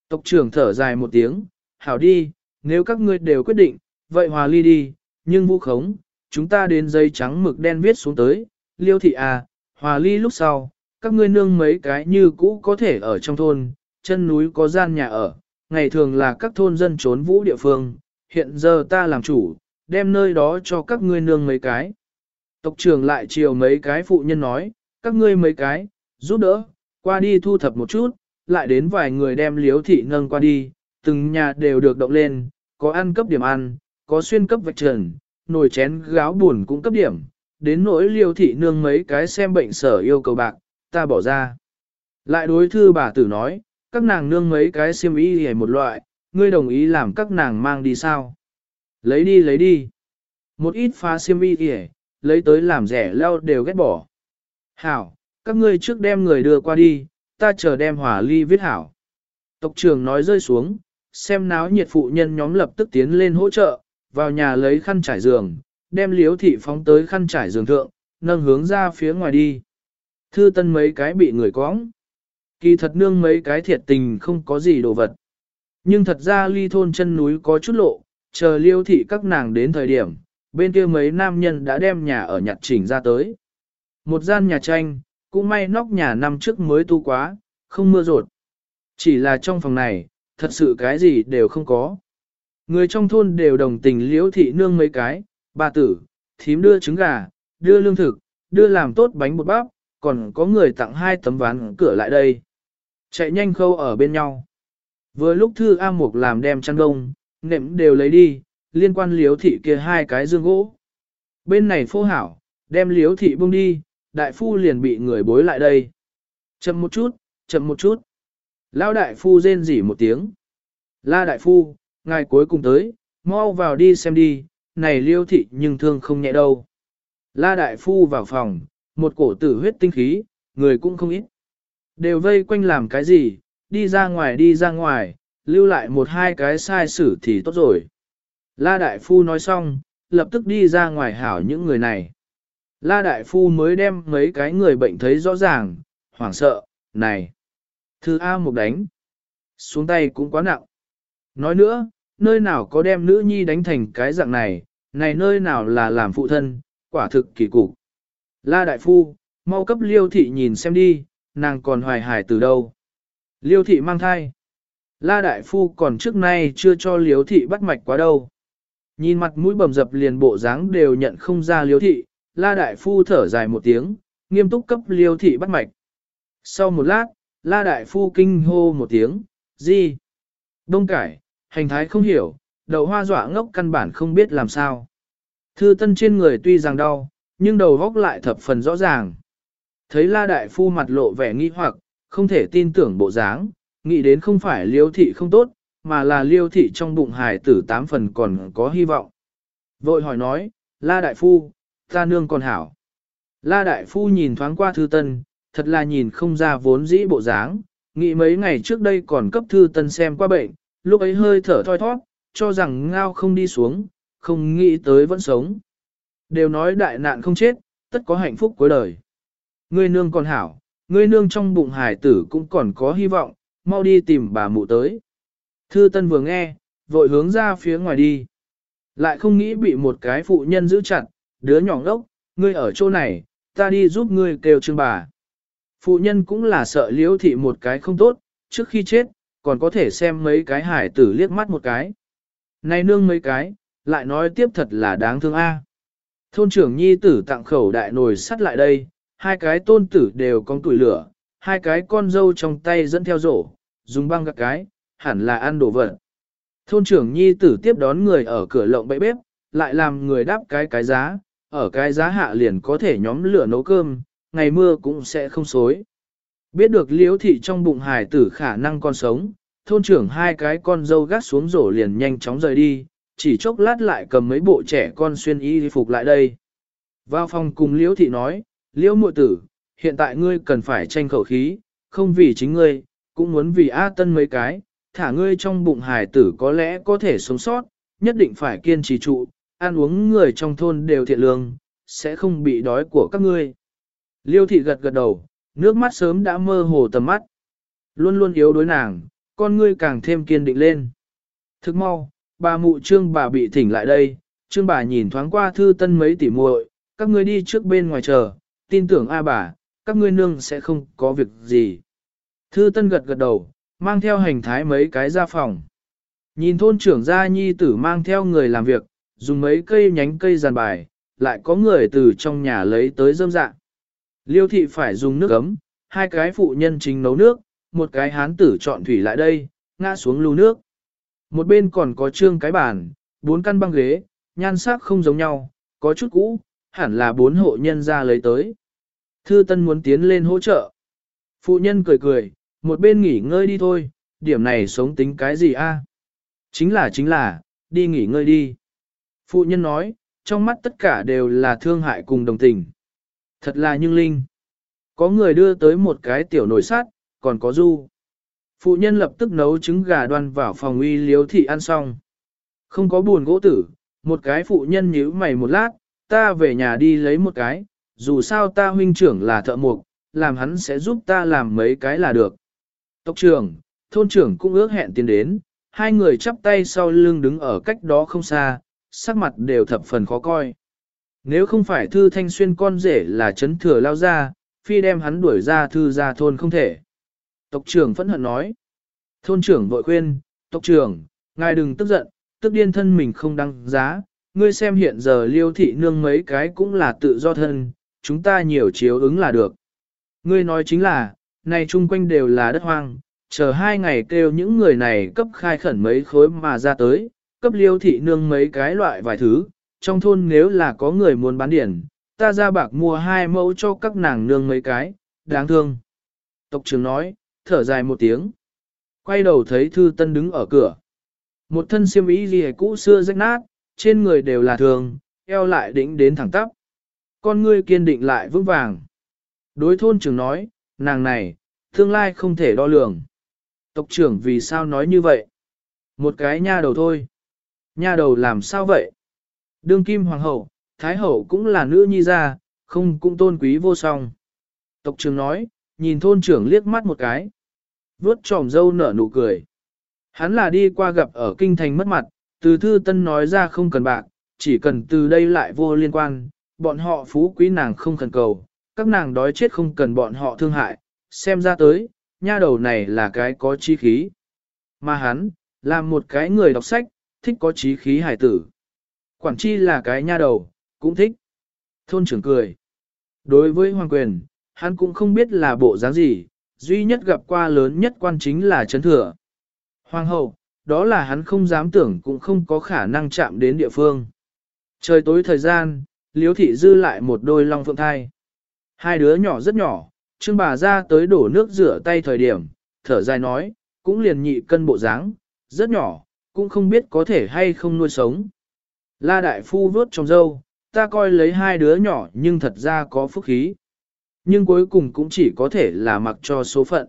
Tộc trưởng thở dài một tiếng, hảo đi, nếu các ngươi đều quyết định, vậy hòa ly đi, nhưng vũ khống, chúng ta đến giấy trắng mực đen viết xuống tới, liêu thị à, hòa ly lúc sau, các ngươi nương mấy cái như cũ có thể ở trong thôn, chân núi có gian nhà ở, ngày thường là các thôn dân trốn vũ địa phương, hiện giờ ta làm chủ, đem nơi đó cho các ngươi nương mấy cái. Tộc trưởng lại chiều mấy cái phụ nhân nói, các ngươi mấy cái, giúp đỡ, qua đi thu thập một chút, lại đến vài người đem liếu thị nâng qua đi, từng nhà đều được động lên, có ăn cấp điểm ăn, có xuyên cấp vạch trần, nồi chén gáo buồn cũng cấp điểm, đến nỗi liêu thị nương mấy cái xem bệnh sở yêu cầu bạc, ta bỏ ra. Lại đối thư bà tử nói, các nàng nương mấy cái xiêm y hề một loại, ngươi đồng ý làm các nàng mang đi sao? Lấy đi lấy đi. Một ít phá xiêm y hề, lấy tới làm rẻ leo đều ghét bỏ. Hảo, các ngươi trước đem người đưa qua đi, ta chờ đem hỏa ly viết hảo. Tộc trưởng nói rơi xuống, xem náo nhiệt phụ nhân nhóm lập tức tiến lên hỗ trợ, vào nhà lấy khăn trải giường, đem liếu thị phóng tới khăn trải giường thượng, nâng hướng ra phía ngoài đi. Thư tân mấy cái bị người cóng. Kỳ thật nương mấy cái thiệt tình không có gì đồ vật. Nhưng thật ra ly thôn chân núi có chút lộ, chờ liêu thị các nàng đến thời điểm, bên kia mấy nam nhân đã đem nhà ở nhặt chỉnh ra tới. Một gian nhà tranh, cũng may nóc nhà năm trước mới tu quá, không mưa rột. Chỉ là trong phòng này, thật sự cái gì đều không có. Người trong thôn đều đồng tình liễu thị nương mấy cái, bà tử, thím đưa trứng gà, đưa lương thực, đưa làm tốt bánh bột bắp, còn có người tặng hai tấm ván cửa lại đây. Chạy nhanh khâu ở bên nhau. Vừa lúc thư A Mục làm đem chăn đông, nệm đều lấy đi, liên quan liếu thị kia hai cái dương gỗ. Bên này phô hảo, đem liếu thị bông đi, đại phu liền bị người bối lại đây. Chậm một chút, chậm một chút. Lão đại phu rên rỉ một tiếng. La đại phu, ngài cuối cùng tới, mau vào đi xem đi, này liêu thị nhưng thương không nhẹ đâu. La đại phu vào phòng, một cổ tử huyết tinh khí, người cũng không ít. Đều vây quanh làm cái gì, đi ra ngoài đi ra ngoài, lưu lại một hai cái sai xử thì tốt rồi. La đại phu nói xong, lập tức đi ra ngoài hảo những người này. La đại phu mới đem mấy cái người bệnh thấy rõ ràng, hoảng sợ, này. Thư A một đánh. Xuống tay cũng quá nặng. Nói nữa, nơi nào có đem nữ nhi đánh thành cái dạng này, này nơi nào là làm phụ thân, quả thực kỳ cục. La đại phu, mau cấp liêu thị nhìn xem đi, nàng còn hoài hải từ đâu. Liêu thị mang thai. La đại phu còn trước nay chưa cho liêu thị bắt mạch quá đâu. Nhìn mặt mũi bầm dập liền bộ dáng đều nhận không ra liêu thị, la đại phu thở dài một tiếng, nghiêm túc cấp liêu thị bắt mạch. Sau một lát, la đại phu kinh hô một tiếng, gì? Đông cải, hành thái không hiểu, đầu hoa dọa ngốc căn bản không biết làm sao. Thư tân trên người tuy rằng đau, nhưng đầu góc lại thập phần rõ ràng. Thấy la đại phu mặt lộ vẻ nghi hoặc, không thể tin tưởng bộ dáng, nghĩ đến không phải liêu thị không tốt, mà là liêu thị trong bụng hài tử tám phần còn có hy vọng. Vội hỏi nói, la đại phu, ta nương còn hảo. La đại phu nhìn thoáng qua thư tân, thật là nhìn không ra vốn dĩ bộ dáng, nghĩ mấy ngày trước đây còn cấp thư tân xem qua bệnh, lúc ấy hơi thở thoi thoát, cho rằng ngao không đi xuống, không nghĩ tới vẫn sống. Đều nói đại nạn không chết, tất có hạnh phúc cuối đời. Ngươi nương còn hảo, ngươi nương trong bụng hải tử cũng còn có hy vọng, mau đi tìm bà mụ tới. Thư Tân vừa nghe, vội hướng ra phía ngoài đi. Lại không nghĩ bị một cái phụ nhân giữ chặt, đứa nhỏ ngốc, ngươi ở chỗ này, ta đi giúp ngươi kêu trương bà. Phụ nhân cũng là sợ liễu thị một cái không tốt, trước khi chết, còn có thể xem mấy cái hải tử liếc mắt một cái. Này nương mấy cái, lại nói tiếp thật là đáng thương a. Thôn trưởng nhi tử tặng khẩu đại nồi sắt lại đây, hai cái tôn tử đều có tuổi lửa, hai cái con dâu trong tay dẫn theo rổ, dùng băng gạc cái, hẳn là ăn đồ vật. Thôn trưởng nhi tử tiếp đón người ở cửa lộng bẫy bếp, lại làm người đáp cái cái giá, ở cái giá hạ liền có thể nhóm lửa nấu cơm, ngày mưa cũng sẽ không xối. Biết được liễu thị trong bụng hài tử khả năng còn sống, thôn trưởng hai cái con dâu gác xuống rổ liền nhanh chóng rời đi, chỉ chốc lát lại cầm mấy bộ trẻ con xuyên y phục lại đây. Vào phòng cùng liễu thị nói, liễu muội tử, hiện tại ngươi cần phải tranh khẩu khí, không vì chính ngươi, cũng muốn vì A Tân mấy cái, thả ngươi trong bụng hài tử có lẽ có thể sống sót, nhất định phải kiên trì trụ, ăn uống người trong thôn đều thiện lương, sẽ không bị đói của các ngươi. Liêu thị gật gật đầu, nước mắt sớm đã mơ hồ tầm mắt. Luôn luôn yếu đối nàng, con ngươi càng thêm kiên định lên. Thức mau, bà mụ trương bà bị thỉnh lại đây, trương bà nhìn thoáng qua thư tân mấy tỉ muội, các ngươi đi trước bên ngoài chờ, tin tưởng a bà, các ngươi nương sẽ không có việc gì. Thư tân gật gật đầu, mang theo hành thái mấy cái ra phòng. Nhìn thôn trưởng gia nhi tử mang theo người làm việc, dùng mấy cây nhánh cây giàn bài, lại có người từ trong nhà lấy tới dâm dạng. Liêu thị phải dùng nước ấm, hai cái phụ nhân chính nấu nước, một cái hán tử chọn thủy lại đây, ngã xuống lưu nước. Một bên còn có trương cái bàn, bốn căn băng ghế, nhan sắc không giống nhau, có chút cũ, hẳn là bốn hộ nhân ra lấy tới. Thư Tân muốn tiến lên hỗ trợ. Phụ nhân cười cười, một bên nghỉ ngơi đi thôi, điểm này sống tính cái gì a? Chính là chính là, đi nghỉ ngơi đi. Phụ nhân nói, trong mắt tất cả đều là thương hại cùng đồng tình. Thật là nhưng linh. Có người đưa tới một cái tiểu nồi sắt, còn có du. Phụ nhân lập tức nấu trứng gà đoan vào phòng uy liếu thị ăn xong. Không có buồn gỗ tử, một cái phụ nhân nhíu mày một lát, ta về nhà đi lấy một cái, dù sao ta huynh trưởng là thợ mộc, làm hắn sẽ giúp ta làm mấy cái là được. Tộc trưởng, thôn trưởng cũng ước hẹn tiến đến, hai người chắp tay sau lưng đứng ở cách đó không xa, sắc mặt đều thập phần khó coi. Nếu không phải thư thanh xuyên con rể là chấn thừa lao ra, phi đem hắn đuổi ra thư ra thôn không thể. Tộc trưởng phẫn hận nói. Thôn trưởng vội khuyên, tộc trưởng, ngài đừng tức giận, tức điên thân mình không đăng giá, ngươi xem hiện giờ liêu thị nương mấy cái cũng là tự do thân, chúng ta nhiều chiếu ứng là được. Ngươi nói chính là, này chung quanh đều là đất hoang, chờ hai ngày kêu những người này cấp khai khẩn mấy khối mà ra tới, cấp liêu thị nương mấy cái loại vài thứ, trong thôn nếu là có người muốn bán điển, ta ra bạc mua hai mẫu cho các nàng nương mấy cái, đáng thương. Tộc trưởng nói, thở dài một tiếng. Quay đầu thấy Thư Tân đứng ở cửa. Một thân xiêm y gì cũ xưa rách nát, trên người đều là thường, eo lại đỉnh đến thẳng tắp. Con ngươi kiên định lại vững vàng. Đối thôn trưởng nói, nàng này, tương lai không thể đo lường. Tộc trưởng vì sao nói như vậy? Một cái nha đầu thôi. Nha đầu làm sao vậy? Đương kim hoàng hậu, thái hậu cũng là nữ nhi gia, không cũng tôn quý vô song. Tộc trưởng nói, nhìn thôn trưởng liếc mắt một cái. vớt tròm dâu nở nụ cười. Hắn là đi qua gặp ở kinh thành mất mặt, từ thư tân nói ra không cần bạc, chỉ cần từ đây lại vô liên quan, bọn họ phú quý nàng không cần cầu, các nàng đói chết không cần bọn họ thương hại, xem ra tới, nha đầu này là cái có trí khí. Mà hắn, là một cái người đọc sách, thích có trí khí hải tử. Quản chi là cái nha đầu, cũng thích. Thôn trưởng cười. Đối với hoàng quyền, hắn cũng không biết là bộ dáng gì, duy nhất gặp qua lớn nhất quan chính là Trấn thừa. Hoàng hậu, đó là hắn không dám tưởng cũng không có khả năng chạm đến địa phương. Trời tối thời gian, Liễu thị dư lại một đôi long phượng thai. Hai đứa nhỏ rất nhỏ, trương bà ra tới đổ nước rửa tay thời điểm, thở dài nói, cũng liền nhị cân bộ dáng, rất nhỏ, cũng không biết có thể hay không nuôi sống. La đại phu vớt trong dâu, ta coi lấy hai đứa nhỏ nhưng thật ra có phúc khí. Nhưng cuối cùng cũng chỉ có thể là mặc cho số phận.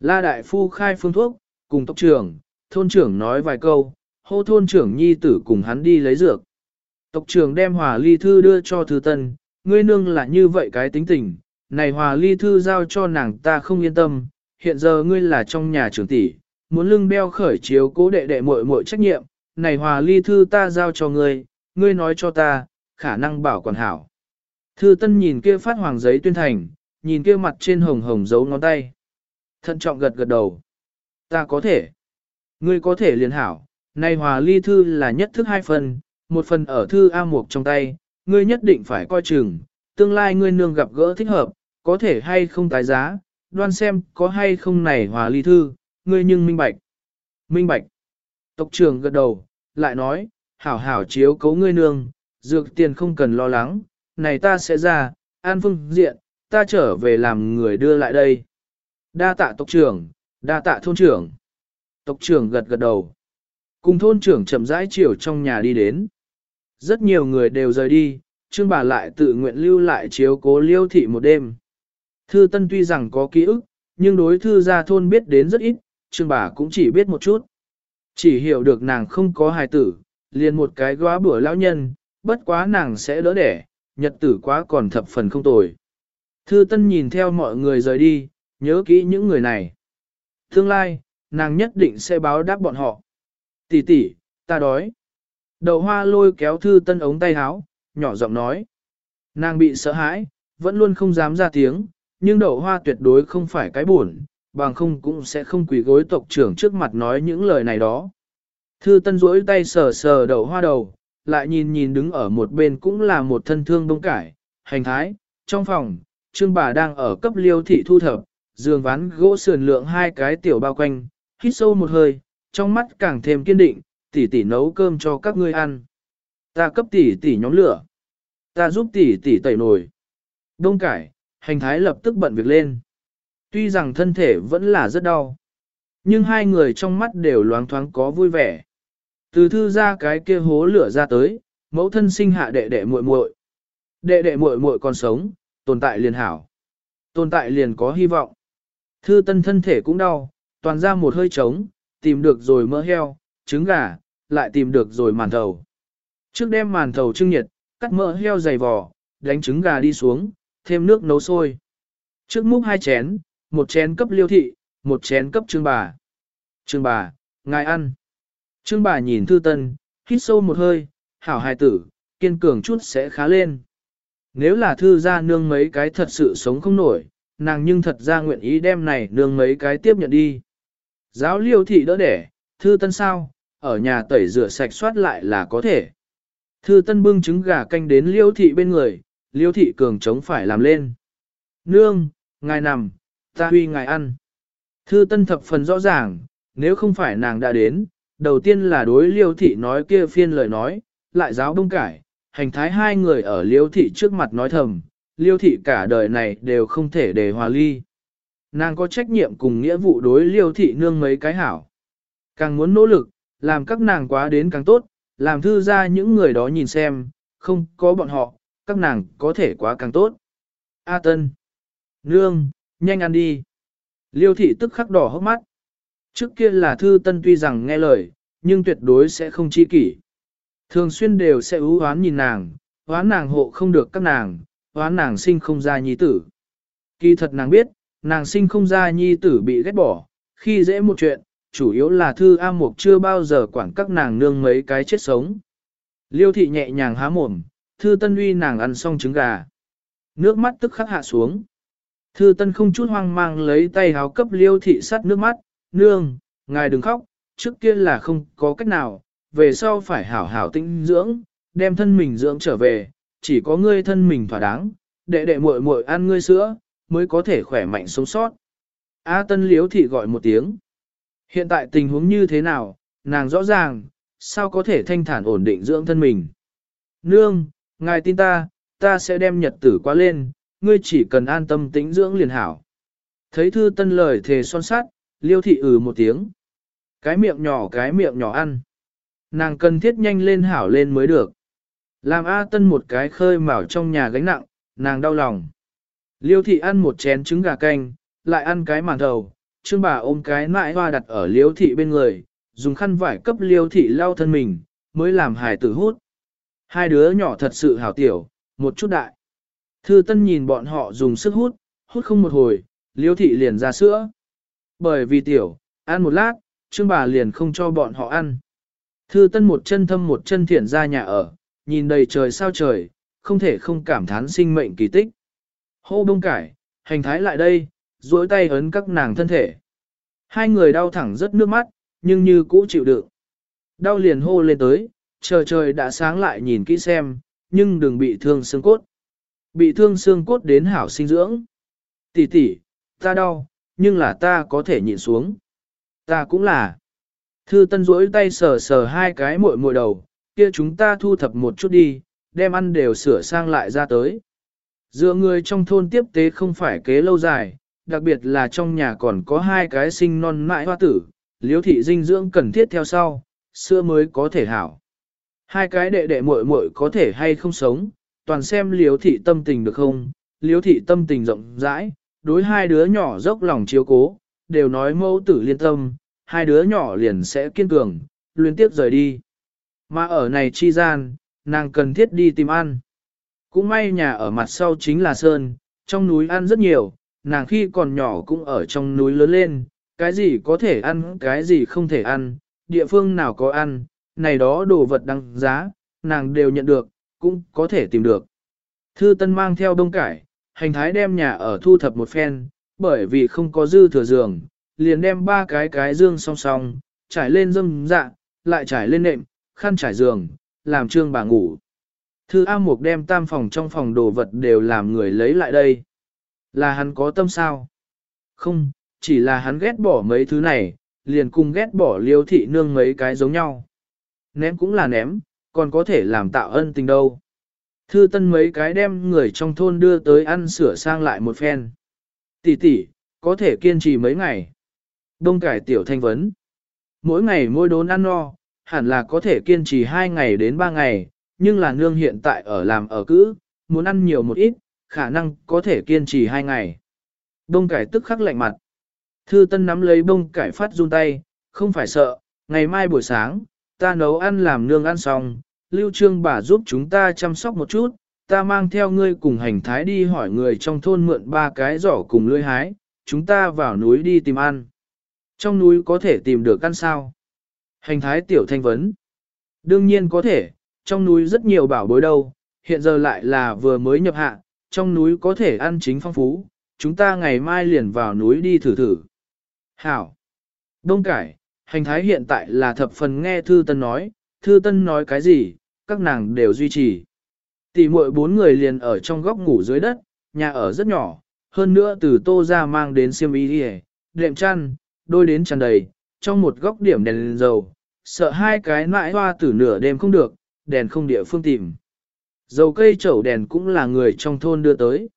La đại phu khai phương thuốc, cùng tộc trưởng, thôn trưởng nói vài câu, hô thôn trưởng nhi tử cùng hắn đi lấy dược. Tộc trưởng đem hòa ly thư đưa cho thư tân, ngươi nương là như vậy cái tính tình, này hòa ly thư giao cho nàng ta không yên tâm, hiện giờ ngươi là trong nhà trưởng tỷ, muốn lưng beo khởi chiếu cố đệ đệ muội muội trách nhiệm, này hòa ly thư ta giao cho ngươi, ngươi nói cho ta, khả năng bảo quản hảo. Thư tân nhìn kia phát hoàng giấy tuyên thành, nhìn kia mặt trên hồng hồng dấu ngón tay. Thận trọng gật gật đầu. Ta có thể. Ngươi có thể liền hảo, này hòa ly thư là nhất thức hai phần, một phần ở thư A Mục trong tay, ngươi nhất định phải coi chừng, tương lai ngươi nương gặp gỡ thích hợp, có thể hay không tái giá, đoan xem có hay không này hòa ly thư, ngươi nhưng minh bạch. Minh bạch. Tộc trưởng gật đầu, lại nói, hảo hảo chiếu cấu ngươi nương, dược tiền không cần lo lắng, này ta sẽ ra, an phương diện, ta trở về làm người đưa lại đây. Đa tạ tộc trưởng, đa tạ thôn trưởng. Tộc trưởng gật gật đầu. Cùng thôn trưởng chậm rãi chiều trong nhà đi đến. Rất nhiều người đều rời đi, trương bà lại tự nguyện lưu lại chiếu cố liêu thị một đêm. Thư Tân tuy rằng có ký ức, nhưng đối thư gia thôn biết đến rất ít, trương bà cũng chỉ biết một chút. Chỉ hiểu được nàng không có hài tử, liền một cái góa bữa lão nhân, bất quá nàng sẽ đỡ đẻ, nhật tử quá còn thập phần không tồi. Thư Tân nhìn theo mọi người rời đi, nhớ kỹ những người này. Tương lai, nàng nhất định sẽ báo đáp bọn họ. Tỷ tỷ, ta đói. Đầu hoa lôi kéo Thư Tân ống tay áo, nhỏ giọng nói. Nàng bị sợ hãi, vẫn luôn không dám ra tiếng, nhưng đậu hoa tuyệt đối không phải cái buồn, bằng không cũng sẽ không quỳ gối tộc trưởng trước mặt nói những lời này đó. Thư tân duỗi tay sờ sờ đầu hoa đầu, lại nhìn nhìn đứng ở một bên cũng là một thân thương đông cải, hành thái, trong phòng, trương bà đang ở cấp liêu thị thu thập, giường ván gỗ sườn lượng hai cái tiểu bao quanh, hít sâu một hơi, trong mắt càng thêm kiên định, tỷ tỷ nấu cơm cho các ngươi ăn. Ta cấp tỷ tỷ nhóm lửa. Ta giúp tỷ tỷ tẩy nồi. Đông cải, hành thái lập tức bận việc lên. Tuy rằng thân thể vẫn là rất đau, nhưng hai người trong mắt đều loáng thoáng có vui vẻ. Từ thư ra cái kia hố lửa ra tới, mẫu thân sinh hạ đệ đệ muội muội. Đệ đệ muội muội còn sống, tồn tại liền hảo. Tồn tại liền có hy vọng. Thư tân thân thể cũng đau, toàn ra một hơi trống, tìm được rồi mỡ heo, trứng gà, lại tìm được rồi màn thầu. Trước đem màn thầu trưng nhiệt, cắt mỡ heo dày vò, đánh trứng gà đi xuống, thêm nước nấu sôi. Trước múc hai chén, một chén cấp liêu thị, một chén cấp trương bà. Trương bà, ngài ăn. Trương bà nhìn thư tân, hít sâu một hơi, hảo hài tử, kiên cường chút sẽ khá lên. Nếu là thư ra nương mấy cái thật sự sống không nổi, nàng nhưng thật ra nguyện ý đem này nương mấy cái tiếp nhận đi. Giáo liêu thị đỡ đẻ, thư tân sao, ở nhà tẩy rửa sạch soát lại là có thể. Thư tân bưng trứng gà canh đến liêu thị bên người, liêu thị cường chống phải làm lên. Nương, ngài nằm, ta huy ngài ăn. Thư tân thập phần rõ ràng, nếu không phải nàng đã đến, đầu tiên là đối liêu thị nói kia phiên lời nói, lại giáo đông cải, hành thái hai người ở liêu thị trước mặt nói thầm, liêu thị cả đời này đều không thể để hòa ly. Nàng có trách nhiệm cùng nghĩa vụ đối liêu thị nương mấy cái hảo. Càng muốn nỗ lực, làm các nàng quá đến càng tốt, làm thư ra những người đó nhìn xem, không có bọn họ, các nàng có thể quá càng tốt. A Tân. Nương, nhanh ăn đi. Liêu thị tức khắc đỏ hốc mắt. Trước kia là thư tân tuy rằng nghe lời, nhưng tuyệt đối sẽ không chi kỷ. Thường xuyên đều sẽ ưu hoán nhìn nàng, hoán nàng hộ không được các nàng, hoán nàng sinh không ra nhi tử. Kỳ thật nàng biết, nàng sinh không ra nhi tử bị ghét bỏ, khi dễ một chuyện, chủ yếu là thư A Mục chưa bao giờ quản các nàng nương mấy cái chết sống. Liêu thị nhẹ nhàng há mồm, thư tân uy nàng ăn xong trứng gà. Nước mắt tức khắc hạ xuống. Thư tân không chút hoang mang lấy tay háo cấp liêu thị sắt nước mắt, nương, ngài đừng khóc, trước kia là không có cách nào, về sau phải hảo hảo tinh dưỡng, đem thân mình dưỡng trở về, chỉ có ngươi thân mình thỏa đáng, đệ đệ muội muội ăn ngươi sữa, mới có thể khỏe mạnh sống sót. A tân liêu thị gọi một tiếng. Hiện tại tình huống như thế nào, nàng rõ ràng, sao có thể thanh thản ổn định dưỡng thân mình. Nương, ngài tin ta, ta sẽ đem nhật tử qua lên, ngươi chỉ cần an tâm tĩnh dưỡng liền hảo. Thấy thư tân lời thề son sát, liêu thị ừ một tiếng. Cái miệng nhỏ cái miệng nhỏ ăn. Nàng cần thiết nhanh lên hảo lên mới được. Làm A tân một cái khơi mào trong nhà gánh nặng, nàng đau lòng. Liêu thị ăn một chén trứng gà canh, lại ăn cái màn thầu, trương bà ôm cái nại hoa đặt ở liêu thị bên người, dùng khăn vải cấp liêu thị lau thân mình, mới làm hài tử hút. Hai đứa nhỏ thật sự hảo tiểu, một chút đại. Thư Tân nhìn bọn họ dùng sức hút, hút không một hồi, Liêu thị liền ra sữa. Bởi vì tiểu, ăn một lát, Trương bà liền không cho bọn họ ăn. Thư Tân một chân thâm một chân thiện ra nhà ở, nhìn đầy trời sao trời, không thể không cảm thán sinh mệnh kỳ tích. Hô bông cải, hành thái lại đây, duỗi tay ấn các nàng thân thể. Hai người đau thẳng rất nước mắt, nhưng như cũ chịu đựng. Đau liền hô lên tới, chờ trời đã sáng lại nhìn kỹ xem, nhưng đừng bị thương xương cốt. Bị thương xương cốt đến hảo sinh dưỡng. Tỷ tỷ, ta đau, nhưng là ta có thể nhịn xuống. Ta cũng là. Thư tân duỗi tay sờ sờ hai cái muội muội đầu, kia chúng ta thu thập một chút đi, đem ăn đều sửa sang lại ra tới. Dựa người trong thôn tiếp tế không phải kế lâu dài, đặc biệt là trong nhà còn có hai cái sinh non mãi hoa tử, liếu thị dinh dưỡng cần thiết theo sau, sữa mới có thể hảo. Hai cái đệ đệ muội muội có thể hay không sống, toàn xem liếu thị tâm tình được không, liếu thị tâm tình rộng rãi, đối hai đứa nhỏ dốc lòng chiếu cố, đều nói mẫu tử liên tâm, hai đứa nhỏ liền sẽ kiên cường, liên tiếp rời đi. Mà ở này chi gian, nàng cần thiết đi tìm ăn. Cũng may nhà ở mặt sau chính là Sơn, trong núi ăn rất nhiều, nàng khi còn nhỏ cũng ở trong núi lớn lên, cái gì có thể ăn, cái gì không thể ăn, địa phương nào có ăn, này đó đồ vật đăng giá, nàng đều nhận được, cũng có thể tìm được. Thư Tân mang theo đông cải, hành thái đem nhà ở thu thập một phen, bởi vì không có dư thừa giường, liền đem ba cái cái dương song song, trải lên dâm dạ, lại trải lên nệm, khăn trải giường, làm trương bà ngủ. Thư A Mục đem tam phòng trong phòng đồ vật đều làm người lấy lại đây. Là hắn có tâm sao? Không, chỉ là hắn ghét bỏ mấy thứ này, liền cùng ghét bỏ liêu thị nương mấy cái giống nhau. Ném cũng là ném, còn có thể làm tạo ân tình đâu. Thư tân mấy cái đem người trong thôn đưa tới ăn sửa sang lại một phen. Tỷ tỷ, có thể kiên trì mấy ngày. Đông cải tiểu thanh vấn. Mỗi ngày mỗi đốn ăn no, hẳn là có thể kiên trì 2 ngày đến 3 ngày, nhưng là nương hiện tại ở làm ở cữ, muốn ăn nhiều một ít, khả năng có thể kiên trì 2 ngày. Đông cải tức khắc lạnh mặt. Thư Tân nắm lấy bông cải phát run tay, không phải sợ, ngày mai buổi sáng, ta nấu ăn làm nương ăn xong, Lưu Trương bà giúp chúng ta chăm sóc một chút, ta mang theo ngươi cùng hành thái đi hỏi người trong thôn mượn ba cái giỏ cùng lưỡi hái, chúng ta vào núi đi tìm ăn. Trong núi có thể tìm được ăn sao? Hành thái tiểu thanh vấn. Đương nhiên có thể, trong núi rất nhiều bảo bối đâu, hiện giờ lại là vừa mới nhập hạ, trong núi có thể ăn chính phong phú, chúng ta ngày mai liền vào núi đi thử thử. Hảo. Đông cải, hành thái hiện tại là thập phần nghe Thư Tân nói, Thư Tân nói cái gì, các nàng đều duy trì. Tỷ muội bốn người liền ở trong góc ngủ dưới đất, nhà ở rất nhỏ, hơn nữa từ tô ra mang đến xiêm y đi đệm chăn, đôi đến tràn đầy, trong một góc điểm đèn đèn dầu, sợ hai cái nãi hoa tử nửa đêm không được, đèn không địa phương tìm. Dầu cây chậu đèn cũng là người trong thôn đưa tới.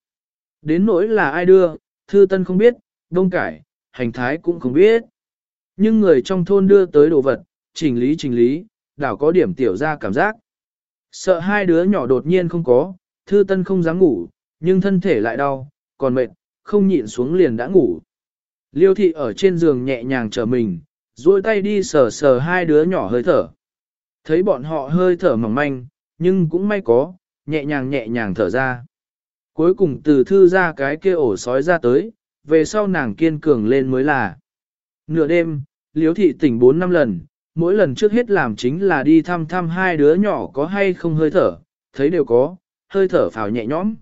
Đến nỗi là ai đưa, Thư Tân không biết, Đông Cải, hành thái cũng không biết. Nhưng người trong thôn đưa tới đồ vật, chỉnh lý chỉnh lý, đảo có điểm tiểu ra cảm giác. Sợ hai đứa nhỏ đột nhiên không có, thư tân không dám ngủ, nhưng thân thể lại đau, còn mệt, không nhịn xuống liền đã ngủ. Liêu thị ở trên giường nhẹ nhàng trở mình, duỗi tay đi sờ sờ hai đứa nhỏ hơi thở. Thấy bọn họ hơi thở mỏng manh, nhưng cũng may có, nhẹ nhàng nhẹ nhàng thở ra. Cuối cùng từ thư ra cái kia ổ sói ra tới, về sau nàng kiên cường lên mới là. Nửa đêm, liếu thị tỉnh 4 năm lần, mỗi lần trước hết làm chính là đi thăm thăm hai đứa nhỏ có hay không hơi thở, thấy đều có, hơi thở phào nhẹ nhõm.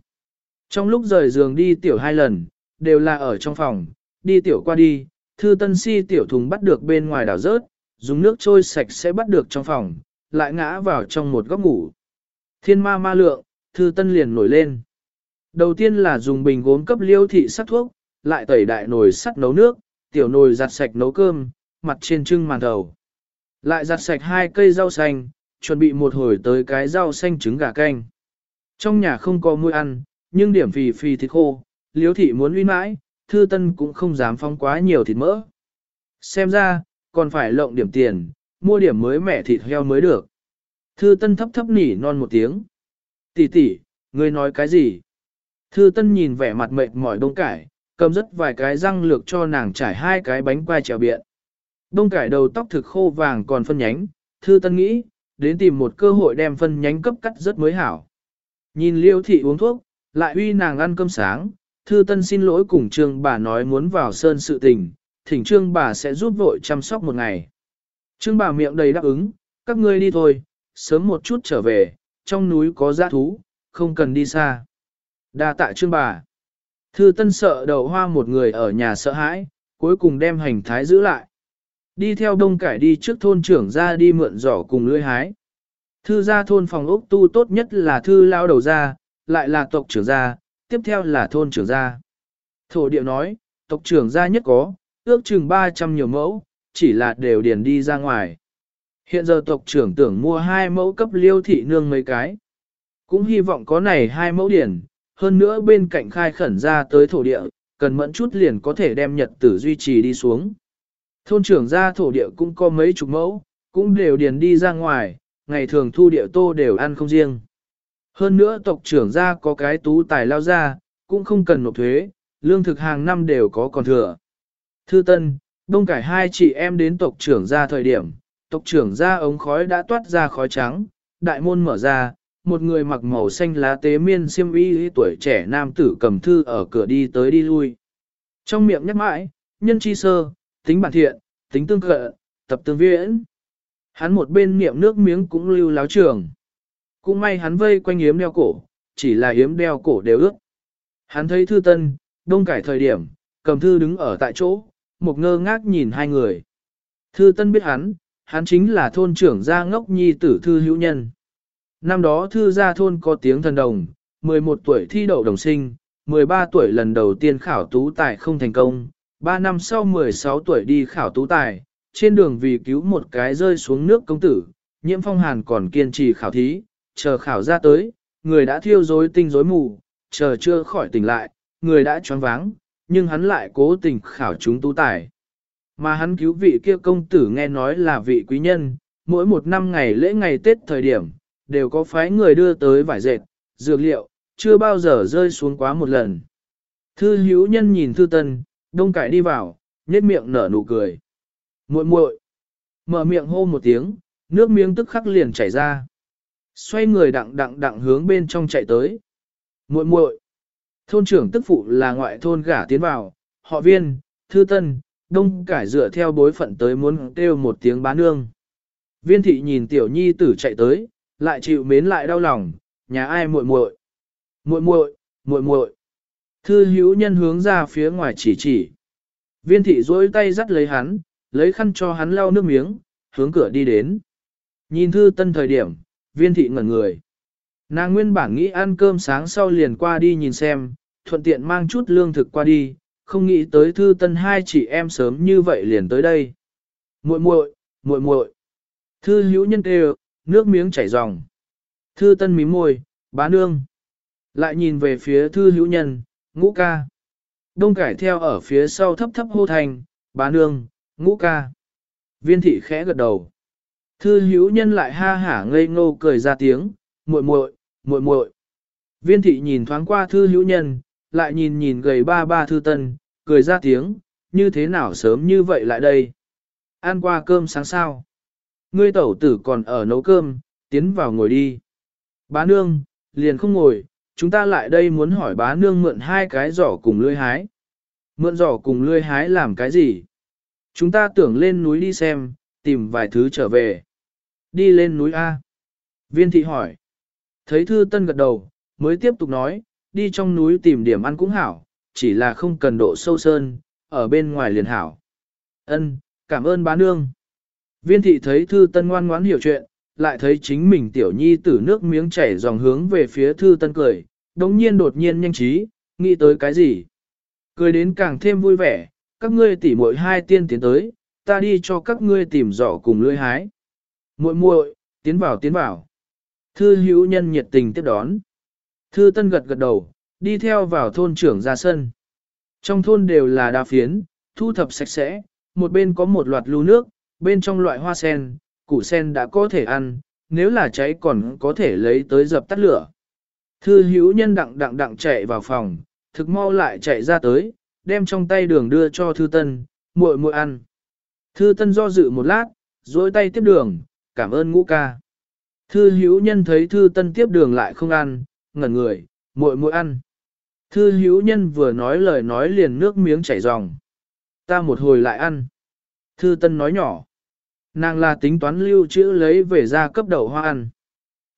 Trong lúc rời giường đi tiểu hai lần, đều là ở trong phòng, đi tiểu qua đi, thư tân si tiểu thùng bắt được bên ngoài đảo rớt, dùng nước trôi sạch sẽ bắt được trong phòng, lại ngã vào trong một góc ngủ. Thiên ma ma lượng, thư tân liền nổi lên. Đầu tiên là dùng bình gốm cấp liêu thị sắc thuốc, lại tẩy đại nồi sắt nấu nước, tiểu nồi giặt sạch nấu cơm, mặt trên trưng màn đầu. Lại giặt sạch hai cây rau xanh, chuẩn bị một hồi tới cái rau xanh trứng gà canh. Trong nhà không có muối ăn, nhưng điểm phì phì thịt khô, liếu thị muốn uy mãi, thư tân cũng không dám phong quá nhiều thịt mỡ. Xem ra, còn phải lộng điểm tiền, mua điểm mới mẻ thịt heo mới được. Thư tân thấp thấp nỉ non một tiếng. Tỷ tỷ, ngươi nói cái gì? Thư tân nhìn vẻ mặt mệt mỏi đông cải, cầm rất vài cái răng lược cho nàng trải hai cái bánh quai trèo biện. Đông cải đầu tóc thực khô vàng còn phân nhánh, thư tân nghĩ, đến tìm một cơ hội đem phân nhánh cấp cắt rất mới hảo. Nhìn liêu thị uống thuốc, lại uy nàng ăn cơm sáng, thư tân xin lỗi cùng trương bà nói muốn vào sơn sự tình, thỉnh trương bà sẽ giúp vội chăm sóc một ngày. Trương bà miệng đầy đáp ứng, các ngươi đi thôi, sớm một chút trở về, trong núi có giã thú, không cần đi xa. Đa tạ trương bà. Thư tân sợ đầu hoa một người ở nhà sợ hãi, cuối cùng đem hành thái giữ lại. Đi theo đông cải đi trước thôn trưởng ra đi mượn giỏ cùng lưỡi hái. Thư gia thôn phòng ốc tu tốt nhất là thư lao đầu ra, lại là tộc trưởng gia, tiếp theo là thôn trưởng gia. Thổ điệu nói, tộc trưởng gia nhất có, ước chừng 300 nhiều mẫu, chỉ là đều điền đi ra ngoài. Hiện giờ tộc trưởng tưởng mua hai mẫu cấp liêu thị nương mấy cái. Cũng hy vọng có này hai mẫu điền. hơn nữa bên cạnh khai khẩn ra tới thổ địa, cần mẫn chút liền có thể đem nhật tử duy trì đi xuống. Thôn trưởng ra thổ địa cũng có mấy chục mẫu, cũng đều điền đi ra ngoài, ngày thường thu địa tô đều ăn không riêng. Hơn nữa tộc trưởng ra có cái tú tài lao ra, cũng không cần nộp thuế, lương thực hàng năm đều có còn thừa. Thư Tân, đông cải hai chị em đến tộc trưởng ra thời điểm, tộc trưởng ra ống khói đã toát ra khói trắng, đại môn mở ra, một người mặc màu xanh lá tế miên xiêm y tuổi trẻ nam tử cầm thư ở cửa đi tới đi lui. Trong miệng nhắc mãi, nhân chi sơ, tính bản thiện, tính tương cợ, tập tương viễn. Hắn một bên niệm nước miếng cũng lưu láo trường. Cũng may hắn vây quanh yếm đeo cổ, chỉ là yếm đeo cổ đều ước. Hắn thấy thư tân, đông cải thời điểm, cầm thư đứng ở tại chỗ, một ngơ ngác nhìn hai người. Thư tân biết hắn, hắn chính là thôn trưởng gia ngốc nhi tử thư hữu nhân. Năm đó thư gia thôn có tiếng thần đồng, 11 tuổi thi đậu đồng sinh, 13 tuổi lần đầu tiên khảo tú tài không thành công, 3 năm sau 16 tuổi đi khảo tú tài, trên đường vì cứu một cái rơi xuống nước công tử, nhiễm phong hàn còn kiên trì khảo thí, chờ khảo ra tới, người đã thiêu rối tinh rối mù, chờ chưa khỏi tỉnh lại, người đã choáng váng, nhưng hắn lại cố tình khảo chúng tú tài. Mà hắn cứu vị kia công tử nghe nói là vị quý nhân, mỗi một năm ngày lễ ngày Tết thời điểm, đều có phái người đưa tới vải dệt, dược liệu, chưa bao giờ rơi xuống quá một lần. Thư hữu nhân nhìn thư tân, đông cải đi vào, nhếch miệng nở nụ cười. muội muội Mở miệng hô một tiếng, nước miếng tức khắc liền chảy ra. Xoay người đặng đặng đặng hướng bên trong chạy tới. muội muội Thôn trưởng tức phụ là ngoại thôn gả tiến vào, họ viên, thư tân, đông cải dựa theo bối phận tới muốn kêu một tiếng bán nương. Viên thị nhìn tiểu nhi tử chạy tới, lại chịu mến lại đau lòng, nhà ai muội muội, muội muội, muội muội. Thư hữu nhân hướng ra phía ngoài chỉ chỉ. Viên thị duỗi tay dắt lấy hắn, lấy khăn cho hắn lau nước miếng, hướng cửa đi đến. Nhìn thư tân thời điểm, viên thị ngẩn người. Nàng nguyên bản nghĩ ăn cơm sáng sau liền qua đi nhìn xem, thuận tiện mang chút lương thực qua đi, không nghĩ tới thư tân hai chị em sớm như vậy liền tới đây. muội muội, muội muội. Thư hữu nhân kêu, nước miếng chảy ròng. Thư tân mím môi, bá nương. Lại nhìn về phía thư hữu nhân, ngũ ca. Đông cải theo ở phía sau thấp thấp hô thành, bá nương, ngũ ca. Viên thị khẽ gật đầu. Thư hữu nhân lại ha hả ngây ngô cười ra tiếng, muội muội, muội muội. Viên thị nhìn thoáng qua thư hữu nhân, lại nhìn nhìn gầy ba ba thư tân, cười ra tiếng, như thế nào sớm như vậy lại đây? Ăn qua cơm sáng sao? Ngươi tẩu tử còn ở nấu cơm, tiến vào ngồi đi. Bá nương, liền không ngồi, chúng ta lại đây muốn hỏi bá nương mượn hai cái giỏ cùng lươi hái. Mượn giỏ cùng lươi hái làm cái gì? Chúng ta tưởng lên núi đi xem, tìm vài thứ trở về. Đi lên núi A. Viên thị hỏi. Thấy thư tân gật đầu, mới tiếp tục nói, đi trong núi tìm điểm ăn cũng hảo, chỉ là không cần độ sâu sơn, ở bên ngoài liền hảo. Ân, cảm ơn bá nương. Viên thị thấy thư tân ngoan ngoãn hiểu chuyện, lại thấy chính mình tiểu nhi tử nước miếng chảy dòng hướng về phía thư tân cười, đống nhiên đột nhiên nhanh trí, nghĩ tới cái gì. Cười đến càng thêm vui vẻ, các ngươi tỉ muội hai tiên tiến tới, ta đi cho các ngươi tìm rõ cùng lưỡi hái. Muội muội, tiến vào tiến vào. Thư hữu nhân nhiệt tình tiếp đón. Thư tân gật gật đầu, đi theo vào thôn trưởng ra sân. Trong thôn đều là đa phiến, thu thập sạch sẽ, một bên có một loạt lưu nước, bên trong loại hoa sen, củ sen đã có thể ăn, nếu là cháy còn có thể lấy tới dập tắt lửa. Thư hữu nhân đặng đặng đặng chạy vào phòng, thực mau lại chạy ra tới, đem trong tay đường đưa cho thư tân, muội muội ăn. Thư tân do dự một lát, dối tay tiếp đường, cảm ơn ngũ ca. Thư hữu nhân thấy thư tân tiếp đường lại không ăn, ngẩn người, muội muội ăn. Thư hữu nhân vừa nói lời nói liền nước miếng chảy ròng. Ta một hồi lại ăn. Thư tân nói nhỏ. Nàng là tính toán lưu trữ lấy về ra cấp đậu hoa ăn.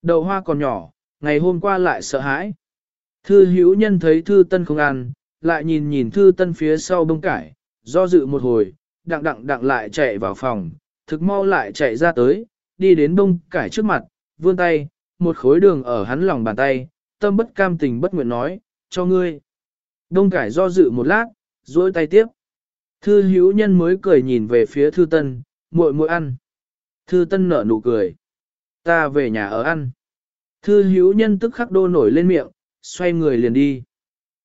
Đậu hoa còn nhỏ, ngày hôm qua lại sợ hãi. Thư hữu nhân thấy thư tân không ăn, lại nhìn nhìn thư tân phía sau bông cải, do dự một hồi, đặng đặng đặng lại chạy vào phòng, thực mau lại chạy ra tới, đi đến bông cải trước mặt, vươn tay, một khối đường ở hắn lòng bàn tay, tâm bất cam tình bất nguyện nói, cho ngươi. Đông cải do dự một lát, duỗi tay tiếp. Thư hữu nhân mới cười nhìn về phía thư tân, muội muội ăn. Thư tân nở nụ cười. Ta về nhà ở ăn. Thư hữu nhân tức khắc đô nổi lên miệng, xoay người liền đi.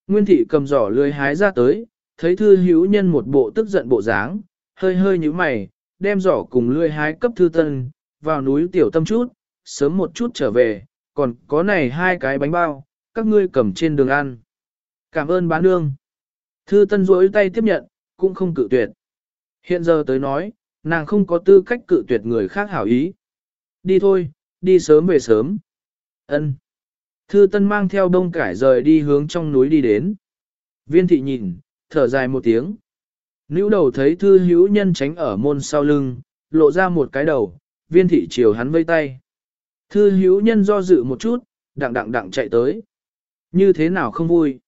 Nguyên thị cầm giỏ lưới hái ra tới, thấy thư hữu nhân một bộ tức giận bộ dáng, hơi hơi như mày, đem giỏ cùng lưới hái cấp thư tân, vào núi tiểu tâm chút, sớm một chút trở về, còn có này hai cái bánh bao, các ngươi cầm trên đường ăn. Cảm ơn bán nương. Thư tân rỗi tay tiếp nhận, cũng không cự tuyệt. Hiện giờ tới nói, nàng không có tư cách cự tuyệt người khác hảo ý. Đi thôi, đi sớm về sớm ân Thư tân mang theo đông cải rời đi hướng trong núi đi đến. Viên thị nhìn, thở dài một tiếng. Nữu đầu thấy thư hữu nhân tránh ở môn sau lưng, lộ ra một cái đầu, viên thị chiều hắn vây tay. Thư hữu nhân do dự một chút, đặng đặng đặng chạy tới. Như thế nào không vui?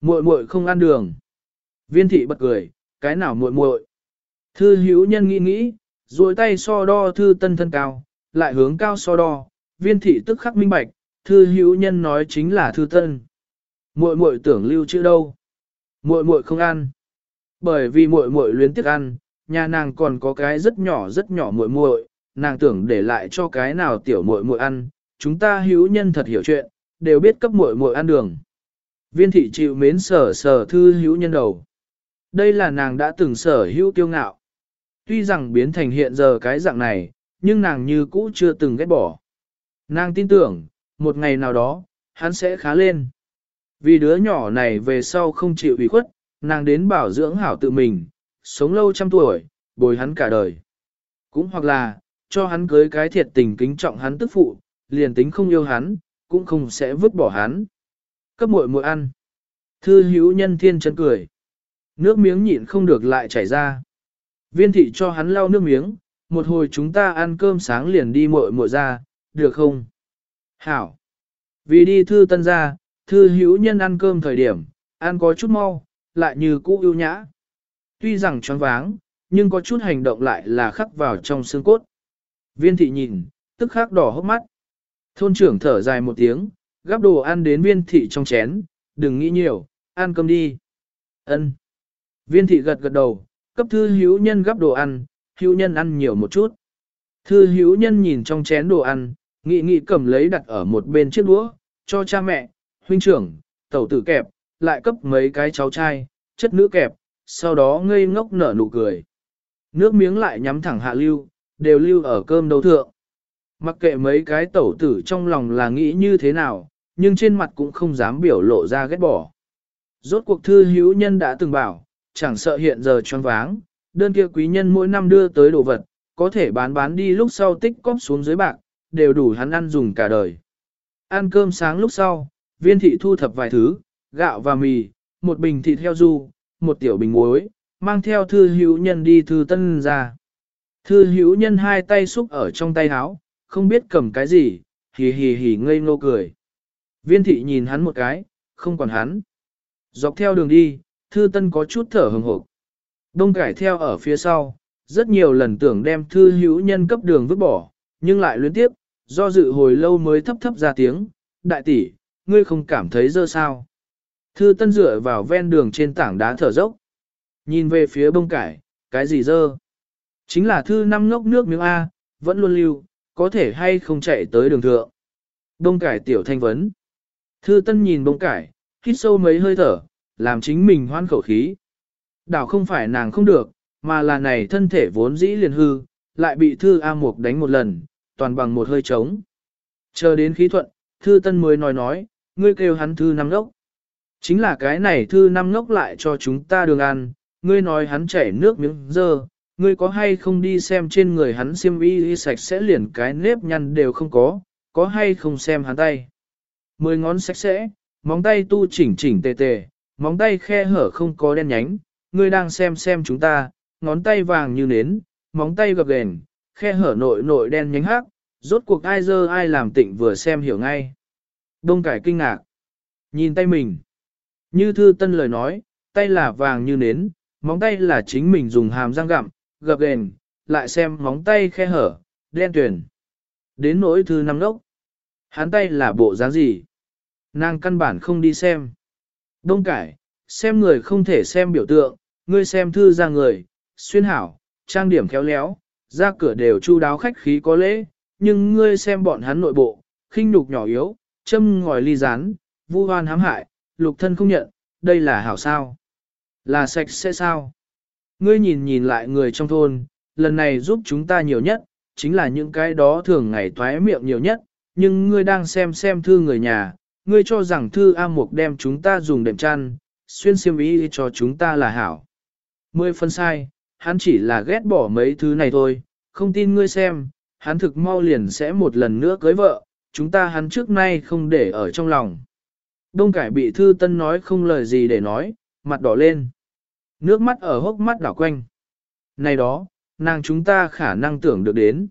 Muội muội không ăn đường. Viên thị bật cười, cái nào muội muội? Thư hữu nhân nghĩ nghĩ, duỗi tay so đo thư tân thân cao, lại hướng cao so đo, viên thị tức khắc minh bạch, thư hữu nhân nói chính là thư tân. Muội muội tưởng lưu chữ đâu? Muội muội không ăn. Bởi vì muội muội luyến tiếc ăn, nhà nàng còn có cái rất nhỏ rất nhỏ muội muội, nàng tưởng để lại cho cái nào tiểu muội muội ăn, chúng ta hữu nhân thật hiểu chuyện, đều biết cấp muội muội ăn đường. Viên thị chịu mến sở sở thư hữu nhân đầu. Đây là nàng đã từng sở hữu tiêu ngạo. Tuy rằng biến thành hiện giờ cái dạng này, nhưng nàng như cũ chưa từng ghét bỏ. Nàng tin tưởng, một ngày nào đó, hắn sẽ khá lên. Vì đứa nhỏ này về sau không chịu ủy khuất, nàng đến bảo dưỡng hảo tự mình, sống lâu trăm tuổi, bồi hắn cả đời. Cũng hoặc là, cho hắn cưới cái thiệt tình kính trọng hắn tức phụ, liền tính không yêu hắn, cũng không sẽ vứt bỏ hắn. Cấp muội muội ăn. Thư hữu nhân thiên chân cười. Nước miếng nhịn không được lại chảy ra. Viên thị cho hắn lau nước miếng, một hồi chúng ta ăn cơm sáng liền đi muội muội ra, được không? Hảo. Vì đi thư tân ra, thư hữu nhân ăn cơm thời điểm, ăn có chút mau, lại như cũ ưu nhã. Tuy rằng choáng váng, nhưng có chút hành động lại là khắc vào trong xương cốt. Viên thị nhìn, tức khắc đỏ hốc mắt. Thôn trưởng thở dài một tiếng, gắp đồ ăn đến viên thị trong chén, đừng nghĩ nhiều, ăn cơm đi. Ân. Viên thị gật gật đầu, cấp thư hữu nhân gắp đồ ăn, hữu nhân ăn nhiều một chút. Thư hữu nhân nhìn trong chén đồ ăn, nghị nghị cầm lấy đặt ở một bên chiếc đũa, cho cha mẹ, huynh trưởng, tẩu tử kẹp, lại cấp mấy cái cháu trai, chất nữ kẹp, sau đó ngây ngốc nở nụ cười. Nước miếng lại nhắm thẳng hạ lưu, đều lưu ở cơm đấu thượng. Mặc kệ mấy cái tẩu tử trong lòng là nghĩ như thế nào, nhưng trên mặt cũng không dám biểu lộ ra ghét bỏ. Rốt cuộc thư hữu nhân đã từng bảo, chẳng sợ hiện giờ choáng váng, đơn kia quý nhân mỗi năm đưa tới đồ vật, có thể bán bán đi lúc sau tích cóp xuống dưới bạc, đều đủ hắn ăn dùng cả đời. Ăn cơm sáng lúc sau, viên thị thu thập vài thứ, gạo và mì, một bình thịt heo du, một tiểu bình muối, mang theo thư hữu nhân đi thư tân ra. Thư hữu nhân hai tay xúc ở trong tay áo, không biết cầm cái gì, hì hì hì ngây ngô cười. Viên thị nhìn hắn một cái, không còn hắn. Dọc theo đường đi, thư tân có chút thở hừng hộp. Đông cải theo ở phía sau, rất nhiều lần tưởng đem thư hữu nhân cấp đường vứt bỏ, nhưng lại luyến tiếp, do dự hồi lâu mới thấp thấp ra tiếng, đại tỷ, ngươi không cảm thấy dơ sao. Thư tân dựa vào ven đường trên tảng đá thở dốc. Nhìn về phía bông cải, cái gì dơ? Chính là thư năm ngốc nước miếng A, vẫn luôn lưu, có thể hay không chạy tới đường thượng. Bông cải tiểu thanh vấn. Thư tân nhìn bông cải, hít sâu mấy hơi thở, làm chính mình hoan khẩu khí. Đảo không phải nàng không được, mà là này thân thể vốn dĩ liền hư, lại bị thư A Mục đánh một lần, toàn bằng một hơi trống. Chờ đến khí thuận, thư tân mới nói nói, ngươi kêu hắn thư năm ngốc. Chính là cái này thư năm ngốc lại cho chúng ta đường ăn, ngươi nói hắn chảy nước miếng dơ, ngươi có hay không đi xem trên người hắn xiêm y sạch sẽ liền cái nếp nhăn đều không có, có hay không xem hắn tay. Mười ngón sạch sẽ, móng tay tu chỉnh chỉnh tề tề, móng tay khe hở không có đen nhánh, ngươi đang xem xem chúng ta, ngón tay vàng như nến, móng tay gập ghềnh, khe hở nội nội đen nhánh hắc, rốt cuộc ai dơ ai làm tịnh vừa xem hiểu ngay. Đông cải kinh ngạc, nhìn tay mình. Như thư tân lời nói, tay là vàng như nến, móng tay là chính mình dùng hàm răng gặm, gập ghềnh, lại xem móng tay khe hở, đen tuyển. Đến nỗi thư năm đốc. Hắn tay là bộ dáng gì? Nàng căn bản không đi xem. Đông cải, xem người không thể xem biểu tượng, ngươi xem thư ra người, xuyên hảo, trang điểm khéo léo, ra cửa đều chu đáo khách khí có lễ, nhưng ngươi xem bọn hắn nội bộ, khinh nhục nhỏ yếu, châm ngòi ly rán, vu hoan hãm hại, lục thân không nhận, đây là hảo sao? Là sạch sẽ sao? Ngươi nhìn nhìn lại người trong thôn, lần này giúp chúng ta nhiều nhất, chính là những cái đó thường ngày thoái miệng nhiều nhất, nhưng ngươi đang xem xem thư người nhà, ngươi cho rằng thư A Mục đem chúng ta dùng đệm chăn, xuyên xiêm ý cho chúng ta là hảo. Mười phân sai, hắn chỉ là ghét bỏ mấy thứ này thôi, không tin ngươi xem, hắn thực mau liền sẽ một lần nữa cưới vợ, chúng ta hắn trước nay không để ở trong lòng. Đông cải bị thư tân nói không lời gì để nói, mặt đỏ lên. Nước mắt ở hốc mắt đảo quanh. Này đó, nàng chúng ta khả năng tưởng được đến.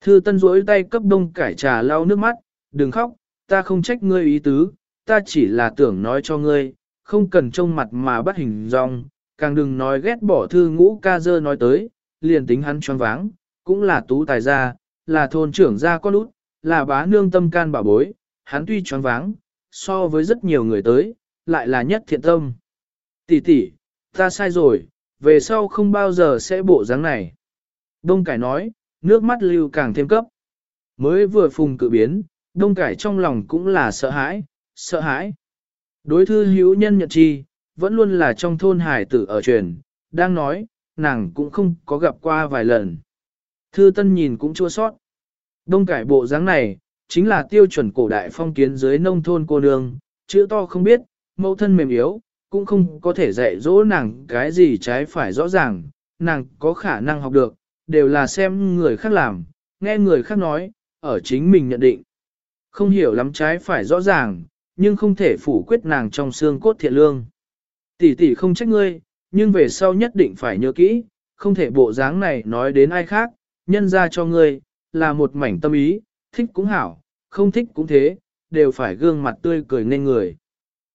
Thư tân rỗi tay cấp đông cải trà lau nước mắt, đừng khóc, ta không trách ngươi ý tứ, ta chỉ là tưởng nói cho ngươi, không cần trông mặt mà bắt hình dong, càng đừng nói ghét bỏ thư ngũ ca dơ nói tới, liền tính hắn choáng váng, cũng là tú tài gia, là thôn trưởng gia con út, là bá nương tâm can bảo bối, hắn tuy choáng váng, so với rất nhiều người tới, lại là nhất thiện tâm. Tỷ tỷ, ta sai rồi, về sau không bao giờ sẽ bộ dáng này. Đông cải nói, nước mắt lưu càng thêm cấp. Mới vừa phùng cự biến, đông cải trong lòng cũng là sợ hãi, sợ hãi. Đối thư hữu nhân nhật chi, vẫn luôn là trong thôn hải tử ở truyền, đang nói, nàng cũng không có gặp qua vài lần. Thư tân nhìn cũng chua sót. Đông cải bộ dáng này, chính là tiêu chuẩn cổ đại phong kiến dưới nông thôn cô nương, chữ to không biết, mẫu thân mềm yếu, cũng không có thể dạy dỗ nàng cái gì trái phải rõ ràng, nàng có khả năng học được, đều là xem người khác làm, nghe người khác nói, ở chính mình nhận định. Không hiểu lắm trái phải rõ ràng, nhưng không thể phủ quyết nàng trong xương cốt thiện lương. Tỷ tỷ không trách ngươi, nhưng về sau nhất định phải nhớ kỹ, không thể bộ dáng này nói đến ai khác, nhân ra cho ngươi, là một mảnh tâm ý, thích cũng hảo, không thích cũng thế, đều phải gương mặt tươi cười nên người.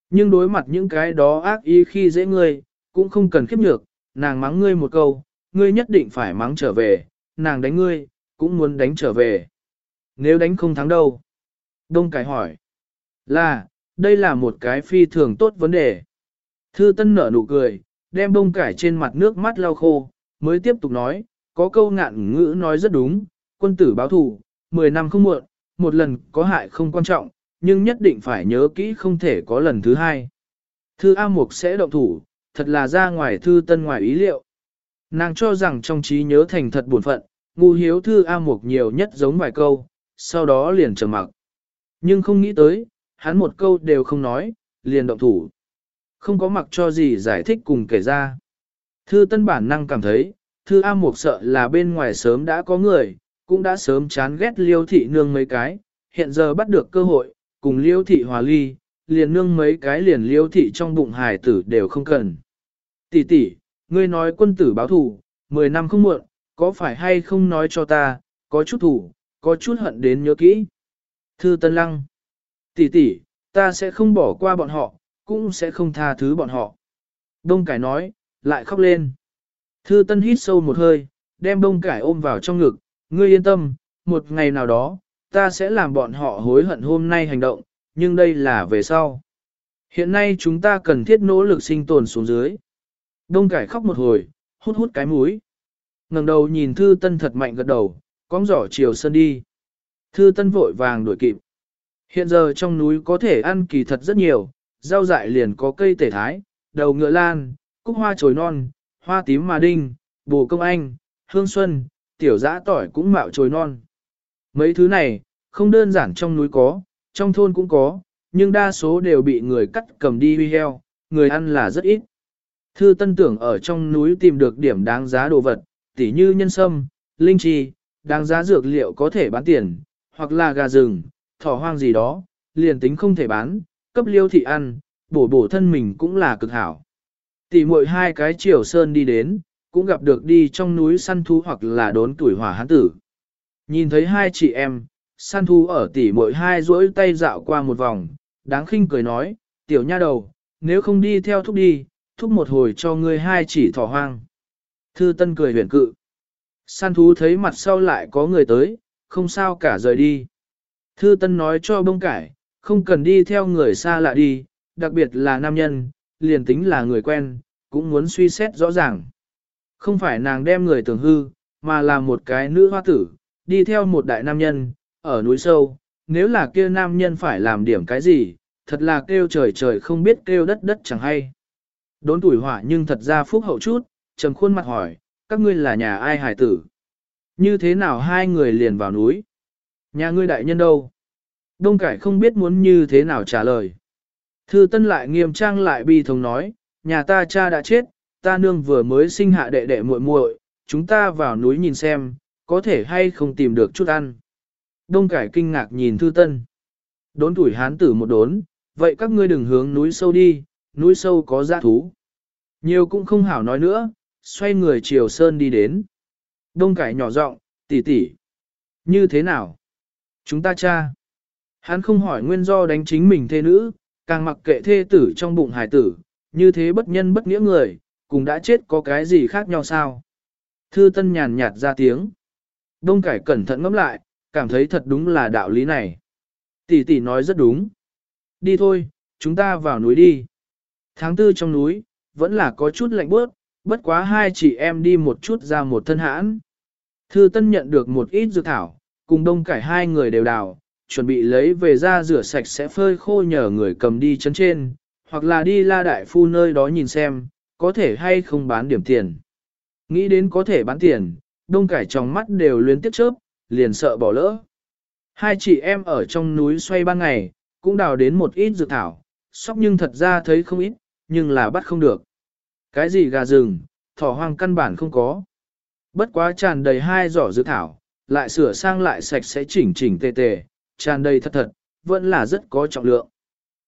Nhưng đối mặt những cái đó ác ý khi dễ ngươi, cũng không cần khiếp nhược, nàng mắng ngươi một câu, ngươi nhất định phải mắng trở về, nàng đánh ngươi, cũng muốn đánh trở về. Nếu đánh không thắng đâu? Đông cải hỏi. Là, đây là một cái phi thường tốt vấn đề. Thư Tân nở nụ cười, đem bông cải trên mặt nước mắt lau khô, mới tiếp tục nói, có câu ngạn ngữ nói rất đúng, quân tử báo thù, 10 năm không muộn, một lần có hại không quan trọng, nhưng nhất định phải nhớ kỹ không thể có lần thứ hai. Thư A Mục sẽ động thủ, thật là ra ngoài thư tân ngoài ý liệu. Nàng cho rằng trong trí nhớ thành thật buồn phận, ngu hiếu thư A Mục nhiều nhất giống vài câu, sau đó liền trầm mặc. Nhưng không nghĩ tới, hắn một câu đều không nói, liền động thủ. Không có mặc cho gì giải thích cùng kể ra. Thư tân bản năng cảm thấy, thư A Mộc sợ là bên ngoài sớm đã có người, cũng đã sớm chán ghét liêu thị nương mấy cái, hiện giờ bắt được cơ hội, cùng liêu thị hòa ly, liền nương mấy cái liền liêu thị trong bụng hài tử đều không cần. Tỷ tỷ, ngươi nói quân tử báo thù, 10 năm không muộn, có phải hay không nói cho ta, có chút thủ, có chút hận đến nhớ kỹ. Thư Tân Lăng, tỷ tỷ, ta sẽ không bỏ qua bọn họ, cũng sẽ không tha thứ bọn họ. Đông cải nói, lại khóc lên. Thư Tân hít sâu một hơi, đem đông cải ôm vào trong ngực, ngươi yên tâm, một ngày nào đó, ta sẽ làm bọn họ hối hận hôm nay hành động, nhưng đây là về sau. Hiện nay chúng ta cần thiết nỗ lực sinh tồn xuống dưới. Đông cải khóc một hồi, hút hút cái mũi. ngẩng đầu nhìn Thư Tân thật mạnh gật đầu, cong giỏ chiều sân đi. Thư Tân vội vàng đuổi kịp. Hiện giờ trong núi có thể ăn kỳ thật rất nhiều, rau dại liền có cây tể thái, đầu ngựa lan, cúc hoa trồi non, hoa tím mà đinh, bồ công anh, hương xuân, tiểu dã tỏi cũng mạo trồi non. Mấy thứ này, không đơn giản trong núi có, trong thôn cũng có, nhưng đa số đều bị người cắt cầm đi huy heo, người ăn là rất ít. Thư tân tưởng ở trong núi tìm được điểm đáng giá đồ vật, tỉ như nhân sâm, linh chi, đáng giá dược liệu có thể bán tiền, hoặc là gà rừng, thỏ hoang gì đó, liền tính không thể bán, cấp liêu thị ăn, bổ bổ thân mình cũng là cực hảo. Tỷ muội hai cái chiều sơn đi đến, cũng gặp được đi trong núi săn thú hoặc là đốn tuổi hỏa hán tử. Nhìn thấy hai chị em, săn thú ở tỷ muội hai duỗi tay dạo qua một vòng, đáng khinh cười nói, tiểu nha đầu, nếu không đi theo thúc đi, thúc một hồi cho ngươi hai chỉ thỏ hoang. Thư Tân cười huyền cự. Săn thú thấy mặt sau lại có người tới, không sao cả rời đi. Thư Tân nói cho bông cải, không cần đi theo người xa lạ đi, đặc biệt là nam nhân, liền tính là người quen, cũng muốn suy xét rõ ràng. Không phải nàng đem người tưởng hư, mà là một cái nữ hoa tử, đi theo một đại nam nhân, ở núi sâu, nếu là kia nam nhân phải làm điểm cái gì, thật là kêu trời trời không biết kêu đất đất chẳng hay. Đốn tuổi hỏa nhưng thật ra phúc hậu chút, trầm khuôn mặt hỏi, các ngươi là nhà ai hải tử? Như thế nào hai người liền vào núi? Nhà ngươi đại nhân đâu? Đông cải không biết muốn như thế nào trả lời. Thư tân lại nghiêm trang lại bi thống nói, nhà ta cha đã chết, ta nương vừa mới sinh hạ đệ đệ muội muội, chúng ta vào núi nhìn xem, có thể hay không tìm được chút ăn. Đông cải kinh ngạc nhìn thư tân. Đốn tuổi hán tử một đốn, vậy các ngươi đừng hướng núi sâu đi, núi sâu có giã thú. Nhiều cũng không hảo nói nữa, xoay người chiều sơn đi đến. Đông cải nhỏ giọng, tỷ tỷ, Như thế nào? Chúng ta cha. Hắn không hỏi nguyên do đánh chính mình thê nữ, càng mặc kệ thê tử trong bụng hải tử, như thế bất nhân bất nghĩa người, cùng đã chết có cái gì khác nhau sao? Thư Tân nhàn nhạt ra tiếng. Đông cải cẩn thận ngẫm lại, cảm thấy thật đúng là đạo lý này. Tỷ tỷ nói rất đúng. Đi thôi, chúng ta vào núi đi. Tháng tư trong núi, vẫn là có chút lạnh bớt, bất quá hai chị em đi một chút ra một thân hãn. Thư Tân nhận được một ít dược thảo, cùng đông cải hai người đều đào, chuẩn bị lấy về ra rửa sạch sẽ phơi khô nhờ người cầm đi chấn trên, hoặc là đi la đại phu nơi đó nhìn xem, có thể hay không bán điểm tiền. Nghĩ đến có thể bán tiền, đông cải trong mắt đều luyến tiếc chớp, liền sợ bỏ lỡ. Hai chị em ở trong núi xoay ban ngày, cũng đào đến một ít dược thảo, sóc nhưng thật ra thấy không ít, nhưng là bắt không được. Cái gì gà rừng, thỏ hoang căn bản không có. Bất quá tràn đầy hai giỏ dược thảo, lại sửa sang lại sạch sẽ chỉnh chỉnh tề tề, tràn đầy thật thật, vẫn là rất có trọng lượng.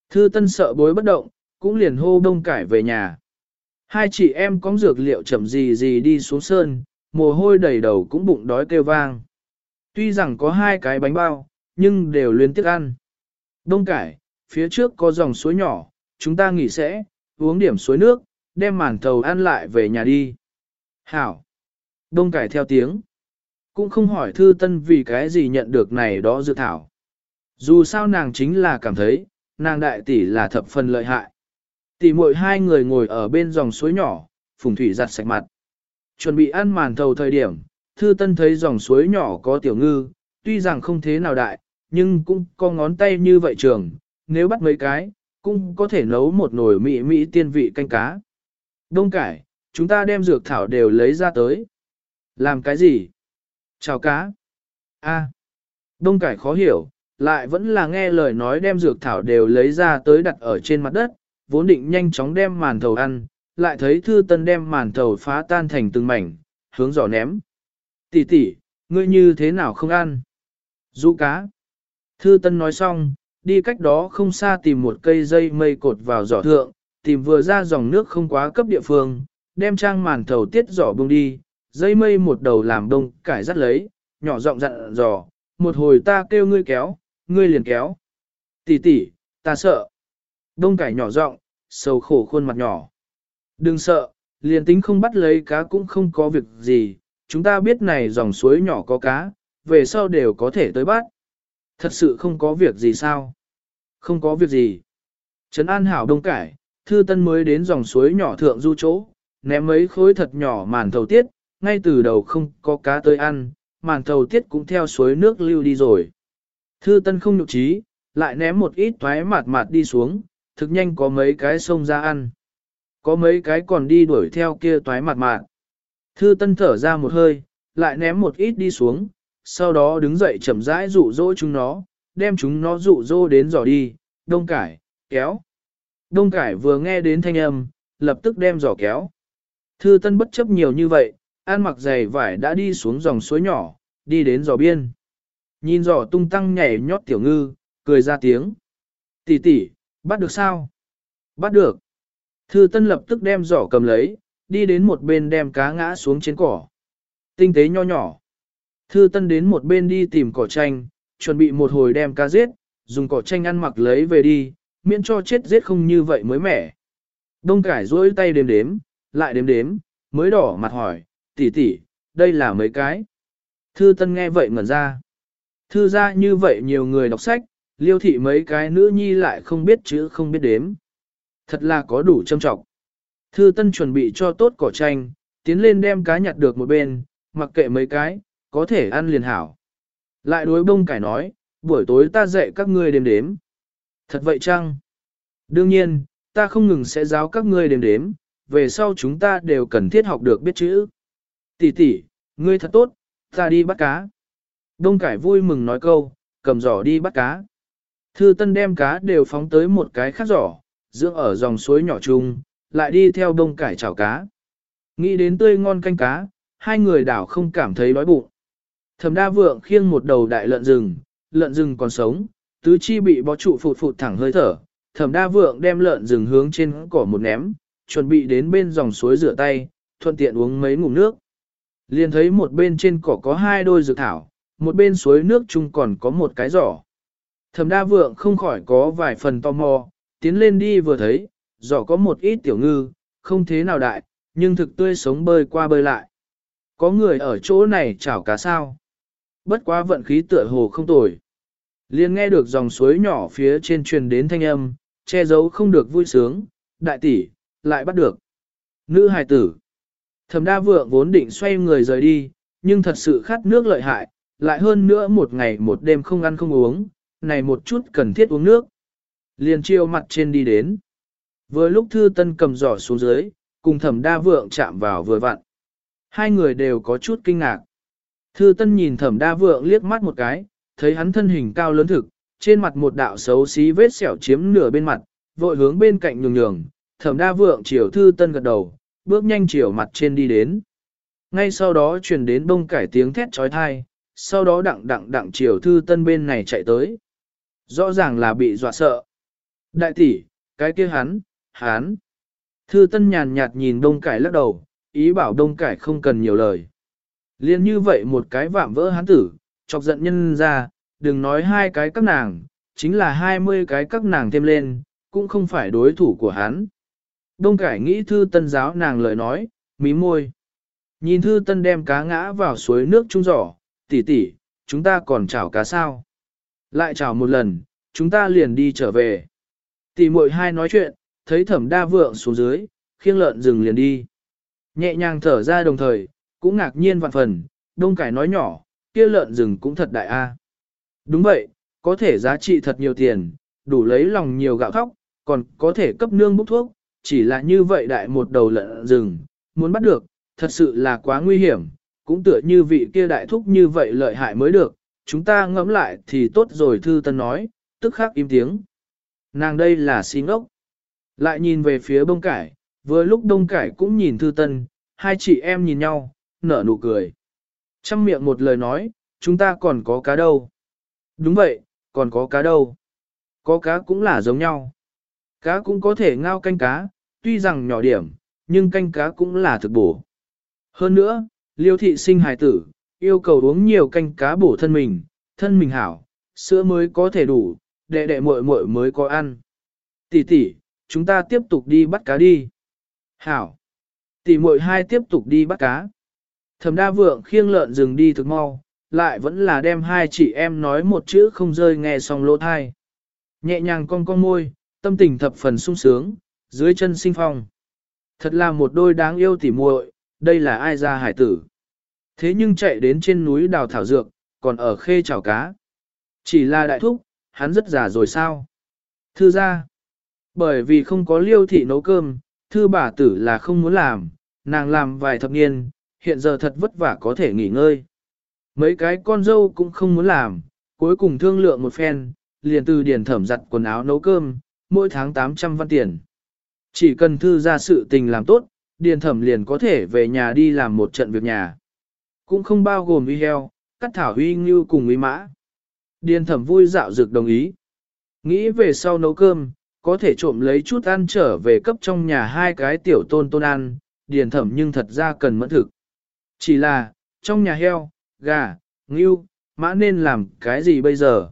Thư tân sợ bối bất động, cũng liền hô đông cải về nhà. Hai chị em có dược liệu chậm gì gì đi xuống sơn, mồ hôi đầy đầu cũng bụng đói kêu vang. Tuy rằng có hai cái bánh bao, nhưng đều liên tiếc ăn. Đông cải, phía trước có dòng suối nhỏ, chúng ta nghỉ sẽ, uống điểm suối nước, đem màn thầu ăn lại về nhà đi. Hảo. Đông cải theo tiếng. Cũng không hỏi thư tân vì cái gì nhận được này đó dự thảo. Dù sao nàng chính là cảm thấy, nàng đại tỷ là thập phần lợi hại. Tỷ muội hai người ngồi ở bên dòng suối nhỏ, phùng thủy giặt sạch mặt. Chuẩn bị ăn màn thầu thời điểm, thư tân thấy dòng suối nhỏ có tiểu ngư, tuy rằng không thế nào đại, nhưng cũng có ngón tay như vậy trường, nếu bắt mấy cái, cũng có thể nấu một nồi mỹ mỹ tiên vị canh cá. Đông cải, chúng ta đem dược thảo đều lấy ra tới. Làm cái gì? Chào cá. A. Đông cải khó hiểu, lại vẫn là nghe lời nói đem dược thảo đều lấy ra tới đặt ở trên mặt đất, vốn định nhanh chóng đem màn thầu ăn, lại thấy thư tân đem màn thầu phá tan thành từng mảnh, hướng giỏ ném. Tỷ tỷ, ngươi như thế nào không ăn? Dụ cá. Thư tân nói xong, đi cách đó không xa tìm một cây dây mây cột vào giỏ thượng, tìm vừa ra dòng nước không quá cấp địa phương, đem trang màn thầu tiết giỏ bông đi, dây mây một đầu làm đông cải dắt lấy, nhỏ giọng dặn dò, một hồi ta kêu ngươi kéo, ngươi liền kéo. Tỷ tỷ, ta sợ. Đông cải nhỏ giọng, sầu khổ khuôn mặt nhỏ. Đừng sợ, liền tính không bắt lấy cá cũng không có việc gì, chúng ta biết này dòng suối nhỏ có cá, về sau đều có thể tới bắt. Thật sự không có việc gì sao? Không có việc gì. Trấn An Hảo đông cải, thư tân mới đến dòng suối nhỏ thượng du chỗ, ném mấy khối thật nhỏ màn thầu tiết, ngay từ đầu không có cá tới ăn, màn thầu tiết cũng theo suối nước lưu đi rồi. Thư tân không nhục trí, lại ném một ít toái mạt mạt đi xuống, thực nhanh có mấy cái sông ra ăn. Có mấy cái còn đi đuổi theo kia toái mạt mạt. Thư tân thở ra một hơi, lại ném một ít đi xuống, sau đó đứng dậy chậm rãi dụ dỗ chúng nó, đem chúng nó dụ dỗ đến giỏ đi, đông cải, kéo. Đông cải vừa nghe đến thanh âm, lập tức đem giỏ kéo. Thư tân bất chấp nhiều như vậy, an mặc giày vải đã đi xuống dòng suối nhỏ, đi đến giò biên. Nhìn dò tung tăng nhảy nhót tiểu ngư, cười ra tiếng. Tỷ tỷ, bắt được sao? Bắt được. Thư tân lập tức đem giỏ cầm lấy, đi đến một bên đem cá ngã xuống trên cỏ. Tinh tế nho nhỏ. Thư tân đến một bên đi tìm cỏ chanh, chuẩn bị một hồi đem cá giết, dùng cỏ chanh ăn mặc lấy về đi, miễn cho chết giết không như vậy mới mẻ. Đông cải rối tay đếm đếm, lại đếm đếm, mới đỏ mặt hỏi, tỷ tỷ, đây là mấy cái. Thư Tân nghe vậy ngẩn ra. Thư ra như vậy nhiều người đọc sách, liêu thị mấy cái nữ nhi lại không biết chữ không biết đếm. Thật là có đủ châm trọng. Thư Tân chuẩn bị cho tốt cỏ tranh, tiến lên đem cá nhặt được một bên, mặc kệ mấy cái, có thể ăn liền hảo. Lại đối bông cải nói, buổi tối ta dạy các ngươi đếm đếm. Thật vậy chăng? Đương nhiên, ta không ngừng sẽ giáo các ngươi đếm đếm, về sau chúng ta đều cần thiết học được biết chữ. Tỷ tỷ, ngươi thật tốt, ta đi bắt cá. Đông cải vui mừng nói câu, cầm giỏ đi bắt cá. Thư tân đem cá đều phóng tới một cái khác giỏ, dưỡng ở dòng suối nhỏ chung, lại đi theo đông cải chảo cá. Nghĩ đến tươi ngon canh cá, hai người đảo không cảm thấy đói bụng. Thẩm đa vượng khiêng một đầu đại lợn rừng, lợn rừng còn sống, tứ chi bị bó trụ phụt phụt thẳng hơi thở. Thẩm đa vượng đem lợn rừng hướng trên cỏ một ném, chuẩn bị đến bên dòng suối rửa tay, thuận tiện uống mấy ngụm nước. Liền thấy một bên trên cỏ có hai đôi dược thảo, một bên suối nước chung còn có một cái giỏ. Thẩm đa vượng không khỏi có vài phần tò mò, tiến lên đi vừa thấy, giỏ có một ít tiểu ngư, không thế nào đại, nhưng thực tươi sống bơi qua bơi lại. Có người ở chỗ này chảo cá sao? Bất quá vận khí tựa hồ không tồi. Liên nghe được dòng suối nhỏ phía trên truyền đến thanh âm, che giấu không được vui sướng, đại tỷ, lại bắt được. Nữ hài tử. Thẩm đa vượng vốn định xoay người rời đi, nhưng thật sự khát nước lợi hại, lại hơn nữa một ngày một đêm không ăn không uống, này một chút cần thiết uống nước. Liền chiêu mặt trên đi đến. Vừa lúc thư tân cầm giỏ xuống dưới, cùng thẩm đa vượng chạm vào vừa vặn. Hai người đều có chút kinh ngạc. Thư tân nhìn thẩm đa vượng liếc mắt một cái, thấy hắn thân hình cao lớn thực, trên mặt một đạo xấu xí vết sẹo chiếm nửa bên mặt, vội hướng bên cạnh nhường nhường, thẩm đa vượng chiều thư tân gật đầu, bước nhanh chiều mặt trên đi đến. Ngay sau đó truyền đến bông cải tiếng thét trói thai, sau đó đặng đặng đặng chiều thư tân bên này chạy tới. Rõ ràng là bị dọa sợ. Đại tỷ, cái kia hắn, hắn. Thư tân nhàn nhạt nhìn đông cải lắc đầu, ý bảo đông cải không cần nhiều lời. Liên như vậy một cái vạm vỡ hắn tử, chọc giận nhân ra, đừng nói hai cái các nàng, chính là hai mươi cái các nàng thêm lên, cũng không phải đối thủ của hắn. Đông cải nghĩ thư tân giáo nàng lời nói, mí môi. Nhìn thư tân đem cá ngã vào suối nước trung giỏ, tỷ tỷ, chúng ta còn chảo cá sao? Lại chảo một lần, chúng ta liền đi trở về. Tỷ muội hai nói chuyện, thấy thẩm đa vượng xuống dưới, khiêng lợn rừng liền đi. Nhẹ nhàng thở ra đồng thời, cũng ngạc nhiên vạn phần, đông cải nói nhỏ, kia lợn rừng cũng thật đại a. Đúng vậy, có thể giá trị thật nhiều tiền, đủ lấy lòng nhiều gạo khóc, còn có thể cấp nương bốc thuốc, chỉ là như vậy đại một đầu lợn rừng, muốn bắt được, thật sự là quá nguy hiểm, cũng tựa như vị kia đại thúc như vậy lợi hại mới được, chúng ta ngẫm lại thì tốt rồi thư tân nói, tức khắc im tiếng. Nàng đây là xin ốc. Lại nhìn về phía bông cải, vừa lúc đông cải cũng nhìn thư tân, hai chị em nhìn nhau, nở nụ cười. Trăm miệng một lời nói, chúng ta còn có cá đâu. Đúng vậy, còn có cá đâu. Có cá cũng là giống nhau. Cá cũng có thể ngao canh cá, tuy rằng nhỏ điểm, nhưng canh cá cũng là thực bổ. Hơn nữa, liêu thị sinh hài tử, yêu cầu uống nhiều canh cá bổ thân mình, thân mình hảo, sữa mới có thể đủ, đệ đệ muội muội mới có ăn. Tỷ tỷ, chúng ta tiếp tục đi bắt cá đi. Hảo. Tỷ muội hai tiếp tục đi bắt cá. Thẩm đa vượng khiêng lợn rừng đi thực mau, lại vẫn là đem hai chị em nói một chữ không rơi nghe xong lỗ thai. Nhẹ nhàng cong cong môi, tâm tình thập phần sung sướng, dưới chân sinh phong. Thật là một đôi đáng yêu tỉ muội, đây là ai ra hải tử. Thế nhưng chạy đến trên núi đào thảo dược, còn ở khê chảo cá. Chỉ là đại thúc, hắn rất già rồi sao? Thư ra, bởi vì không có liêu thị nấu cơm, thư bà tử là không muốn làm, nàng làm vài thập niên, hiện giờ thật vất vả có thể nghỉ ngơi. Mấy cái con dâu cũng không muốn làm, cuối cùng thương lượng một phen, liền từ điển thẩm giặt quần áo nấu cơm, mỗi tháng 800 văn tiền. Chỉ cần thư ra sự tình làm tốt, điền thẩm liền có thể về nhà đi làm một trận việc nhà. Cũng không bao gồm uy heo, cắt thảo uy ngưu cùng uy mã. Điền thẩm vui dạo dược đồng ý. Nghĩ về sau nấu cơm, có thể trộm lấy chút ăn trở về cấp trong nhà hai cái tiểu tôn tôn ăn, điền thẩm nhưng thật ra cần mẫn thực. Chỉ là, trong nhà heo, gà, ngưu, mã nên làm cái gì bây giờ?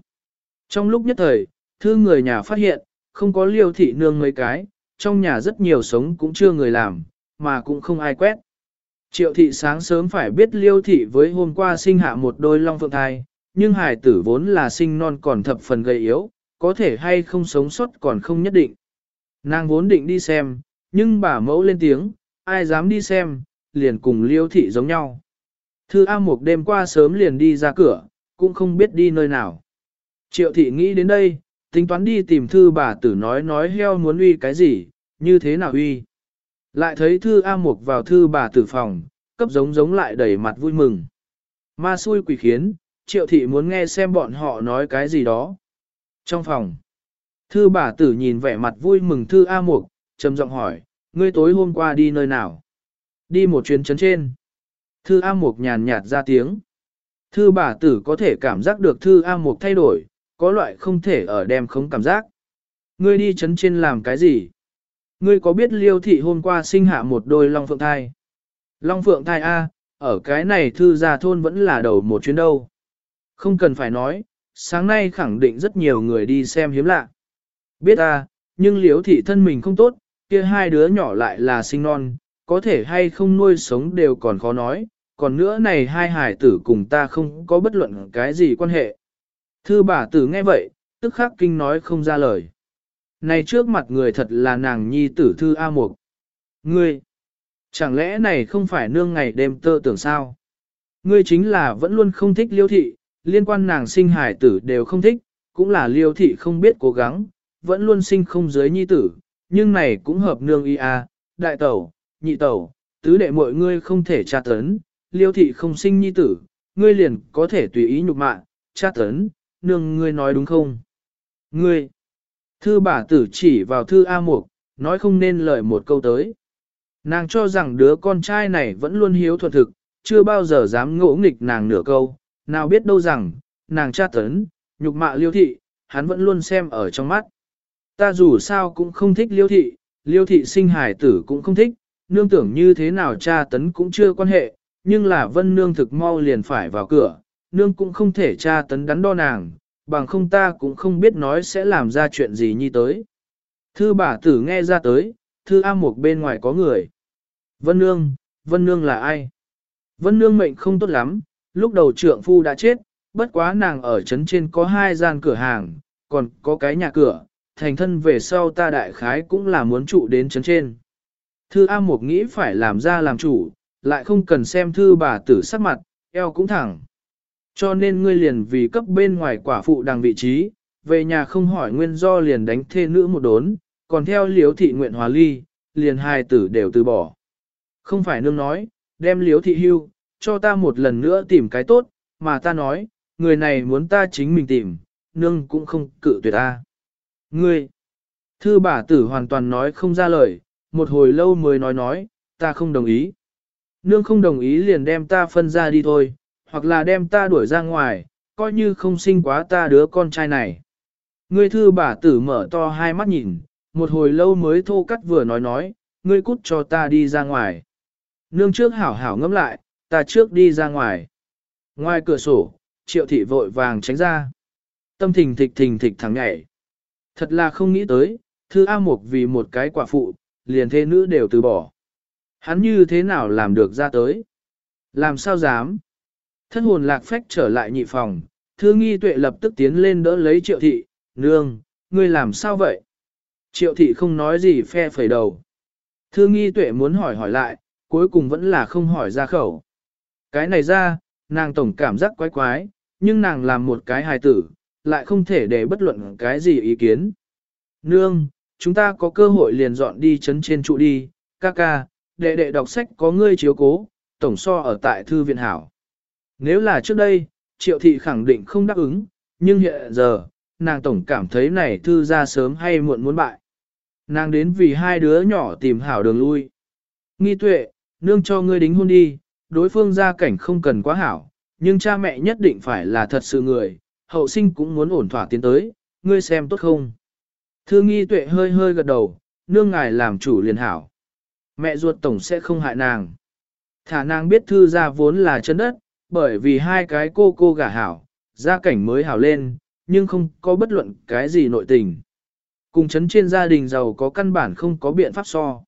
Trong lúc nhất thời, thư người nhà phát hiện, không có liêu thị nương mấy cái, trong nhà rất nhiều sống cũng chưa người làm, mà cũng không ai quét. Triệu thị sáng sớm phải biết liêu thị với hôm qua sinh hạ một đôi long phượng thai, nhưng hải tử vốn là sinh non còn thập phần gầy yếu, có thể hay không sống sót còn không nhất định. Nàng vốn định đi xem, nhưng bà mẫu lên tiếng, ai dám đi xem, liền cùng liêu thị giống nhau. Thư A Mục đêm qua sớm liền đi ra cửa, cũng không biết đi nơi nào. Triệu thị nghĩ đến đây, tính toán đi tìm thư bà tử nói nói heo muốn uy cái gì, như thế nào uy. Lại thấy thư A Mục vào thư bà tử phòng, cấp giống giống lại đầy mặt vui mừng. Ma xui quỷ khiến, triệu thị muốn nghe xem bọn họ nói cái gì đó. Trong phòng, thư bà tử nhìn vẻ mặt vui mừng thư A Mục, trầm giọng hỏi, ngươi tối hôm qua đi nơi nào? Đi một chuyến chấn trên. Thư A Mục nhàn nhạt ra tiếng. Thư bà tử có thể cảm giác được thư A Mục thay đổi, có loại không thể ở đem không cảm giác. Ngươi đi chấn trên làm cái gì? Ngươi có biết liêu thị hôm qua sinh hạ một đôi long phượng thai? Long phượng thai A, ở cái này thư gia thôn vẫn là đầu một chuyến đâu. Không cần phải nói, sáng nay khẳng định rất nhiều người đi xem hiếm lạ. Biết A, nhưng liêu thị thân mình không tốt, kia hai đứa nhỏ lại là sinh non, có thể hay không nuôi sống đều còn khó nói, còn nữa này hai hải tử cùng ta không có bất luận cái gì quan hệ. Thư bà tử nghe vậy, tức khắc kinh nói không ra lời. Này trước mặt người thật là nàng nhi tử thư A Mục. Ngươi, chẳng lẽ này không phải nương ngày đêm tơ tưởng sao? Ngươi chính là vẫn luôn không thích liêu thị, liên quan nàng sinh hải tử đều không thích, cũng là liêu thị không biết cố gắng, vẫn luôn sinh không giới nhi tử, nhưng này cũng hợp nương y a, đại tẩu, nhị tẩu, tứ đệ mọi ngươi không thể tra tấn, liêu thị không sinh nhi tử, ngươi liền có thể tùy ý nhục mạ, tra tấn, nương ngươi nói đúng không? Ngươi, thư bà tử chỉ vào thư A Mục, nói không nên lời một câu tới. Nàng cho rằng đứa con trai này vẫn luôn hiếu thuận thực, chưa bao giờ dám ngỗ nghịch nàng nửa câu, nào biết đâu rằng, nàng tra tấn, nhục mạ liêu thị, hắn vẫn luôn xem ở trong mắt. Ta dù sao cũng không thích liêu thị, liêu thị sinh hài tử cũng không thích, nương tưởng như thế nào tra tấn cũng chưa quan hệ, nhưng là vân nương thực mau liền phải vào cửa, nương cũng không thể tra tấn đắn đo nàng, bằng không ta cũng không biết nói sẽ làm ra chuyện gì như tới. Thư bà tử nghe ra tới, thư A Mục bên ngoài có người. Vân Nương, Vân Nương là ai? Vân Nương mệnh không tốt lắm, lúc đầu trượng phu đã chết, bất quá nàng ở trấn trên có hai gian cửa hàng, còn có cái nhà cửa, thành thân về sau ta đại khái cũng là muốn trụ đến trấn trên. Thư A Mục nghĩ phải làm ra làm chủ, lại không cần xem thư bà tử sắc mặt, eo cũng thẳng. Cho nên ngươi liền vì cấp bên ngoài quả phụ đằng vị trí, về nhà không hỏi nguyên do liền đánh thê nữ một đốn, còn theo liếu thị nguyện hòa ly, liền hai tử đều từ bỏ. Không phải nương nói, đem liếu thị hưu, cho ta một lần nữa tìm cái tốt, mà ta nói, người này muốn ta chính mình tìm, nương cũng không cự tuyệt ta. Ngươi, thư bà tử hoàn toàn nói không ra lời, một hồi lâu mới nói nói, ta không đồng ý. Nương không đồng ý liền đem ta phân ra đi thôi, hoặc là đem ta đuổi ra ngoài, coi như không sinh quá ta đứa con trai này. Ngươi thư bà tử mở to hai mắt nhìn, một hồi lâu mới thô cắt vừa nói nói, ngươi cút cho ta đi ra ngoài. Nương trước hảo hảo ngẫm lại, ta trước đi ra ngoài. Ngoài cửa sổ, triệu thị vội vàng tránh ra. Tâm thình thịch thình thịch thẳng nhảy. Thật là không nghĩ tới, thư A Mộc vì một cái quả phụ, liền thế nữ đều từ bỏ. Hắn như thế nào làm được ra tới? Làm sao dám? Thân hồn lạc phách trở lại nhị phòng, thư nghi tuệ lập tức tiến lên đỡ lấy triệu thị, nương, ngươi làm sao vậy? Triệu thị không nói gì phe phẩy đầu. Thư nghi tuệ muốn hỏi hỏi lại, cuối cùng vẫn là không hỏi ra khẩu. Cái này ra, nàng tổng cảm giác quái quái, nhưng nàng làm một cái hài tử, lại không thể để bất luận cái gì ý kiến. Nương, chúng ta có cơ hội liền dọn đi chấn trên trụ đi, ca ca, đệ đệ đọc sách có ngươi chiếu cố, tổng so ở tại thư viện hảo. Nếu là trước đây, triệu thị khẳng định không đáp ứng, nhưng hiện giờ, nàng tổng cảm thấy này thư ra sớm hay muộn muốn bại. Nàng đến vì hai đứa nhỏ tìm hảo đường lui. Nghi tuệ, nương cho ngươi đính hôn đi, đối phương gia cảnh không cần quá hảo, nhưng cha mẹ nhất định phải là thật sự người, hậu sinh cũng muốn ổn thỏa tiến tới, ngươi xem tốt không. Thư nghi tuệ hơi hơi gật đầu, nương ngài làm chủ liền hảo. Mẹ ruột tổng sẽ không hại nàng. Thả nàng biết thư ra vốn là chân đất, bởi vì hai cái cô cô gả hảo, gia cảnh mới hảo lên, nhưng không có bất luận cái gì nội tình. Cùng chấn trên gia đình giàu có căn bản không có biện pháp so.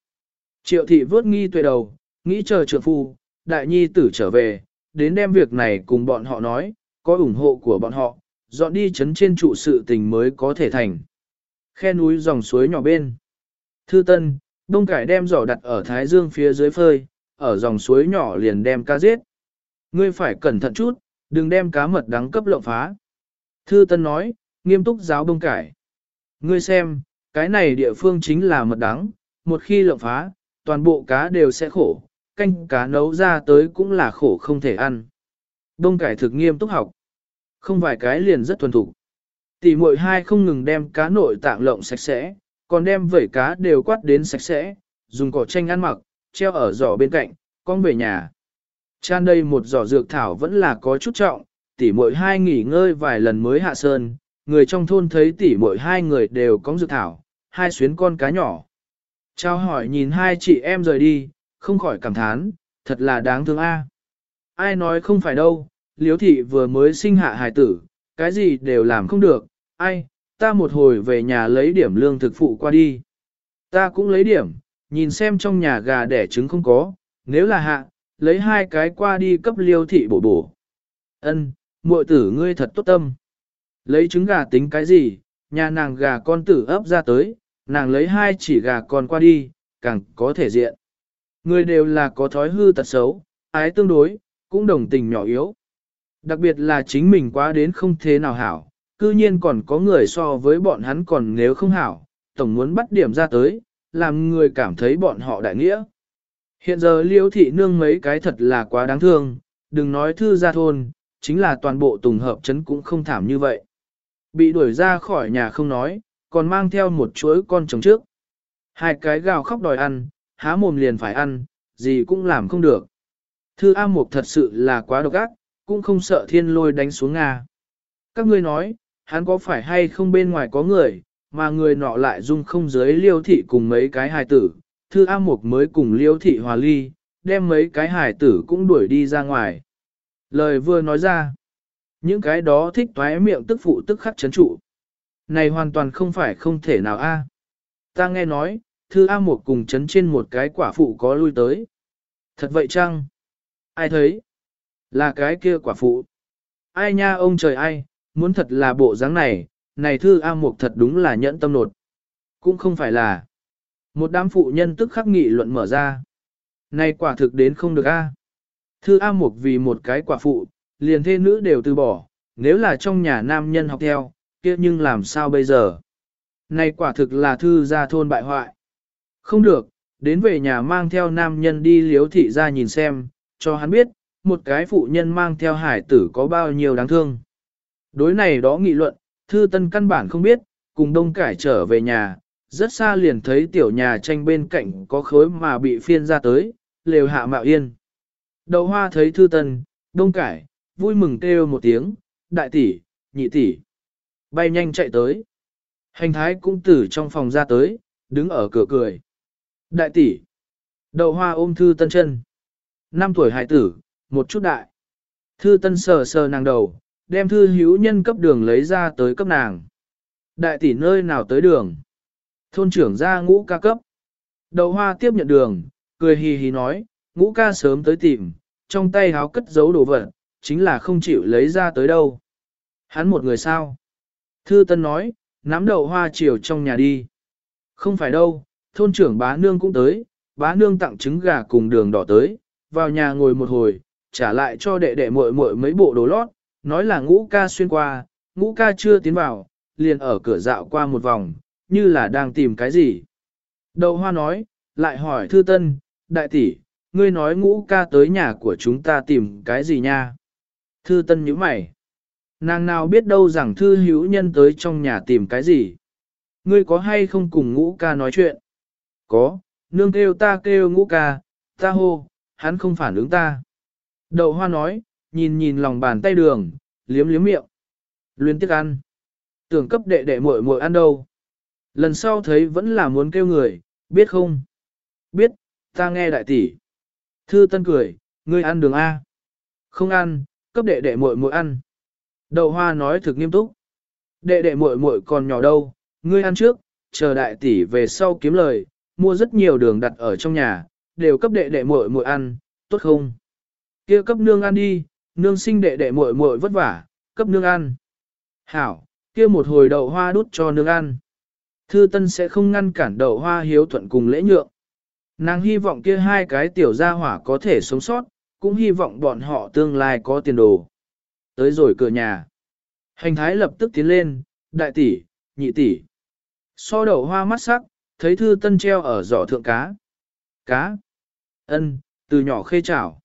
Triệu thị vớt nghi tuệ đầu, nghĩ chờ trượng phu, đại nhi tử trở về, đến đem việc này cùng bọn họ nói, có ủng hộ của bọn họ, dọn đi chấn trên trụ sự tình mới có thể thành. Khe núi dòng suối nhỏ bên. Thư Tân, Đông Cải đem giỏ đặt ở Thái Dương phía dưới phơi, ở dòng suối nhỏ liền đem ca giết. Ngươi phải cẩn thận chút, đừng đem cá mật đắng cấp lộng phá. Thư Tân nói, nghiêm túc giáo Đông Cải. Ngươi xem, cái này địa phương chính là mật đắng, một khi lộng phá, toàn bộ cá đều sẽ khổ, canh cá nấu ra tới cũng là khổ không thể ăn. Đông Cải thực nghiêm túc học. Không vài cái liền rất thuần thục. Tỷ muội hai không ngừng đem cá nội tạng lộng sạch sẽ, còn đem vẩy cá đều quát đến sạch sẽ, dùng cỏ tranh ăn mặc, treo ở giỏ bên cạnh, con về nhà. Chan đây một giỏ dược thảo vẫn là có chút trọng, tỷ muội hai nghỉ ngơi vài lần mới hạ sơn, người trong thôn thấy tỷ muội hai người đều có dược thảo, hai xuyến con cá nhỏ. Trao hỏi nhìn hai chị em rời đi, không khỏi cảm thán, thật là đáng thương a. Ai nói không phải đâu, liếu thị vừa mới sinh hạ hài tử, cái gì đều làm không được, ai, ta một hồi về nhà lấy điểm lương thực phụ qua đi. Ta cũng lấy điểm, nhìn xem trong nhà gà đẻ trứng không có, nếu là hạ, lấy hai cái qua đi cấp liêu thị bổ bổ. Ân, muội tử ngươi thật tốt tâm. Lấy trứng gà tính cái gì, nhà nàng gà con tử ấp ra tới, nàng lấy hai chỉ gà con qua đi, càng có thể diện. Người đều là có thói hư tật xấu, ái tương đối, cũng đồng tình nhỏ yếu. Đặc biệt là chính mình quá đến không thế nào hảo, cư nhiên còn có người so với bọn hắn còn nếu không hảo, tổng muốn bắt điểm ra tới, làm người cảm thấy bọn họ đại nghĩa. Hiện giờ liêu thị nương mấy cái thật là quá đáng thương, đừng nói thư gia thôn, chính là toàn bộ tùng hợp chấn cũng không thảm như vậy. Bị đuổi ra khỏi nhà không nói, còn mang theo một chuỗi con trống trước. Hai cái gào khóc đòi ăn, há mồm liền phải ăn, gì cũng làm không được. Thư A Mục thật sự là quá độc ác, cũng không sợ thiên lôi đánh xuống Nga. Các ngươi nói, hắn có phải hay không bên ngoài có người, mà người nọ lại dung không dưới liêu thị cùng mấy cái hài tử, thư A Mục mới cùng liêu thị hòa ly, đem mấy cái hải tử cũng đuổi đi ra ngoài. Lời vừa nói ra, những cái đó thích toái miệng tức phụ tức khắc chấn trụ. Này hoàn toàn không phải không thể nào a. Ta nghe nói, thư A Mục cùng chấn trên một cái quả phụ có lui tới. Thật vậy chăng? Ai thấy? Là cái kia quả phụ. Ai nha ông trời ai, muốn thật là bộ dáng này, này thư A Mục thật đúng là nhẫn tâm nột. Cũng không phải là. Một đám phụ nhân tức khắc nghị luận mở ra. Này quả thực đến không được a. Thư A Mục vì một cái quả phụ, liền thê nữ đều từ bỏ, nếu là trong nhà nam nhân học theo, kia nhưng làm sao bây giờ? Này quả thực là thư gia thôn bại hoại. Không được, đến về nhà mang theo nam nhân đi liếu thị ra nhìn xem, cho hắn biết, một cái phụ nhân mang theo hải tử có bao nhiêu đáng thương. Đối này đó nghị luận, thư tân căn bản không biết, cùng đông cải trở về nhà, rất xa liền thấy tiểu nhà tranh bên cạnh có khối mà bị phiên ra tới, lều hạ mạo yên. Đậu hoa thấy thư tân, đông cải, vui mừng kêu một tiếng, đại tỷ, nhị tỷ. Bay nhanh chạy tới. Hành thái cũng từ trong phòng ra tới, đứng ở cửa cười. Đại tỷ. Đậu hoa ôm thư tân chân. Năm tuổi hải tử, một chút đại. Thư tân sờ sờ nàng đầu, đem thư hữu nhân cấp đường lấy ra tới cấp nàng. Đại tỷ nơi nào tới đường? Thôn trưởng ra ngũ ca cấp. đầu hoa tiếp nhận đường, cười hì hì nói, ngũ ca sớm tới tìm, trong tay háo cất giấu đồ vật, chính là không chịu lấy ra tới đâu. Hắn một người sao? Thư Tân nói, nắm đầu hoa chiều trong nhà đi. Không phải đâu, thôn trưởng bá nương cũng tới, bá nương tặng trứng gà cùng đường đỏ tới, vào nhà ngồi một hồi, trả lại cho đệ đệ muội muội mấy bộ đồ lót, nói là ngũ ca xuyên qua, ngũ ca chưa tiến vào, liền ở cửa dạo qua một vòng, như là đang tìm cái gì. Đậu hoa nói, lại hỏi thư tân, đại tỷ, ngươi nói ngũ ca tới nhà của chúng ta tìm cái gì nha? Thư tân nhíu mày. Nàng nào biết đâu rằng thư hữu nhân tới trong nhà tìm cái gì? Ngươi có hay không cùng ngũ ca nói chuyện? Có, nương kêu ta kêu ngũ ca, ta hô, hắn không phản ứng ta. Đậu hoa nói, nhìn nhìn lòng bàn tay đường, liếm liếm miệng. Luyến tiếc ăn. Tưởng cấp đệ đệ muội muội ăn đâu. Lần sau thấy vẫn là muốn kêu người, biết không? Biết, ta nghe đại tỷ. Thư Tân cười, ngươi ăn đường A. Không ăn, cấp đệ đệ muội muội ăn. Đậu hoa nói thực nghiêm túc. Đệ đệ muội muội còn nhỏ đâu, ngươi ăn trước, chờ đại tỷ về sau kiếm lời, mua rất nhiều đường đặt ở trong nhà, đều cấp đệ đệ muội muội ăn, tốt không? Kia cấp nương ăn đi, nương sinh đệ đệ muội muội vất vả, cấp nương ăn. Hảo, kia một hồi đậu hoa đút cho nương ăn. Thư Tân sẽ không ngăn cản đậu hoa hiếu thuận cùng lễ nhượng. Nàng hy vọng kia hai cái tiểu gia hỏa có thể sống sót, cũng hy vọng bọn họ tương lai có tiền đồ. Tới rồi cửa nhà. Hành thái lập tức tiến lên, đại tỷ, nhị tỷ. So đậu hoa mắt sắc, thấy thư tân treo ở giỏ thượng cá. Cá. ân, từ nhỏ khê chảo.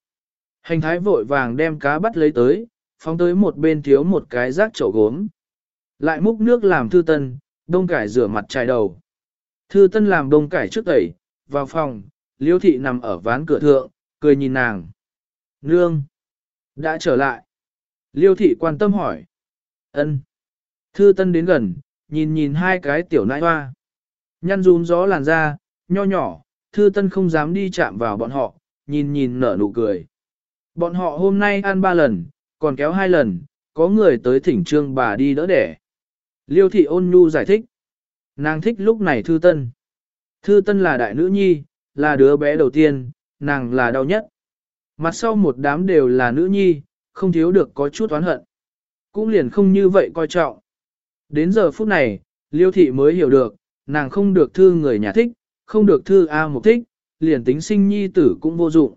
Hành thái vội vàng đem cá bắt lấy tới, phóng tới một bên thiếu một cái rác chậu gốm. Lại múc nước làm thư tân, đông cải rửa mặt chai đầu. Thư tân làm đông cải trước tẩy, vào phòng, liêu thị nằm ở ván cửa thượng, cười nhìn nàng. Nương! Đã trở lại. Liêu thị quan tâm hỏi. ân. Thư tân đến gần, nhìn nhìn hai cái tiểu nãi hoa. Nhăn rún gió làn da, nho nhỏ, thư tân không dám đi chạm vào bọn họ, nhìn nhìn nở nụ cười. Bọn họ hôm nay ăn ba lần, còn kéo hai lần, có người tới thỉnh trương bà đi đỡ đẻ. Liêu thị ôn nhu giải thích. Nàng thích lúc này thư tân. Thư tân là đại nữ nhi, là đứa bé đầu tiên, nàng là đau nhất. Mặt sau một đám đều là nữ nhi, không thiếu được có chút oán hận. Cũng liền không như vậy coi trọng. Đến giờ phút này, liêu thị mới hiểu được, nàng không được thư người nhà thích, không được thư A một thích, liền tính sinh nhi tử cũng vô dụng.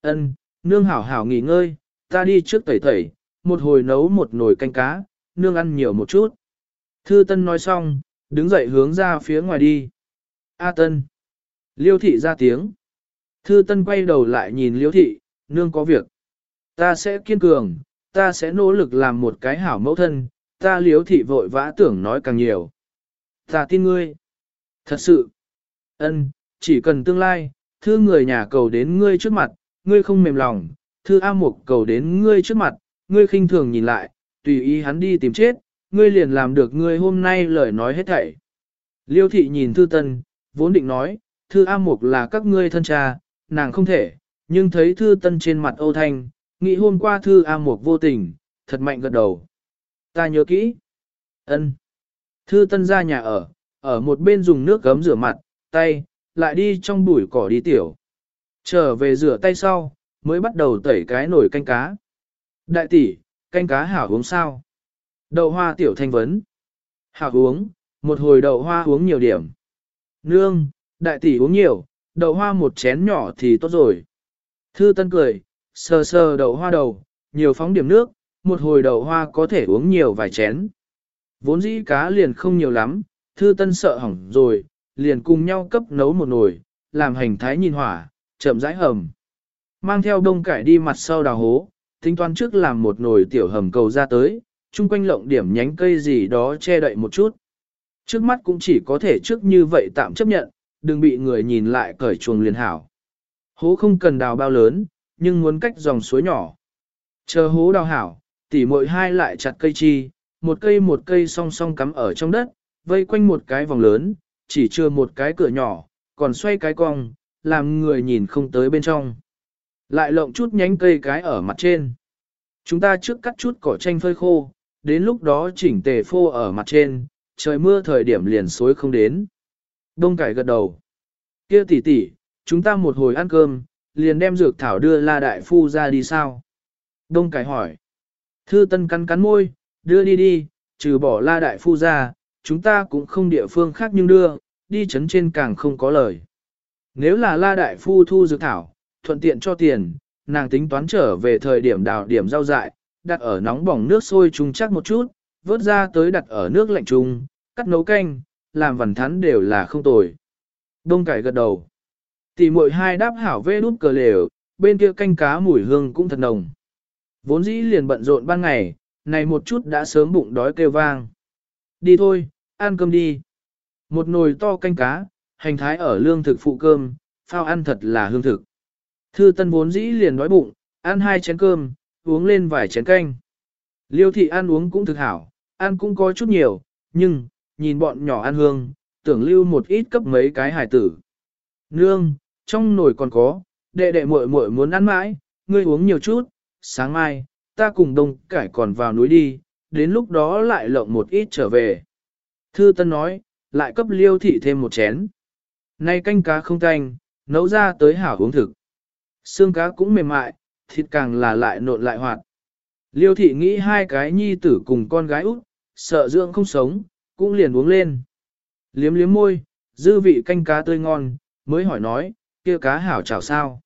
Ân, nương hảo hảo nghỉ ngơi, ta đi trước tẩy tẩy, một hồi nấu một nồi canh cá, nương ăn nhiều một chút. Thư Tân nói xong, đứng dậy hướng ra phía ngoài đi. A Tân. Liêu thị ra tiếng. Thư Tân quay đầu lại nhìn Liêu thị, nương có việc. Ta sẽ kiên cường, ta sẽ nỗ lực làm một cái hảo mẫu thân, ta Liêu thị vội vã tưởng nói càng nhiều. Ta tin ngươi. Thật sự. Ân, chỉ cần tương lai, thư người nhà cầu đến ngươi trước mặt, ngươi không mềm lòng, thư A Mục cầu đến ngươi trước mặt, ngươi khinh thường nhìn lại, tùy ý hắn đi tìm chết, ngươi liền làm được ngươi hôm nay lời nói hết thảy. Liêu thị nhìn thư tân, vốn định nói, thư A Mục là các ngươi thân cha, nàng không thể, nhưng thấy thư tân trên mặt Âu Thanh, nghĩ hôm qua thư A Mục vô tình, thật mạnh gật đầu. Ta nhớ kỹ. ân Thư tân ra nhà ở, ở một bên dùng nước gấm rửa mặt, tay, lại đi trong bụi cỏ đi tiểu. Trở về rửa tay sau, mới bắt đầu tẩy cái nồi canh cá. Đại tỷ, canh cá hảo uống sao? Đậu hoa tiểu thanh vấn. Hảo uống, một hồi đậu hoa uống nhiều điểm. Nương, đại tỷ uống nhiều, đậu hoa một chén nhỏ thì tốt rồi. Thư tân cười, sờ sờ đậu hoa đầu, nhiều phóng điểm nước, một hồi đậu hoa có thể uống nhiều vài chén. Vốn dĩ cá liền không nhiều lắm, thư tân sợ hỏng rồi, liền cùng nhau cấp nấu một nồi, làm hành thái nhìn hỏa, chậm rãi hầm. Mang theo đông cải đi mặt sau đào hố, tính toán trước làm một nồi tiểu hầm cầu ra tới, chung quanh lộng điểm nhánh cây gì đó che đậy một chút. Trước mắt cũng chỉ có thể trước như vậy tạm chấp nhận, đừng bị người nhìn lại cởi chuồng liền hảo. Hố không cần đào bao lớn, nhưng muốn cách dòng suối nhỏ. Chờ hố đào hảo, tỉ mội hai lại chặt cây chi, một cây một cây song song cắm ở trong đất, vây quanh một cái vòng lớn, chỉ chưa một cái cửa nhỏ, còn xoay cái cong, làm người nhìn không tới bên trong. Lại lộng chút nhánh cây cái ở mặt trên. Chúng ta trước cắt chút cỏ tranh phơi khô, đến lúc đó chỉnh tề phô ở mặt trên, trời mưa thời điểm liền xối không đến. Đông cải gật đầu. Kia tỷ tỷ, chúng ta một hồi ăn cơm, liền đem dược thảo đưa La Đại Phu ra đi sao? Đông cải hỏi. Thư Tân cắn cắn môi, đưa đi đi, trừ bỏ La Đại Phu ra, chúng ta cũng không địa phương khác nhưng đưa, đi chấn trên càng không có lời. Nếu là La Đại Phu thu dược thảo, thuận tiện cho tiền, nàng tính toán trở về thời điểm đào điểm rau dại, đặt ở nóng bỏng nước sôi chung chắc một chút, vớt ra tới đặt ở nước lạnh chung, cắt nấu canh, làm vằn thắn đều là không tồi. Đông cải gật đầu. Tỷ muội hai đáp hảo vê đút cờ lều, bên kia canh cá mùi hương cũng thật nồng. Vốn dĩ liền bận rộn ban ngày, này một chút đã sớm bụng đói kêu vang. Đi thôi, ăn cơm đi. Một nồi to canh cá, hành thái ở lương thực phụ cơm, phao ăn thật là hương thực. Thư tân vốn dĩ liền đói bụng, ăn hai chén cơm, uống lên vài chén canh. Liêu thị ăn uống cũng thực hảo, ăn cũng có chút nhiều, nhưng, nhìn bọn nhỏ ăn hương, tưởng lưu một ít cấp mấy cái hải tử. Nương, trong nồi còn có, đệ đệ muội muội muốn ăn mãi, ngươi uống nhiều chút, sáng mai, ta cùng đông cải còn vào núi đi, đến lúc đó lại lộng một ít trở về. Thư Tân nói, lại cấp liêu thị thêm một chén. Nay canh cá không tanh, nấu ra tới hảo uống thực. Xương cá cũng mềm mại, thịt càng là lại nộn lại hoạt. Liêu thị nghĩ hai cái nhi tử cùng con gái út, sợ dưỡng không sống, cũng liền uống lên. Liếm liếm môi, dư vị canh cá tươi ngon, mới hỏi nói, kia cá hảo chảo sao?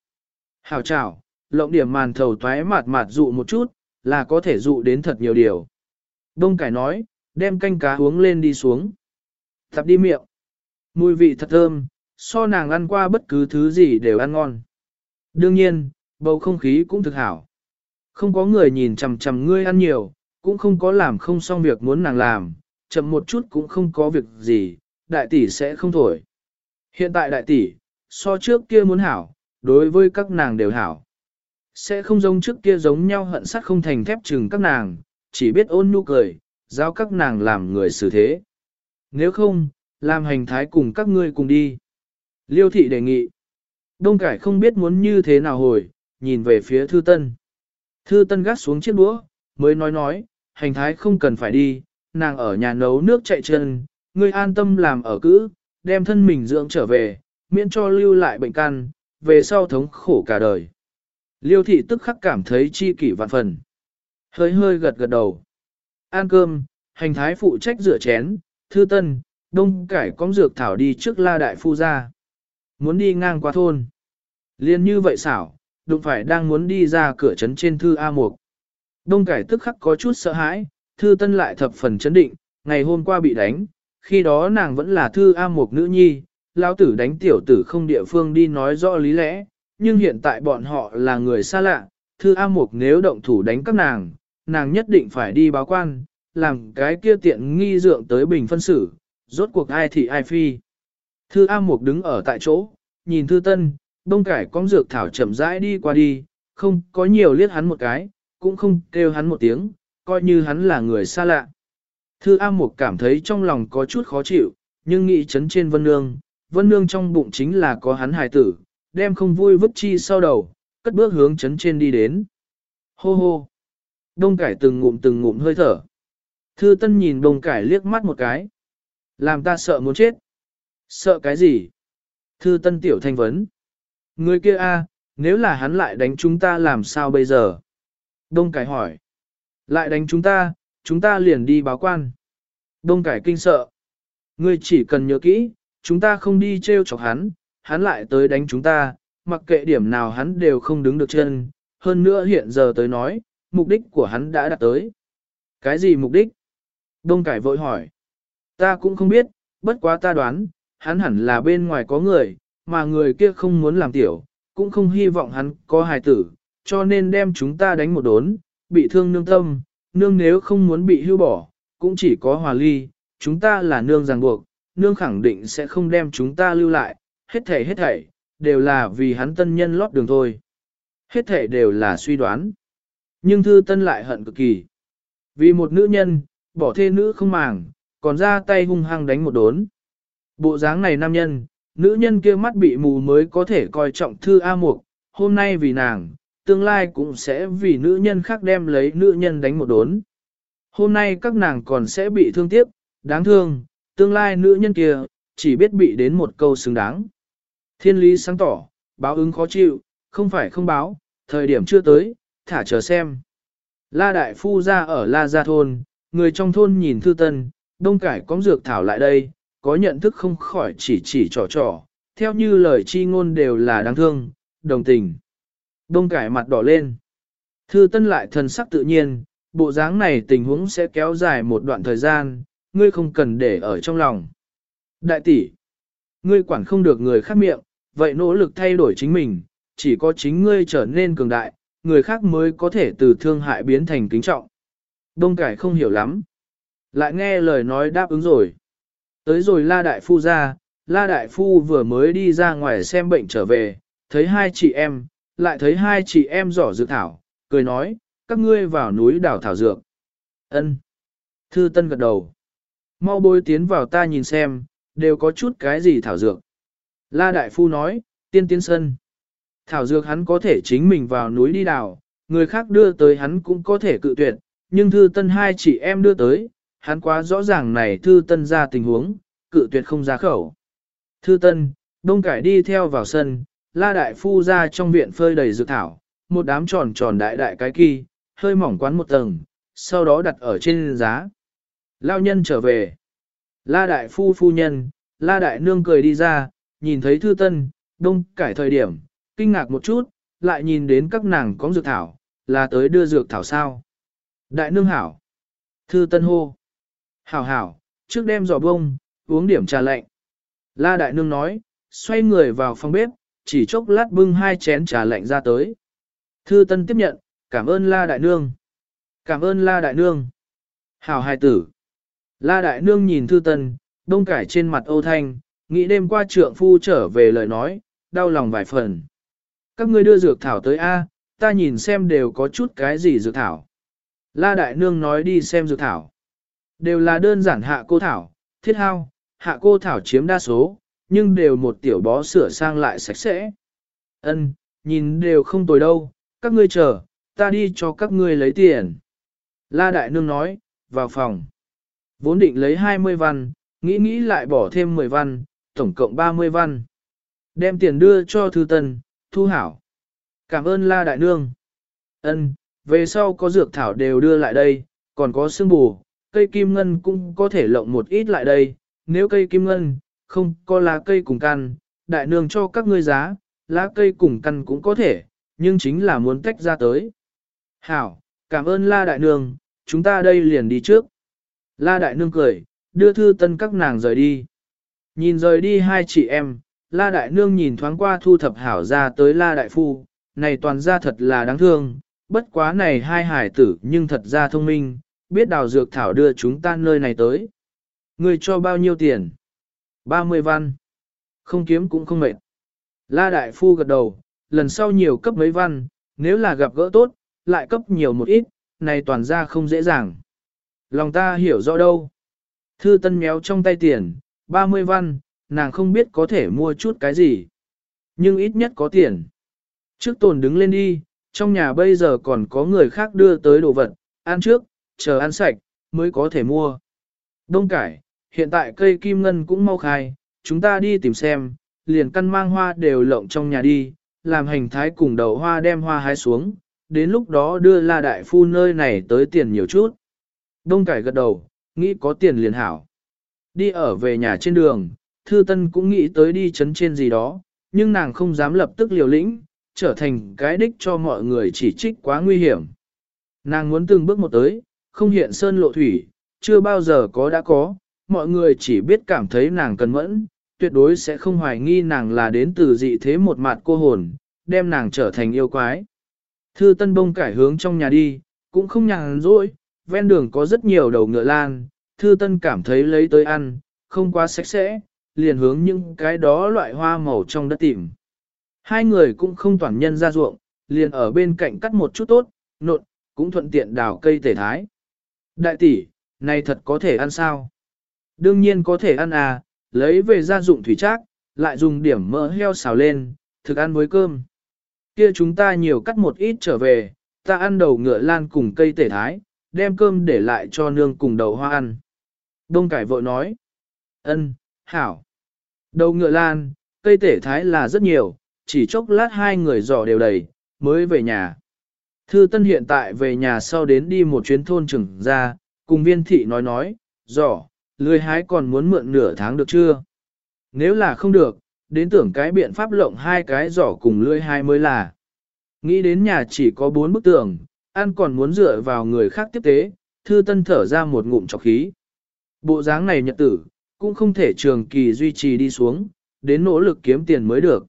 Hảo chảo, lộng điểm màn thầu toái mạt mạt dụ một chút, là có thể dụ đến thật nhiều điều. Đông cải nói, đem canh cá uống lên đi xuống. Tập đi miệng. Mùi vị thật thơm, so nàng ăn qua bất cứ thứ gì đều ăn ngon. Đương nhiên, bầu không khí cũng thực hảo. Không có người nhìn chằm chằm ngươi ăn nhiều, cũng không có làm không xong việc muốn nàng làm, chậm một chút cũng không có việc gì, đại tỷ sẽ không thổi. Hiện tại đại tỷ, so trước kia muốn hảo, đối với các nàng đều hảo. Sẽ không giống trước kia giống nhau hận sắt không thành thép chừng các nàng, chỉ biết ôn nhu cười, giao các nàng làm người xử thế. Nếu không, làm hành thái cùng các ngươi cùng đi. Liêu thị đề nghị. Đông cải không biết muốn như thế nào hồi, nhìn về phía thư tân. Thư tân gắt xuống chiếc đũa, mới nói nói, hành thái không cần phải đi, nàng ở nhà nấu nước chạy chân, ngươi an tâm làm ở cữ, đem thân mình dưỡng trở về, miễn cho lưu lại bệnh căn, về sau thống khổ cả đời. Liêu thị tức khắc cảm thấy chi kỷ vạn phần. Hơi hơi gật gật đầu. Ăn cơm, hành thái phụ trách rửa chén, thư tân, đông cải con dược thảo đi trước la đại phu ra. Muốn đi ngang qua thôn. Liên như vậy xảo, đụng phải đang muốn đi ra cửa trấn trên thư A Mục. Đông cải tức khắc có chút sợ hãi, thư tân lại thập phần chấn định, ngày hôm qua bị đánh, khi đó nàng vẫn là thư A Mục nữ nhi, lão tử đánh tiểu tử không địa phương đi nói rõ lý lẽ, nhưng hiện tại bọn họ là người xa lạ, thư A Mục nếu động thủ đánh các nàng, nàng nhất định phải đi báo quan, làm cái kia tiện nghi dượng tới bình phân xử, rốt cuộc ai thì ai phi. Thư A Mục đứng ở tại chỗ, nhìn Thư Tân, đông cải con dược thảo chậm rãi đi qua đi, không có nhiều liếc hắn một cái, cũng không kêu hắn một tiếng, coi như hắn là người xa lạ. Thư A Mục cảm thấy trong lòng có chút khó chịu, nhưng nghĩ chấn trên Vân Nương, Vân Nương trong bụng chính là có hắn hài tử, đem không vui vứt chi sau đầu, cất bước hướng chấn trên đi đến. Hô hô! Đông cải từng ngụm từng ngụm hơi thở. Thư Tân nhìn đông cải liếc mắt một cái. Làm ta sợ muốn chết. Sợ cái gì? Thư Tân tiểu thanh vấn. Người kia a, nếu là hắn lại đánh chúng ta làm sao bây giờ? Đông cải hỏi. Lại đánh chúng ta, chúng ta liền đi báo quan. Đông cải kinh sợ. Ngươi chỉ cần nhớ kỹ, chúng ta không đi treo chọc hắn, hắn lại tới đánh chúng ta, mặc kệ điểm nào hắn đều không đứng được chân. Hơn nữa hiện giờ tới nói, mục đích của hắn đã đạt tới. Cái gì mục đích? Đông cải vội hỏi. Ta cũng không biết, bất quá ta đoán, hắn hẳn là bên ngoài có người, mà người kia không muốn làm tiểu, cũng không hy vọng hắn có hài tử, cho nên đem chúng ta đánh một đốn, bị thương nương tâm, nương nếu không muốn bị hưu bỏ, cũng chỉ có hòa ly, chúng ta là nương ràng buộc, nương khẳng định sẽ không đem chúng ta lưu lại, hết thảy hết thảy, đều là vì hắn tân nhân lót đường thôi. Hết thảy đều là suy đoán. Nhưng thư tân lại hận cực kỳ. Vì một nữ nhân, bỏ thê nữ không màng, còn ra tay hung hăng đánh một đốn. Bộ dáng này nam nhân, nữ nhân kia mắt bị mù mới có thể coi trọng thư A Mục, hôm nay vì nàng, tương lai cũng sẽ vì nữ nhân khác đem lấy nữ nhân đánh một đốn. Hôm nay các nàng còn sẽ bị thương tiếc, đáng thương, tương lai nữ nhân kia, chỉ biết bị đến một câu xứng đáng. Thiên lý sáng tỏ, báo ứng khó chịu, không phải không báo, thời điểm chưa tới, thả chờ xem. La Đại Phu ra ở La Gia Thôn, người trong thôn nhìn Thư Tân, đông cải có dược thảo lại đây, có nhận thức không khỏi chỉ chỉ trò trò, theo như lời chi ngôn đều là đáng thương, đồng tình. Đông cải mặt đỏ lên. Thư Tân lại thần sắc tự nhiên, bộ dáng này tình huống sẽ kéo dài một đoạn thời gian, ngươi không cần để ở trong lòng. Đại tỷ, ngươi quản không được người khác miệng, vậy nỗ lực thay đổi chính mình, chỉ có chính ngươi trở nên cường đại, người khác mới có thể từ thương hại biến thành kính trọng. Đông cải không hiểu lắm. Lại nghe lời nói đáp ứng rồi. Tới rồi La Đại Phu ra, La Đại Phu vừa mới đi ra ngoài xem bệnh trở về, thấy hai chị em, lại thấy hai chị em giỏ dược thảo, cười nói, các ngươi vào núi đảo thảo dược. Ân. Thư Tân gật đầu. Mau bôi tiến vào ta nhìn xem, đều có chút cái gì thảo dược. La Đại Phu nói, tiên tiến sân. Thảo dược hắn có thể chính mình vào núi đi đào, người khác đưa tới hắn cũng có thể cự tuyệt, nhưng thư tân hai chị em đưa tới, hắn quá rõ ràng này thư tân ra tình huống, cự tuyệt không ra khẩu. Thư tân, đông cải đi theo vào sân, la đại phu ra trong viện phơi đầy dược thảo, một đám tròn tròn đại đại cái kỳ, hơi mỏng quán một tầng, sau đó đặt ở trên giá. Lao nhân trở về. La đại phu phu nhân, la đại nương cười đi ra, nhìn thấy thư tân, đông cải thời điểm, kinh ngạc một chút, lại nhìn đến các nàng có dược thảo, là tới đưa dược thảo sao. Đại nương hảo. Thư tân hô. Hảo hảo, trước đem giò bông, uống điểm trà lạnh. La đại nương nói, xoay người vào phòng bếp, chỉ chốc lát bưng hai chén trà lạnh ra tới. Thư tân tiếp nhận, cảm ơn la đại nương. Cảm ơn la đại nương. Hảo hài tử. La đại nương nhìn thư tân, đông cải trên mặt âu thanh, nghĩ đêm qua trượng phu trở về lời nói, đau lòng vài phần. Các ngươi đưa dược thảo tới A, ta nhìn xem đều có chút cái gì dược thảo. La Đại Nương nói đi xem dược thảo. Đều là đơn giản hạ cô thảo, thiết hao, hạ cô thảo chiếm đa số, nhưng đều một tiểu bó sửa sang lại sạch sẽ. Ân, nhìn đều không tồi đâu, các ngươi chờ, ta đi cho các ngươi lấy tiền. La Đại Nương nói, vào phòng. Vốn định lấy 20 văn, nghĩ nghĩ lại bỏ thêm 10 văn, tổng cộng 30 văn. Đem tiền đưa cho Thư Tân, thu hảo. Cảm ơn La Đại Nương. Ân, về sau có dược thảo đều đưa lại đây, còn có xương bù, cây kim ngân cũng có thể lộng một ít lại đây. Nếu cây kim ngân, không có lá cây cùng căn, đại nương cho các ngươi giá, lá cây cùng căn cũng có thể, nhưng chính là muốn tách ra tới. Hảo, cảm ơn La Đại Nương, chúng ta đây liền đi trước. La Đại Nương cười, đưa thư tân các nàng rời đi. Nhìn rời đi hai chị em, La Đại Nương nhìn thoáng qua thu thập hảo ra tới La Đại Phu, này toàn ra thật là đáng thương, bất quá này hai hải tử nhưng thật ra thông minh, biết đào dược thảo đưa chúng ta nơi này tới. Người cho bao nhiêu tiền? 30 văn. Không kiếm cũng không mệt. La Đại Phu gật đầu, lần sau nhiều cấp mấy văn, nếu là gặp gỡ tốt, lại cấp nhiều một ít, này toàn ra không dễ dàng. Lòng ta hiểu rõ đâu. Thư tân méo trong tay tiền, 30 văn, nàng không biết có thể mua chút cái gì. Nhưng ít nhất có tiền. Trước tồn đứng lên đi, trong nhà bây giờ còn có người khác đưa tới đồ vật, ăn trước, chờ ăn sạch, mới có thể mua. Đông cải, hiện tại cây kim ngân cũng mau khai, chúng ta đi tìm xem, liền căn mang hoa đều lộng trong nhà đi, làm hành thái cùng đầu hoa đem hoa hái xuống, đến lúc đó đưa la đại phu nơi này tới tiền nhiều chút. Đông cải gật đầu, nghĩ có tiền liền hảo. Đi ở về nhà trên đường, Thư Tân cũng nghĩ tới đi chấn trên gì đó, nhưng nàng không dám lập tức liều lĩnh, trở thành cái đích cho mọi người chỉ trích quá nguy hiểm. Nàng muốn từng bước một tới, không hiện sơn lộ thủy, chưa bao giờ có đã có, mọi người chỉ biết cảm thấy nàng cần mẫn, tuyệt đối sẽ không hoài nghi nàng là đến từ dị thế một mặt cô hồn, đem nàng trở thành yêu quái. Thư Tân bông cải hướng trong nhà đi, cũng không nhàn rỗi, ven đường có rất nhiều đầu ngựa lan, Thư Tân cảm thấy lấy tới ăn, không quá sạch sẽ, liền hướng những cái đó loại hoa màu trong đất tìm. Hai người cũng không toàn nhân ra ruộng, liền ở bên cạnh cắt một chút tốt, nộn, cũng thuận tiện đào cây tể thái. Đại tỷ, này thật có thể ăn sao? Đương nhiên có thể ăn à, lấy về gia dụng thủy trác, lại dùng điểm mỡ heo xào lên, thực ăn với cơm. Kia chúng ta nhiều cắt một ít trở về, ta ăn đầu ngựa lan cùng cây tể thái, đem cơm để lại cho nương cùng đầu hoa ăn. Đông cải vội nói. ân, hảo. Đầu ngựa lan, cây tể thái là rất nhiều, chỉ chốc lát hai người giỏ đều đầy, mới về nhà. Thư Tân hiện tại về nhà sau đến đi một chuyến thôn trưởng ra, cùng viên thị nói nói, rõ, lười hái còn muốn mượn nửa tháng được chưa? Nếu là không được, đến tưởng cái biện pháp lộng hai cái giỏ cùng lưỡi hai mới là. Nghĩ đến nhà chỉ có bốn bức tường, ăn còn muốn dựa vào người khác tiếp tế, thư tân thở ra một ngụm trọc khí. Bộ dáng này nhật tử, cũng không thể trường kỳ duy trì đi xuống, đến nỗ lực kiếm tiền mới được.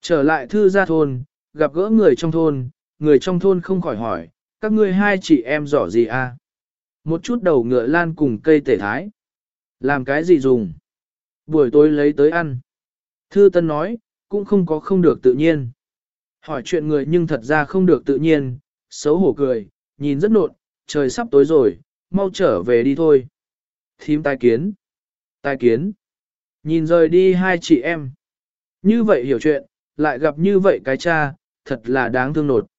Trở lại thư gia thôn, gặp gỡ người trong thôn, người trong thôn không khỏi hỏi, các ngươi hai chị em giỏ gì a? À? Một chút đầu ngựa lan cùng cây tể thái. Làm cái gì dùng? Buổi tối lấy tới ăn. Thư Tân nói, cũng không có không được tự nhiên. Hỏi chuyện người nhưng thật ra không được tự nhiên, xấu hổ cười, nhìn rất nộn, trời sắp tối rồi, mau trở về đi thôi. Thím tai kiến. Tai kiến. Nhìn rời đi hai chị em. Như vậy hiểu chuyện, lại gặp như vậy cái cha, thật là đáng thương nột.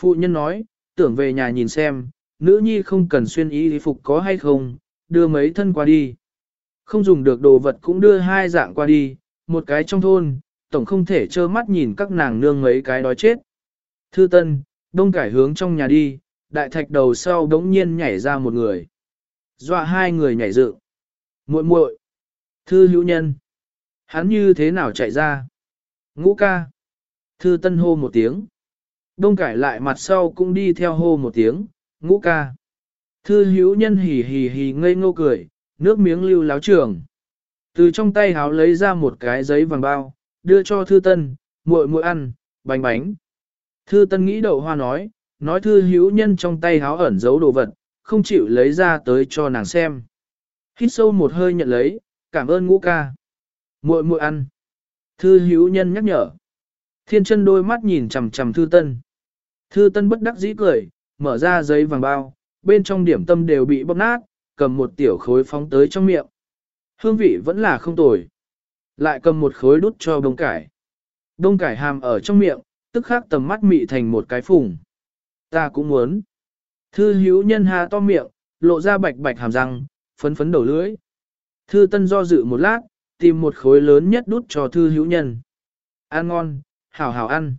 Phụ nhân nói, tưởng về nhà nhìn xem, nữ nhi không cần xuyên y phục có hay không, đưa mấy thân qua đi. Không dùng được đồ vật cũng đưa hai dạng qua đi, một cái trong thôn, tổng không thể trơ mắt nhìn các nàng nương mấy cái đói chết. Thư Tân, đông cải hướng trong nhà đi, đại thạch đầu sau đống nhiên nhảy ra một người. Dọa hai người nhảy dựng. Muội muội. Thư hữu nhân. Hắn như thế nào chạy ra? Ngũ ca. Thư Tân hô một tiếng. Đông cải lại mặt sau cũng đi theo hô một tiếng, ngũ ca. Thư hữu nhân hì hì hì ngây ngô cười, nước miếng lưu láo trường. Từ trong tay háo lấy ra một cái giấy vàng bao, đưa cho thư tân, muội muội ăn, bánh bánh. Thư tân nghĩ đậu hoa nói, nói thư hữu nhân trong tay háo ẩn giấu đồ vật, không chịu lấy ra tới cho nàng xem. Hít sâu một hơi nhận lấy, cảm ơn ngũ ca. muội muội ăn. Thư hữu nhân nhắc nhở. Thiên chân đôi mắt nhìn chằm chằm thư tân. Thư tân bất đắc dĩ cười, mở ra giấy vàng bao, bên trong điểm tâm đều bị bóp nát, cầm một tiểu khối phóng tới trong miệng. Hương vị vẫn là không tồi. Lại cầm một khối đút cho bông cải. Bông cải hàm ở trong miệng, tức khắc tầm mắt mị thành một cái phùng. Ta cũng muốn. Thư hữu nhân hà to miệng, lộ ra bạch bạch hàm răng, phấn phấn đầu lưỡi. Thư tân do dự một lát, tìm một khối lớn nhất đút cho thư hữu nhân. Ăn ngon, hảo hảo ăn.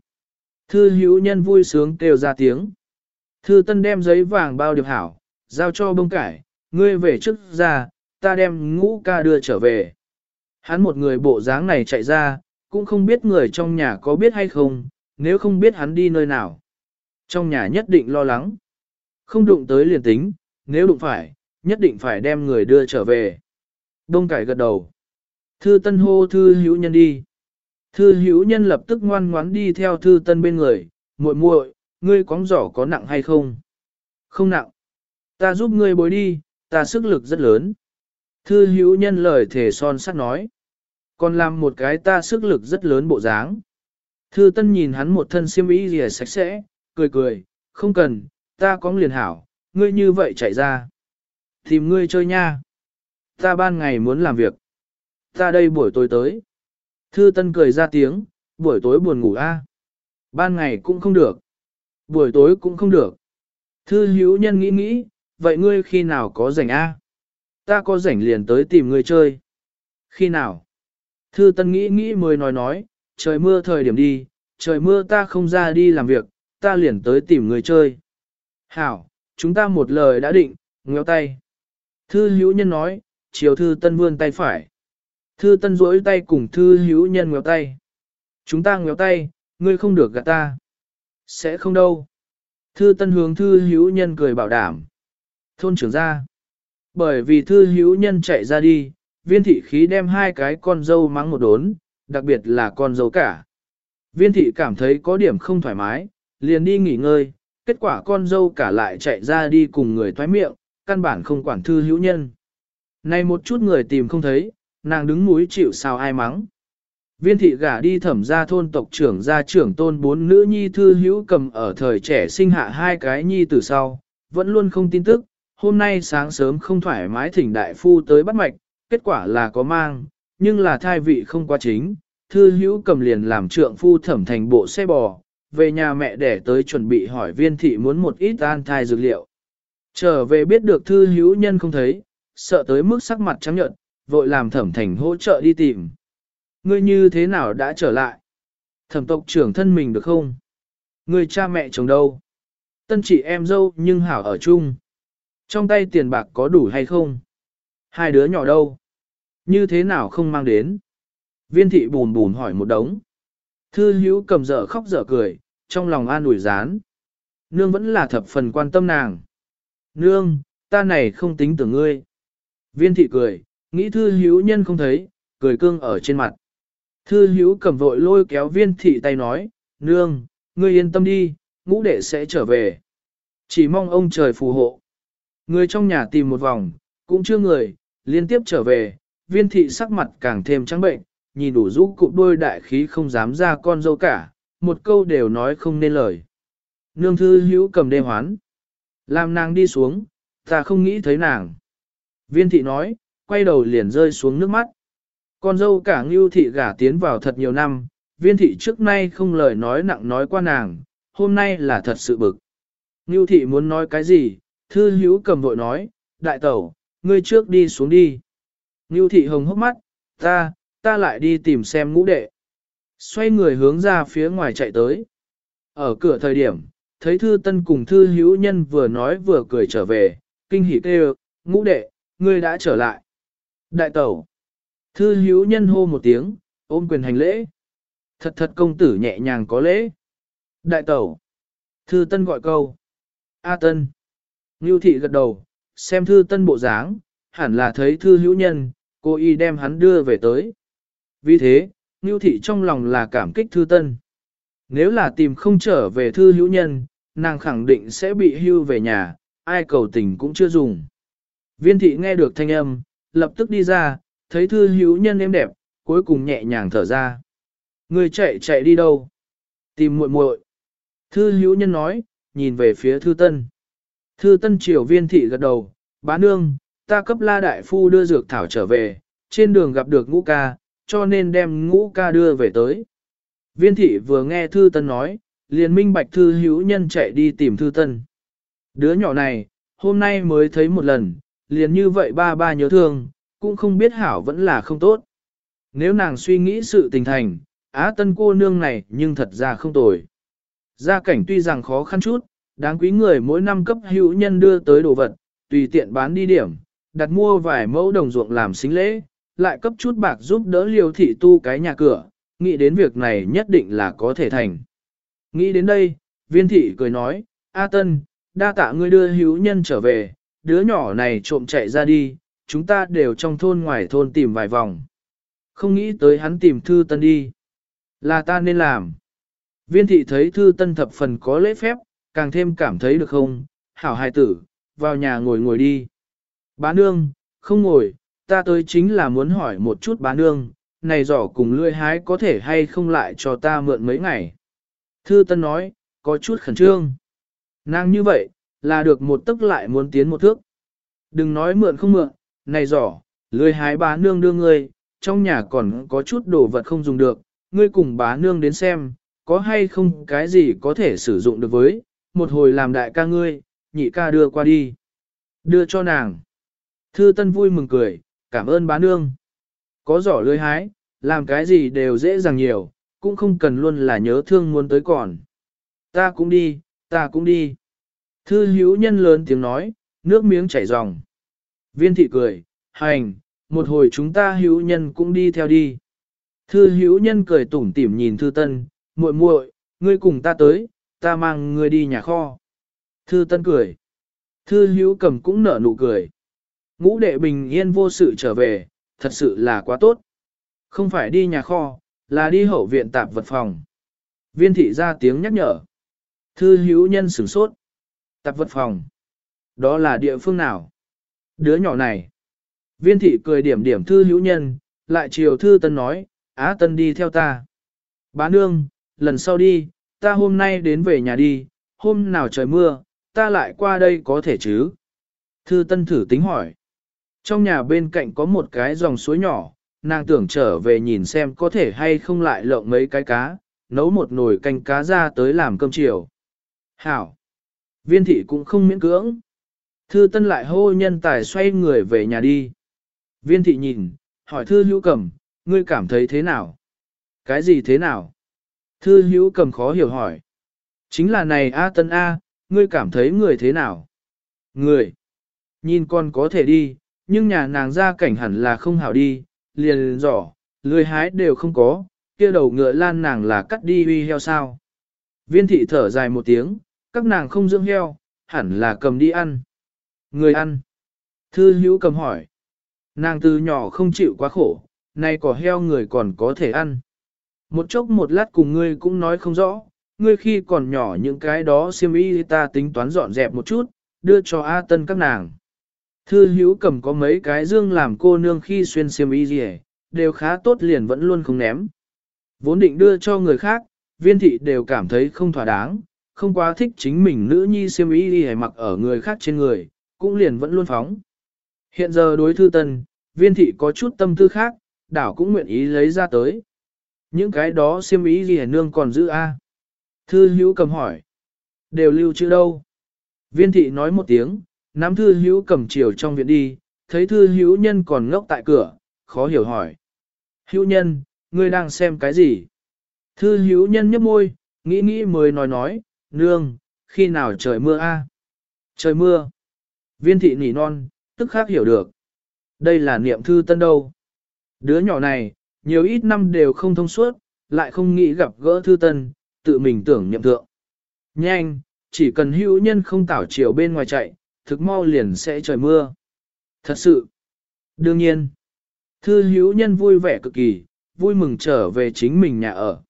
Thư hữu nhân vui sướng kêu ra tiếng. Thư tân đem giấy vàng bao điệp hảo, giao cho bông cải, ngươi về trước ra, ta đem ngũ ca đưa trở về. Hắn một người bộ dáng này chạy ra, cũng không biết người trong nhà có biết hay không, nếu không biết hắn đi nơi nào. Trong nhà nhất định lo lắng. Không đụng tới liền tính, nếu đụng phải, nhất định phải đem người đưa trở về. Đông cải gật đầu. Thư tân hô thư hữu nhân đi. Thư hữu nhân lập tức ngoan ngoãn đi theo thư tân bên người, muội muội, ngươi cóng giỏ có nặng hay không? Không nặng. Ta giúp ngươi bối đi, ta sức lực rất lớn. Thư hữu nhân lời thể son sắt nói. Còn làm một cái ta sức lực rất lớn bộ dáng. Thư tân nhìn hắn một thân xiêm y rìa sạch sẽ, cười cười, không cần, ta có liền hảo, ngươi như vậy chạy ra. Tìm ngươi chơi nha. Ta ban ngày muốn làm việc. Ta đây buổi tối tới. Thư tân cười ra tiếng, buổi tối buồn ngủ a Ban ngày cũng không được. Buổi tối cũng không được. Thư hữu nhân nghĩ nghĩ, vậy ngươi khi nào có rảnh a? Ta có rảnh liền tới tìm ngươi chơi. Khi nào? Thư Tân nghĩ nghĩ mới nói nói, trời mưa thời điểm đi, trời mưa ta không ra đi làm việc, ta liền tới tìm ngươi chơi. Hảo, chúng ta một lời đã định, ngéo tay. Thư hữu nhân nói, chiều thư tân vươn tay phải. Thư tân duỗi tay cùng thư hữu nhân ngéo tay. Chúng ta ngéo tay, ngươi không được gạt ta. Sẽ không đâu. Thư tân hướng thư hữu nhân cười bảo đảm. Thôn trưởng ra. Bởi vì thư hữu nhân chạy ra đi, viên thị khí đem hai cái con dâu mắng một đốn, đặc biệt là con dâu cả. Viên thị cảm thấy có điểm không thoải mái, liền đi nghỉ ngơi, kết quả con dâu cả lại chạy ra đi cùng người thoái miệng, căn bản không quản thư hữu nhân. Này một chút người tìm không thấy, nàng đứng mũi chịu sao ai mắng. Viên thị gả đi thẩm gia thôn tộc trưởng gia trưởng tôn bốn nữ nhi thư hữu cầm ở thời trẻ sinh hạ hai cái nhi từ sau, vẫn luôn không tin tức, hôm nay sáng sớm không thoải mái thỉnh đại phu tới bắt mạch, kết quả là có mang, nhưng là thai vị không quá chính, thư hữu cầm liền làm trượng phu thẩm thành bộ xe bò, về nhà mẹ để tới chuẩn bị hỏi viên thị muốn một ít an thai dược liệu. Trở về biết được thư hữu nhân không thấy, sợ tới mức sắc mặt trắng nhợt, vội làm thẩm thành hỗ trợ đi tìm. Ngươi như thế nào đã trở lại? Thẩm tộc trưởng thân mình được không? Ngươi cha mẹ chồng đâu? Tân chị em dâu nhưng hảo ở chung. Trong tay tiền bạc có đủ hay không? Hai đứa nhỏ đâu? Như thế nào không mang đến? Viên thị bùn bùn hỏi một đống. Thư hữu cầm dở khóc dở cười, trong lòng an ủi rán. Nương vẫn là thập phần quan tâm nàng. Nương, ta này không tính tưởng ngươi. Viên thị cười, nghĩ thư hữu nhân không thấy, cười cương ở trên mặt. Thư hữu cầm vội lôi kéo viên thị tay nói, nương, ngươi yên tâm đi, ngũ đệ sẽ trở về. Chỉ mong ông trời phù hộ. Người trong nhà tìm một vòng, cũng chưa người, liên tiếp trở về, viên thị sắc mặt càng thêm trắng bệnh, nhìn đủ rũ cụp đôi đại khí không dám ra con dâu cả, một câu đều nói không nên lời. Nương thư hữu cầm đêm hoán. Làm nàng đi xuống, ta không nghĩ thấy nàng. Viên thị nói, quay đầu liền rơi xuống nước mắt. Con dâu cả ngưu thị gả tiến vào thật nhiều năm, viên thị trước nay không lời nói nặng nói qua nàng, hôm nay là thật sự bực. Ngưu thị muốn nói cái gì, thư hữu cầm vội nói, đại tẩu, ngươi trước đi xuống đi. Ngưu thị hồng hốc mắt, ta, ta lại đi tìm xem ngũ đệ. Xoay người hướng ra phía ngoài chạy tới. Ở cửa thời điểm, thấy thư tân cùng thư hữu nhân vừa nói vừa cười trở về, kinh hỉ kêu, ngũ đệ, ngươi đã trở lại. Đại tẩu. Thư hữu nhân hô một tiếng, ôm quyền hành lễ. Thật thật công tử nhẹ nhàng có lễ. Đại tẩu. Thư tân gọi câu. A tân. Ngưu thị gật đầu, xem thư tân bộ dáng, hẳn là thấy thư hữu nhân, cô y đem hắn đưa về tới. Vì thế, Ngưu thị trong lòng là cảm kích thư tân. Nếu là tìm không trở về thư hữu nhân, nàng khẳng định sẽ bị hưu về nhà, ai cầu tình cũng chưa dùng. Viên thị nghe được thanh âm, lập tức đi ra, thấy thư hữu nhân êm đẹp, cuối cùng nhẹ nhàng thở ra. Người chạy chạy đi đâu? Tìm muội muội. Thư hữu nhân nói, nhìn về phía thư tân. Thư tân triều viên thị gật đầu, bá nương, ta cấp la đại phu đưa dược thảo trở về, trên đường gặp được ngũ ca, cho nên đem ngũ ca đưa về tới. Viên thị vừa nghe thư tân nói, liền minh bạch thư hữu nhân chạy đi tìm thư tân. Đứa nhỏ này, hôm nay mới thấy một lần, liền như vậy ba ba nhớ thương, cũng không biết hảo vẫn là không tốt. Nếu nàng suy nghĩ sự tình thành, á tân cô nương này nhưng thật ra không tồi. Gia cảnh tuy rằng khó khăn chút, đáng quý người mỗi năm cấp hữu nhân đưa tới đồ vật, tùy tiện bán đi điểm, đặt mua vài mẫu đồng ruộng làm xính lễ, lại cấp chút bạc giúp đỡ liều thị tu cái nhà cửa, nghĩ đến việc này nhất định là có thể thành. Nghĩ đến đây, viên thị cười nói, A Tân, đa tạ ngươi đưa hữu nhân trở về, đứa nhỏ này trộm chạy ra đi, chúng ta đều trong thôn ngoài thôn tìm vài vòng. Không nghĩ tới hắn tìm thư tân đi. Là ta nên làm. Viên thị thấy thư tân thập phần có lễ phép, càng thêm cảm thấy được không, hảo hài tử, vào nhà ngồi ngồi đi. Bá nương, không ngồi, ta tới chính là muốn hỏi một chút bá nương, này giỏ cùng lươi hái có thể hay không lại cho ta mượn mấy ngày. Thư Tân nói, có chút khẩn trương. Nàng như vậy, là được một tức lại muốn tiến một thước. Đừng nói mượn không mượn, này giỏ, lười hái bá nương đưa ngươi, trong nhà còn có chút đồ vật không dùng được, ngươi cùng bá nương đến xem, có hay không cái gì có thể sử dụng được với, một hồi làm đại ca ngươi, nhị ca đưa qua đi. Đưa cho nàng. Thư Tân vui mừng cười, cảm ơn bá nương. Có giỏ lưới hái, làm cái gì đều dễ dàng nhiều, cũng không cần luôn là nhớ thương muốn tới còn. Ta cũng đi, ta cũng đi. Thư hữu nhân lớn tiếng nói, nước miếng chảy ròng. Viên thị cười, hành, một hồi chúng ta hữu nhân cũng đi theo đi. Thư hữu nhân cười tủm tỉm nhìn thư tân, muội muội, ngươi cùng ta tới, ta mang ngươi đi nhà kho. Thư tân cười. Thư hữu cầm cũng nở nụ cười. Ngũ đệ bình yên vô sự trở về, thật sự là quá tốt. Không phải đi nhà kho, là đi hậu viện tạp vật phòng. Viên thị ra tiếng nhắc nhở. Thư hữu nhân sửng sốt. Tạp vật phòng. Đó là địa phương nào? Đứa nhỏ này. Viên thị cười điểm điểm thư hữu nhân, lại chiều thư tân nói, á tân đi theo ta. Bá nương, lần sau đi, ta hôm nay đến về nhà đi, hôm nào trời mưa, ta lại qua đây có thể chứ? Thư tân thử tính hỏi. Trong nhà bên cạnh có một cái dòng suối nhỏ, nàng tưởng trở về nhìn xem có thể hay không lại lộng mấy cái cá, nấu một nồi canh cá ra tới làm cơm chiều. Hảo! Viên thị cũng không miễn cưỡng. Thư tân lại hô nhân tài xoay người về nhà đi. Viên thị nhìn, hỏi thư hữu cầm, ngươi cảm thấy thế nào? Cái gì thế nào? Thư hữu cầm khó hiểu hỏi. Chính là này A Tân A, ngươi cảm thấy người thế nào? Người. Nhìn con có thể đi, nhưng nhà nàng ra cảnh hẳn là không hảo đi, liền rõ, lười hái đều không có, kia đầu ngựa lan nàng là cắt đi huy heo sao. Viên thị thở dài một tiếng, các nàng không dưỡng heo, hẳn là cầm đi ăn. Người ăn. Thư hữu cầm hỏi. Nàng từ nhỏ không chịu quá khổ, nay có heo người còn có thể ăn. Một chốc một lát cùng ngươi cũng nói không rõ, ngươi khi còn nhỏ những cái đó siêm y ta tính toán dọn dẹp một chút, đưa cho A Tân các nàng. Thư hữu cầm có mấy cái dương làm cô nương khi xuyên siêm y gì đều khá tốt liền vẫn luôn không ném. Vốn định đưa cho người khác, viên thị đều cảm thấy không thỏa đáng, không quá thích chính mình nữ nhi siêm ý gì mặc ở người khác trên người, cũng liền vẫn luôn phóng. Hiện giờ đối thư tân, viên thị có chút tâm tư khác, đảo cũng nguyện ý lấy ra tới. Những cái đó siêm ý gì nương còn giữ a Thư hữu cầm hỏi. Đều lưu chữ đâu? Viên thị nói một tiếng, nắm thư hữu cầm chiều trong viện đi, thấy thư hữu nhân còn ngốc tại cửa, khó hiểu hỏi. Hữu nhân, ngươi đang xem cái gì? Thư hữu nhân nhấp môi, nghĩ nghĩ mới nói nói, nương, khi nào trời mưa a? Trời mưa. Viên thị nỉ non, tức khác hiểu được. Đây là niệm thư tân đâu. Đứa nhỏ này, nhiều ít năm đều không thông suốt, lại không nghĩ gặp gỡ thư tân, tự mình tưởng nhậm thượng. Nhanh, chỉ cần hữu nhân không tảo chiều bên ngoài chạy, thực mau liền sẽ trời mưa. Thật sự. Đương nhiên. Thư hữu nhân vui vẻ cực kỳ, vui mừng trở về chính mình nhà ở.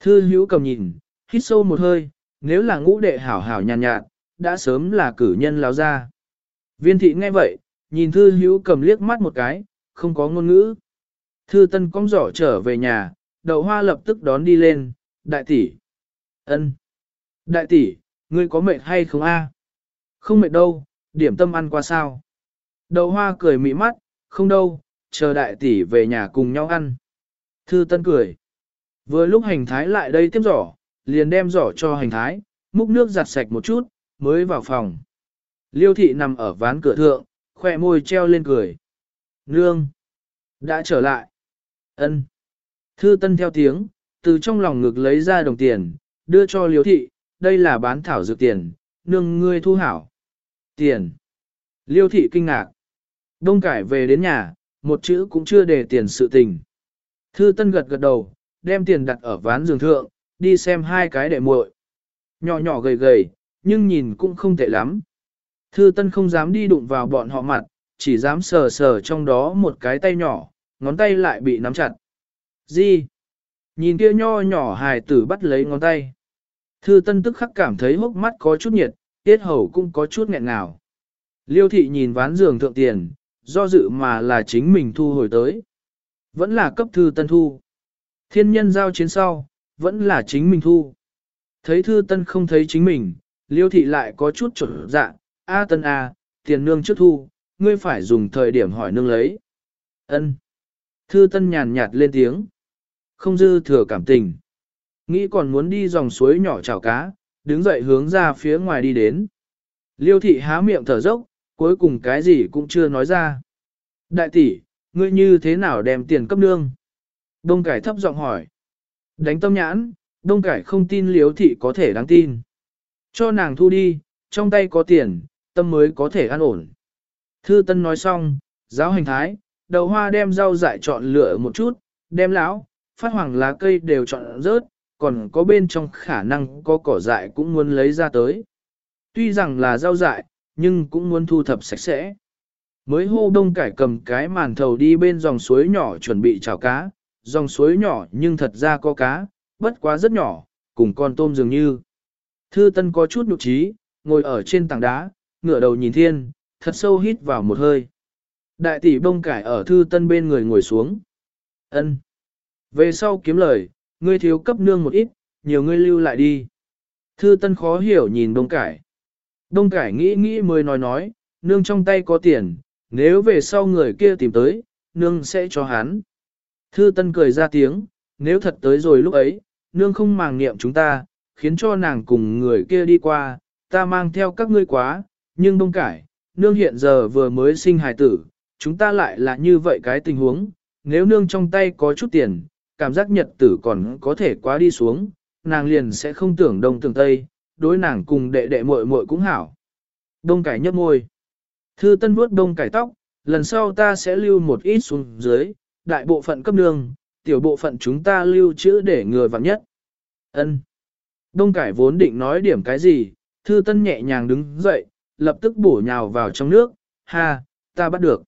Thư hữu cầm nhìn, hít sâu một hơi, nếu là ngũ đệ hảo hảo nhàn nhạt, nhạt, đã sớm là cử nhân lao ra. Viên thị nghe vậy, nhìn thư hữu cầm liếc mắt một cái, không có ngôn ngữ. Thư tân cong giỏ trở về nhà, đậu hoa lập tức đón đi lên, đại tỷ. ân, Đại tỷ, ngươi có mệt hay không a? Không mệt đâu, điểm tâm ăn qua sao. Đậu hoa cười mị mắt, không đâu, chờ đại tỷ về nhà cùng nhau ăn. Thư tân cười. Vừa lúc hành thái lại đây tiếp giỏ, liền đem giỏ cho hành thái, múc nước giặt sạch một chút, mới vào phòng. Liêu thị nằm ở ván cửa thượng, khỏe môi treo lên cười. Nương! Đã trở lại. ân Thư tân theo tiếng, từ trong lòng ngực lấy ra đồng tiền, đưa cho liêu thị, đây là bán thảo dược tiền, nương ngươi thu hảo. Tiền. Liêu thị kinh ngạc. Đông cải về đến nhà, một chữ cũng chưa để tiền sự tình. Thư tân gật gật đầu, đem tiền đặt ở ván giường thượng, đi xem hai cái đệ muội. Nhỏ nhỏ gầy gầy, nhưng nhìn cũng không tệ lắm. Thư tân không dám đi đụng vào bọn họ mặt, chỉ dám sờ sờ trong đó một cái tay nhỏ, ngón tay lại bị nắm chặt. Gì? Nhìn kia nho nhỏ hài tử bắt lấy ngón tay. Thư tân tức khắc cảm thấy hốc mắt có chút nhiệt, tiết hầu cũng có chút nghẹn ngào. Liêu thị nhìn ván giường thượng tiền, do dự mà là chính mình thu hồi tới. Vẫn là cấp thư tân thu. Thiên nhân giao chiến sau, vẫn là chính mình thu. Thấy thư tân không thấy chính mình, liêu thị lại có chút trở dạ, A tân A, tiền nương trước thu, ngươi phải dùng thời điểm hỏi nương lấy. ân Thư tân nhàn nhạt lên tiếng. Không dư thừa cảm tình. Nghĩ còn muốn đi dòng suối nhỏ chảo cá, đứng dậy hướng ra phía ngoài đi đến. Liêu thị há miệng thở dốc, cuối cùng cái gì cũng chưa nói ra. Đại tỷ, ngươi như thế nào đem tiền cấp nương? Đông cải thấp giọng hỏi. Đánh tâm nhãn, đông cải không tin liếu thị có thể đáng tin. Cho nàng thu đi, trong tay có tiền, tâm mới có thể an ổn. Thư Tân nói xong, giáo hành thái, đầu hoa đem rau dại chọn lựa một chút, đem lão, phát hoàng lá cây đều chọn rớt, còn có bên trong khả năng có cỏ dại cũng muốn lấy ra tới. Tuy rằng là rau dại, nhưng cũng muốn thu thập sạch sẽ. Mới hô đông cải cầm cái màn thầu đi bên dòng suối nhỏ chuẩn bị chảo cá, dòng suối nhỏ nhưng thật ra có cá, bất quá rất nhỏ, cùng con tôm dường như. Thư Tân có chút nhục trí, ngồi ở trên tảng đá, ngửa đầu nhìn thiên, thật sâu hít vào một hơi. Đại tỷ bông cải ở thư tân bên người ngồi xuống. ân Về sau kiếm lời, ngươi thiếu cấp nương một ít, nhiều ngươi lưu lại đi. Thư tân khó hiểu nhìn bông cải. Đông cải nghĩ nghĩ mới nói nói, nương trong tay có tiền, nếu về sau người kia tìm tới, nương sẽ cho hắn. Thư tân cười ra tiếng, nếu thật tới rồi lúc ấy, nương không màng niệm chúng ta, khiến cho nàng cùng người kia đi qua, ta mang theo các ngươi quá, nhưng đông cải, nương hiện giờ vừa mới sinh hài tử, chúng ta lại là như vậy cái tình huống, nếu nương trong tay có chút tiền, cảm giác nhật tử còn có thể quá đi xuống, nàng liền sẽ không tưởng đông tưởng tây, đối nàng cùng đệ đệ muội muội cũng hảo. Đông cải nhấp môi. Thư tân vuốt đông cải tóc, lần sau ta sẽ lưu một ít xuống dưới, đại bộ phận cấp nương, tiểu bộ phận chúng ta lưu trữ để người vặn nhất. ân Đông cải vốn định nói điểm cái gì, thư tân nhẹ nhàng đứng dậy, lập tức bổ nhào vào trong nước, ha, ta bắt được.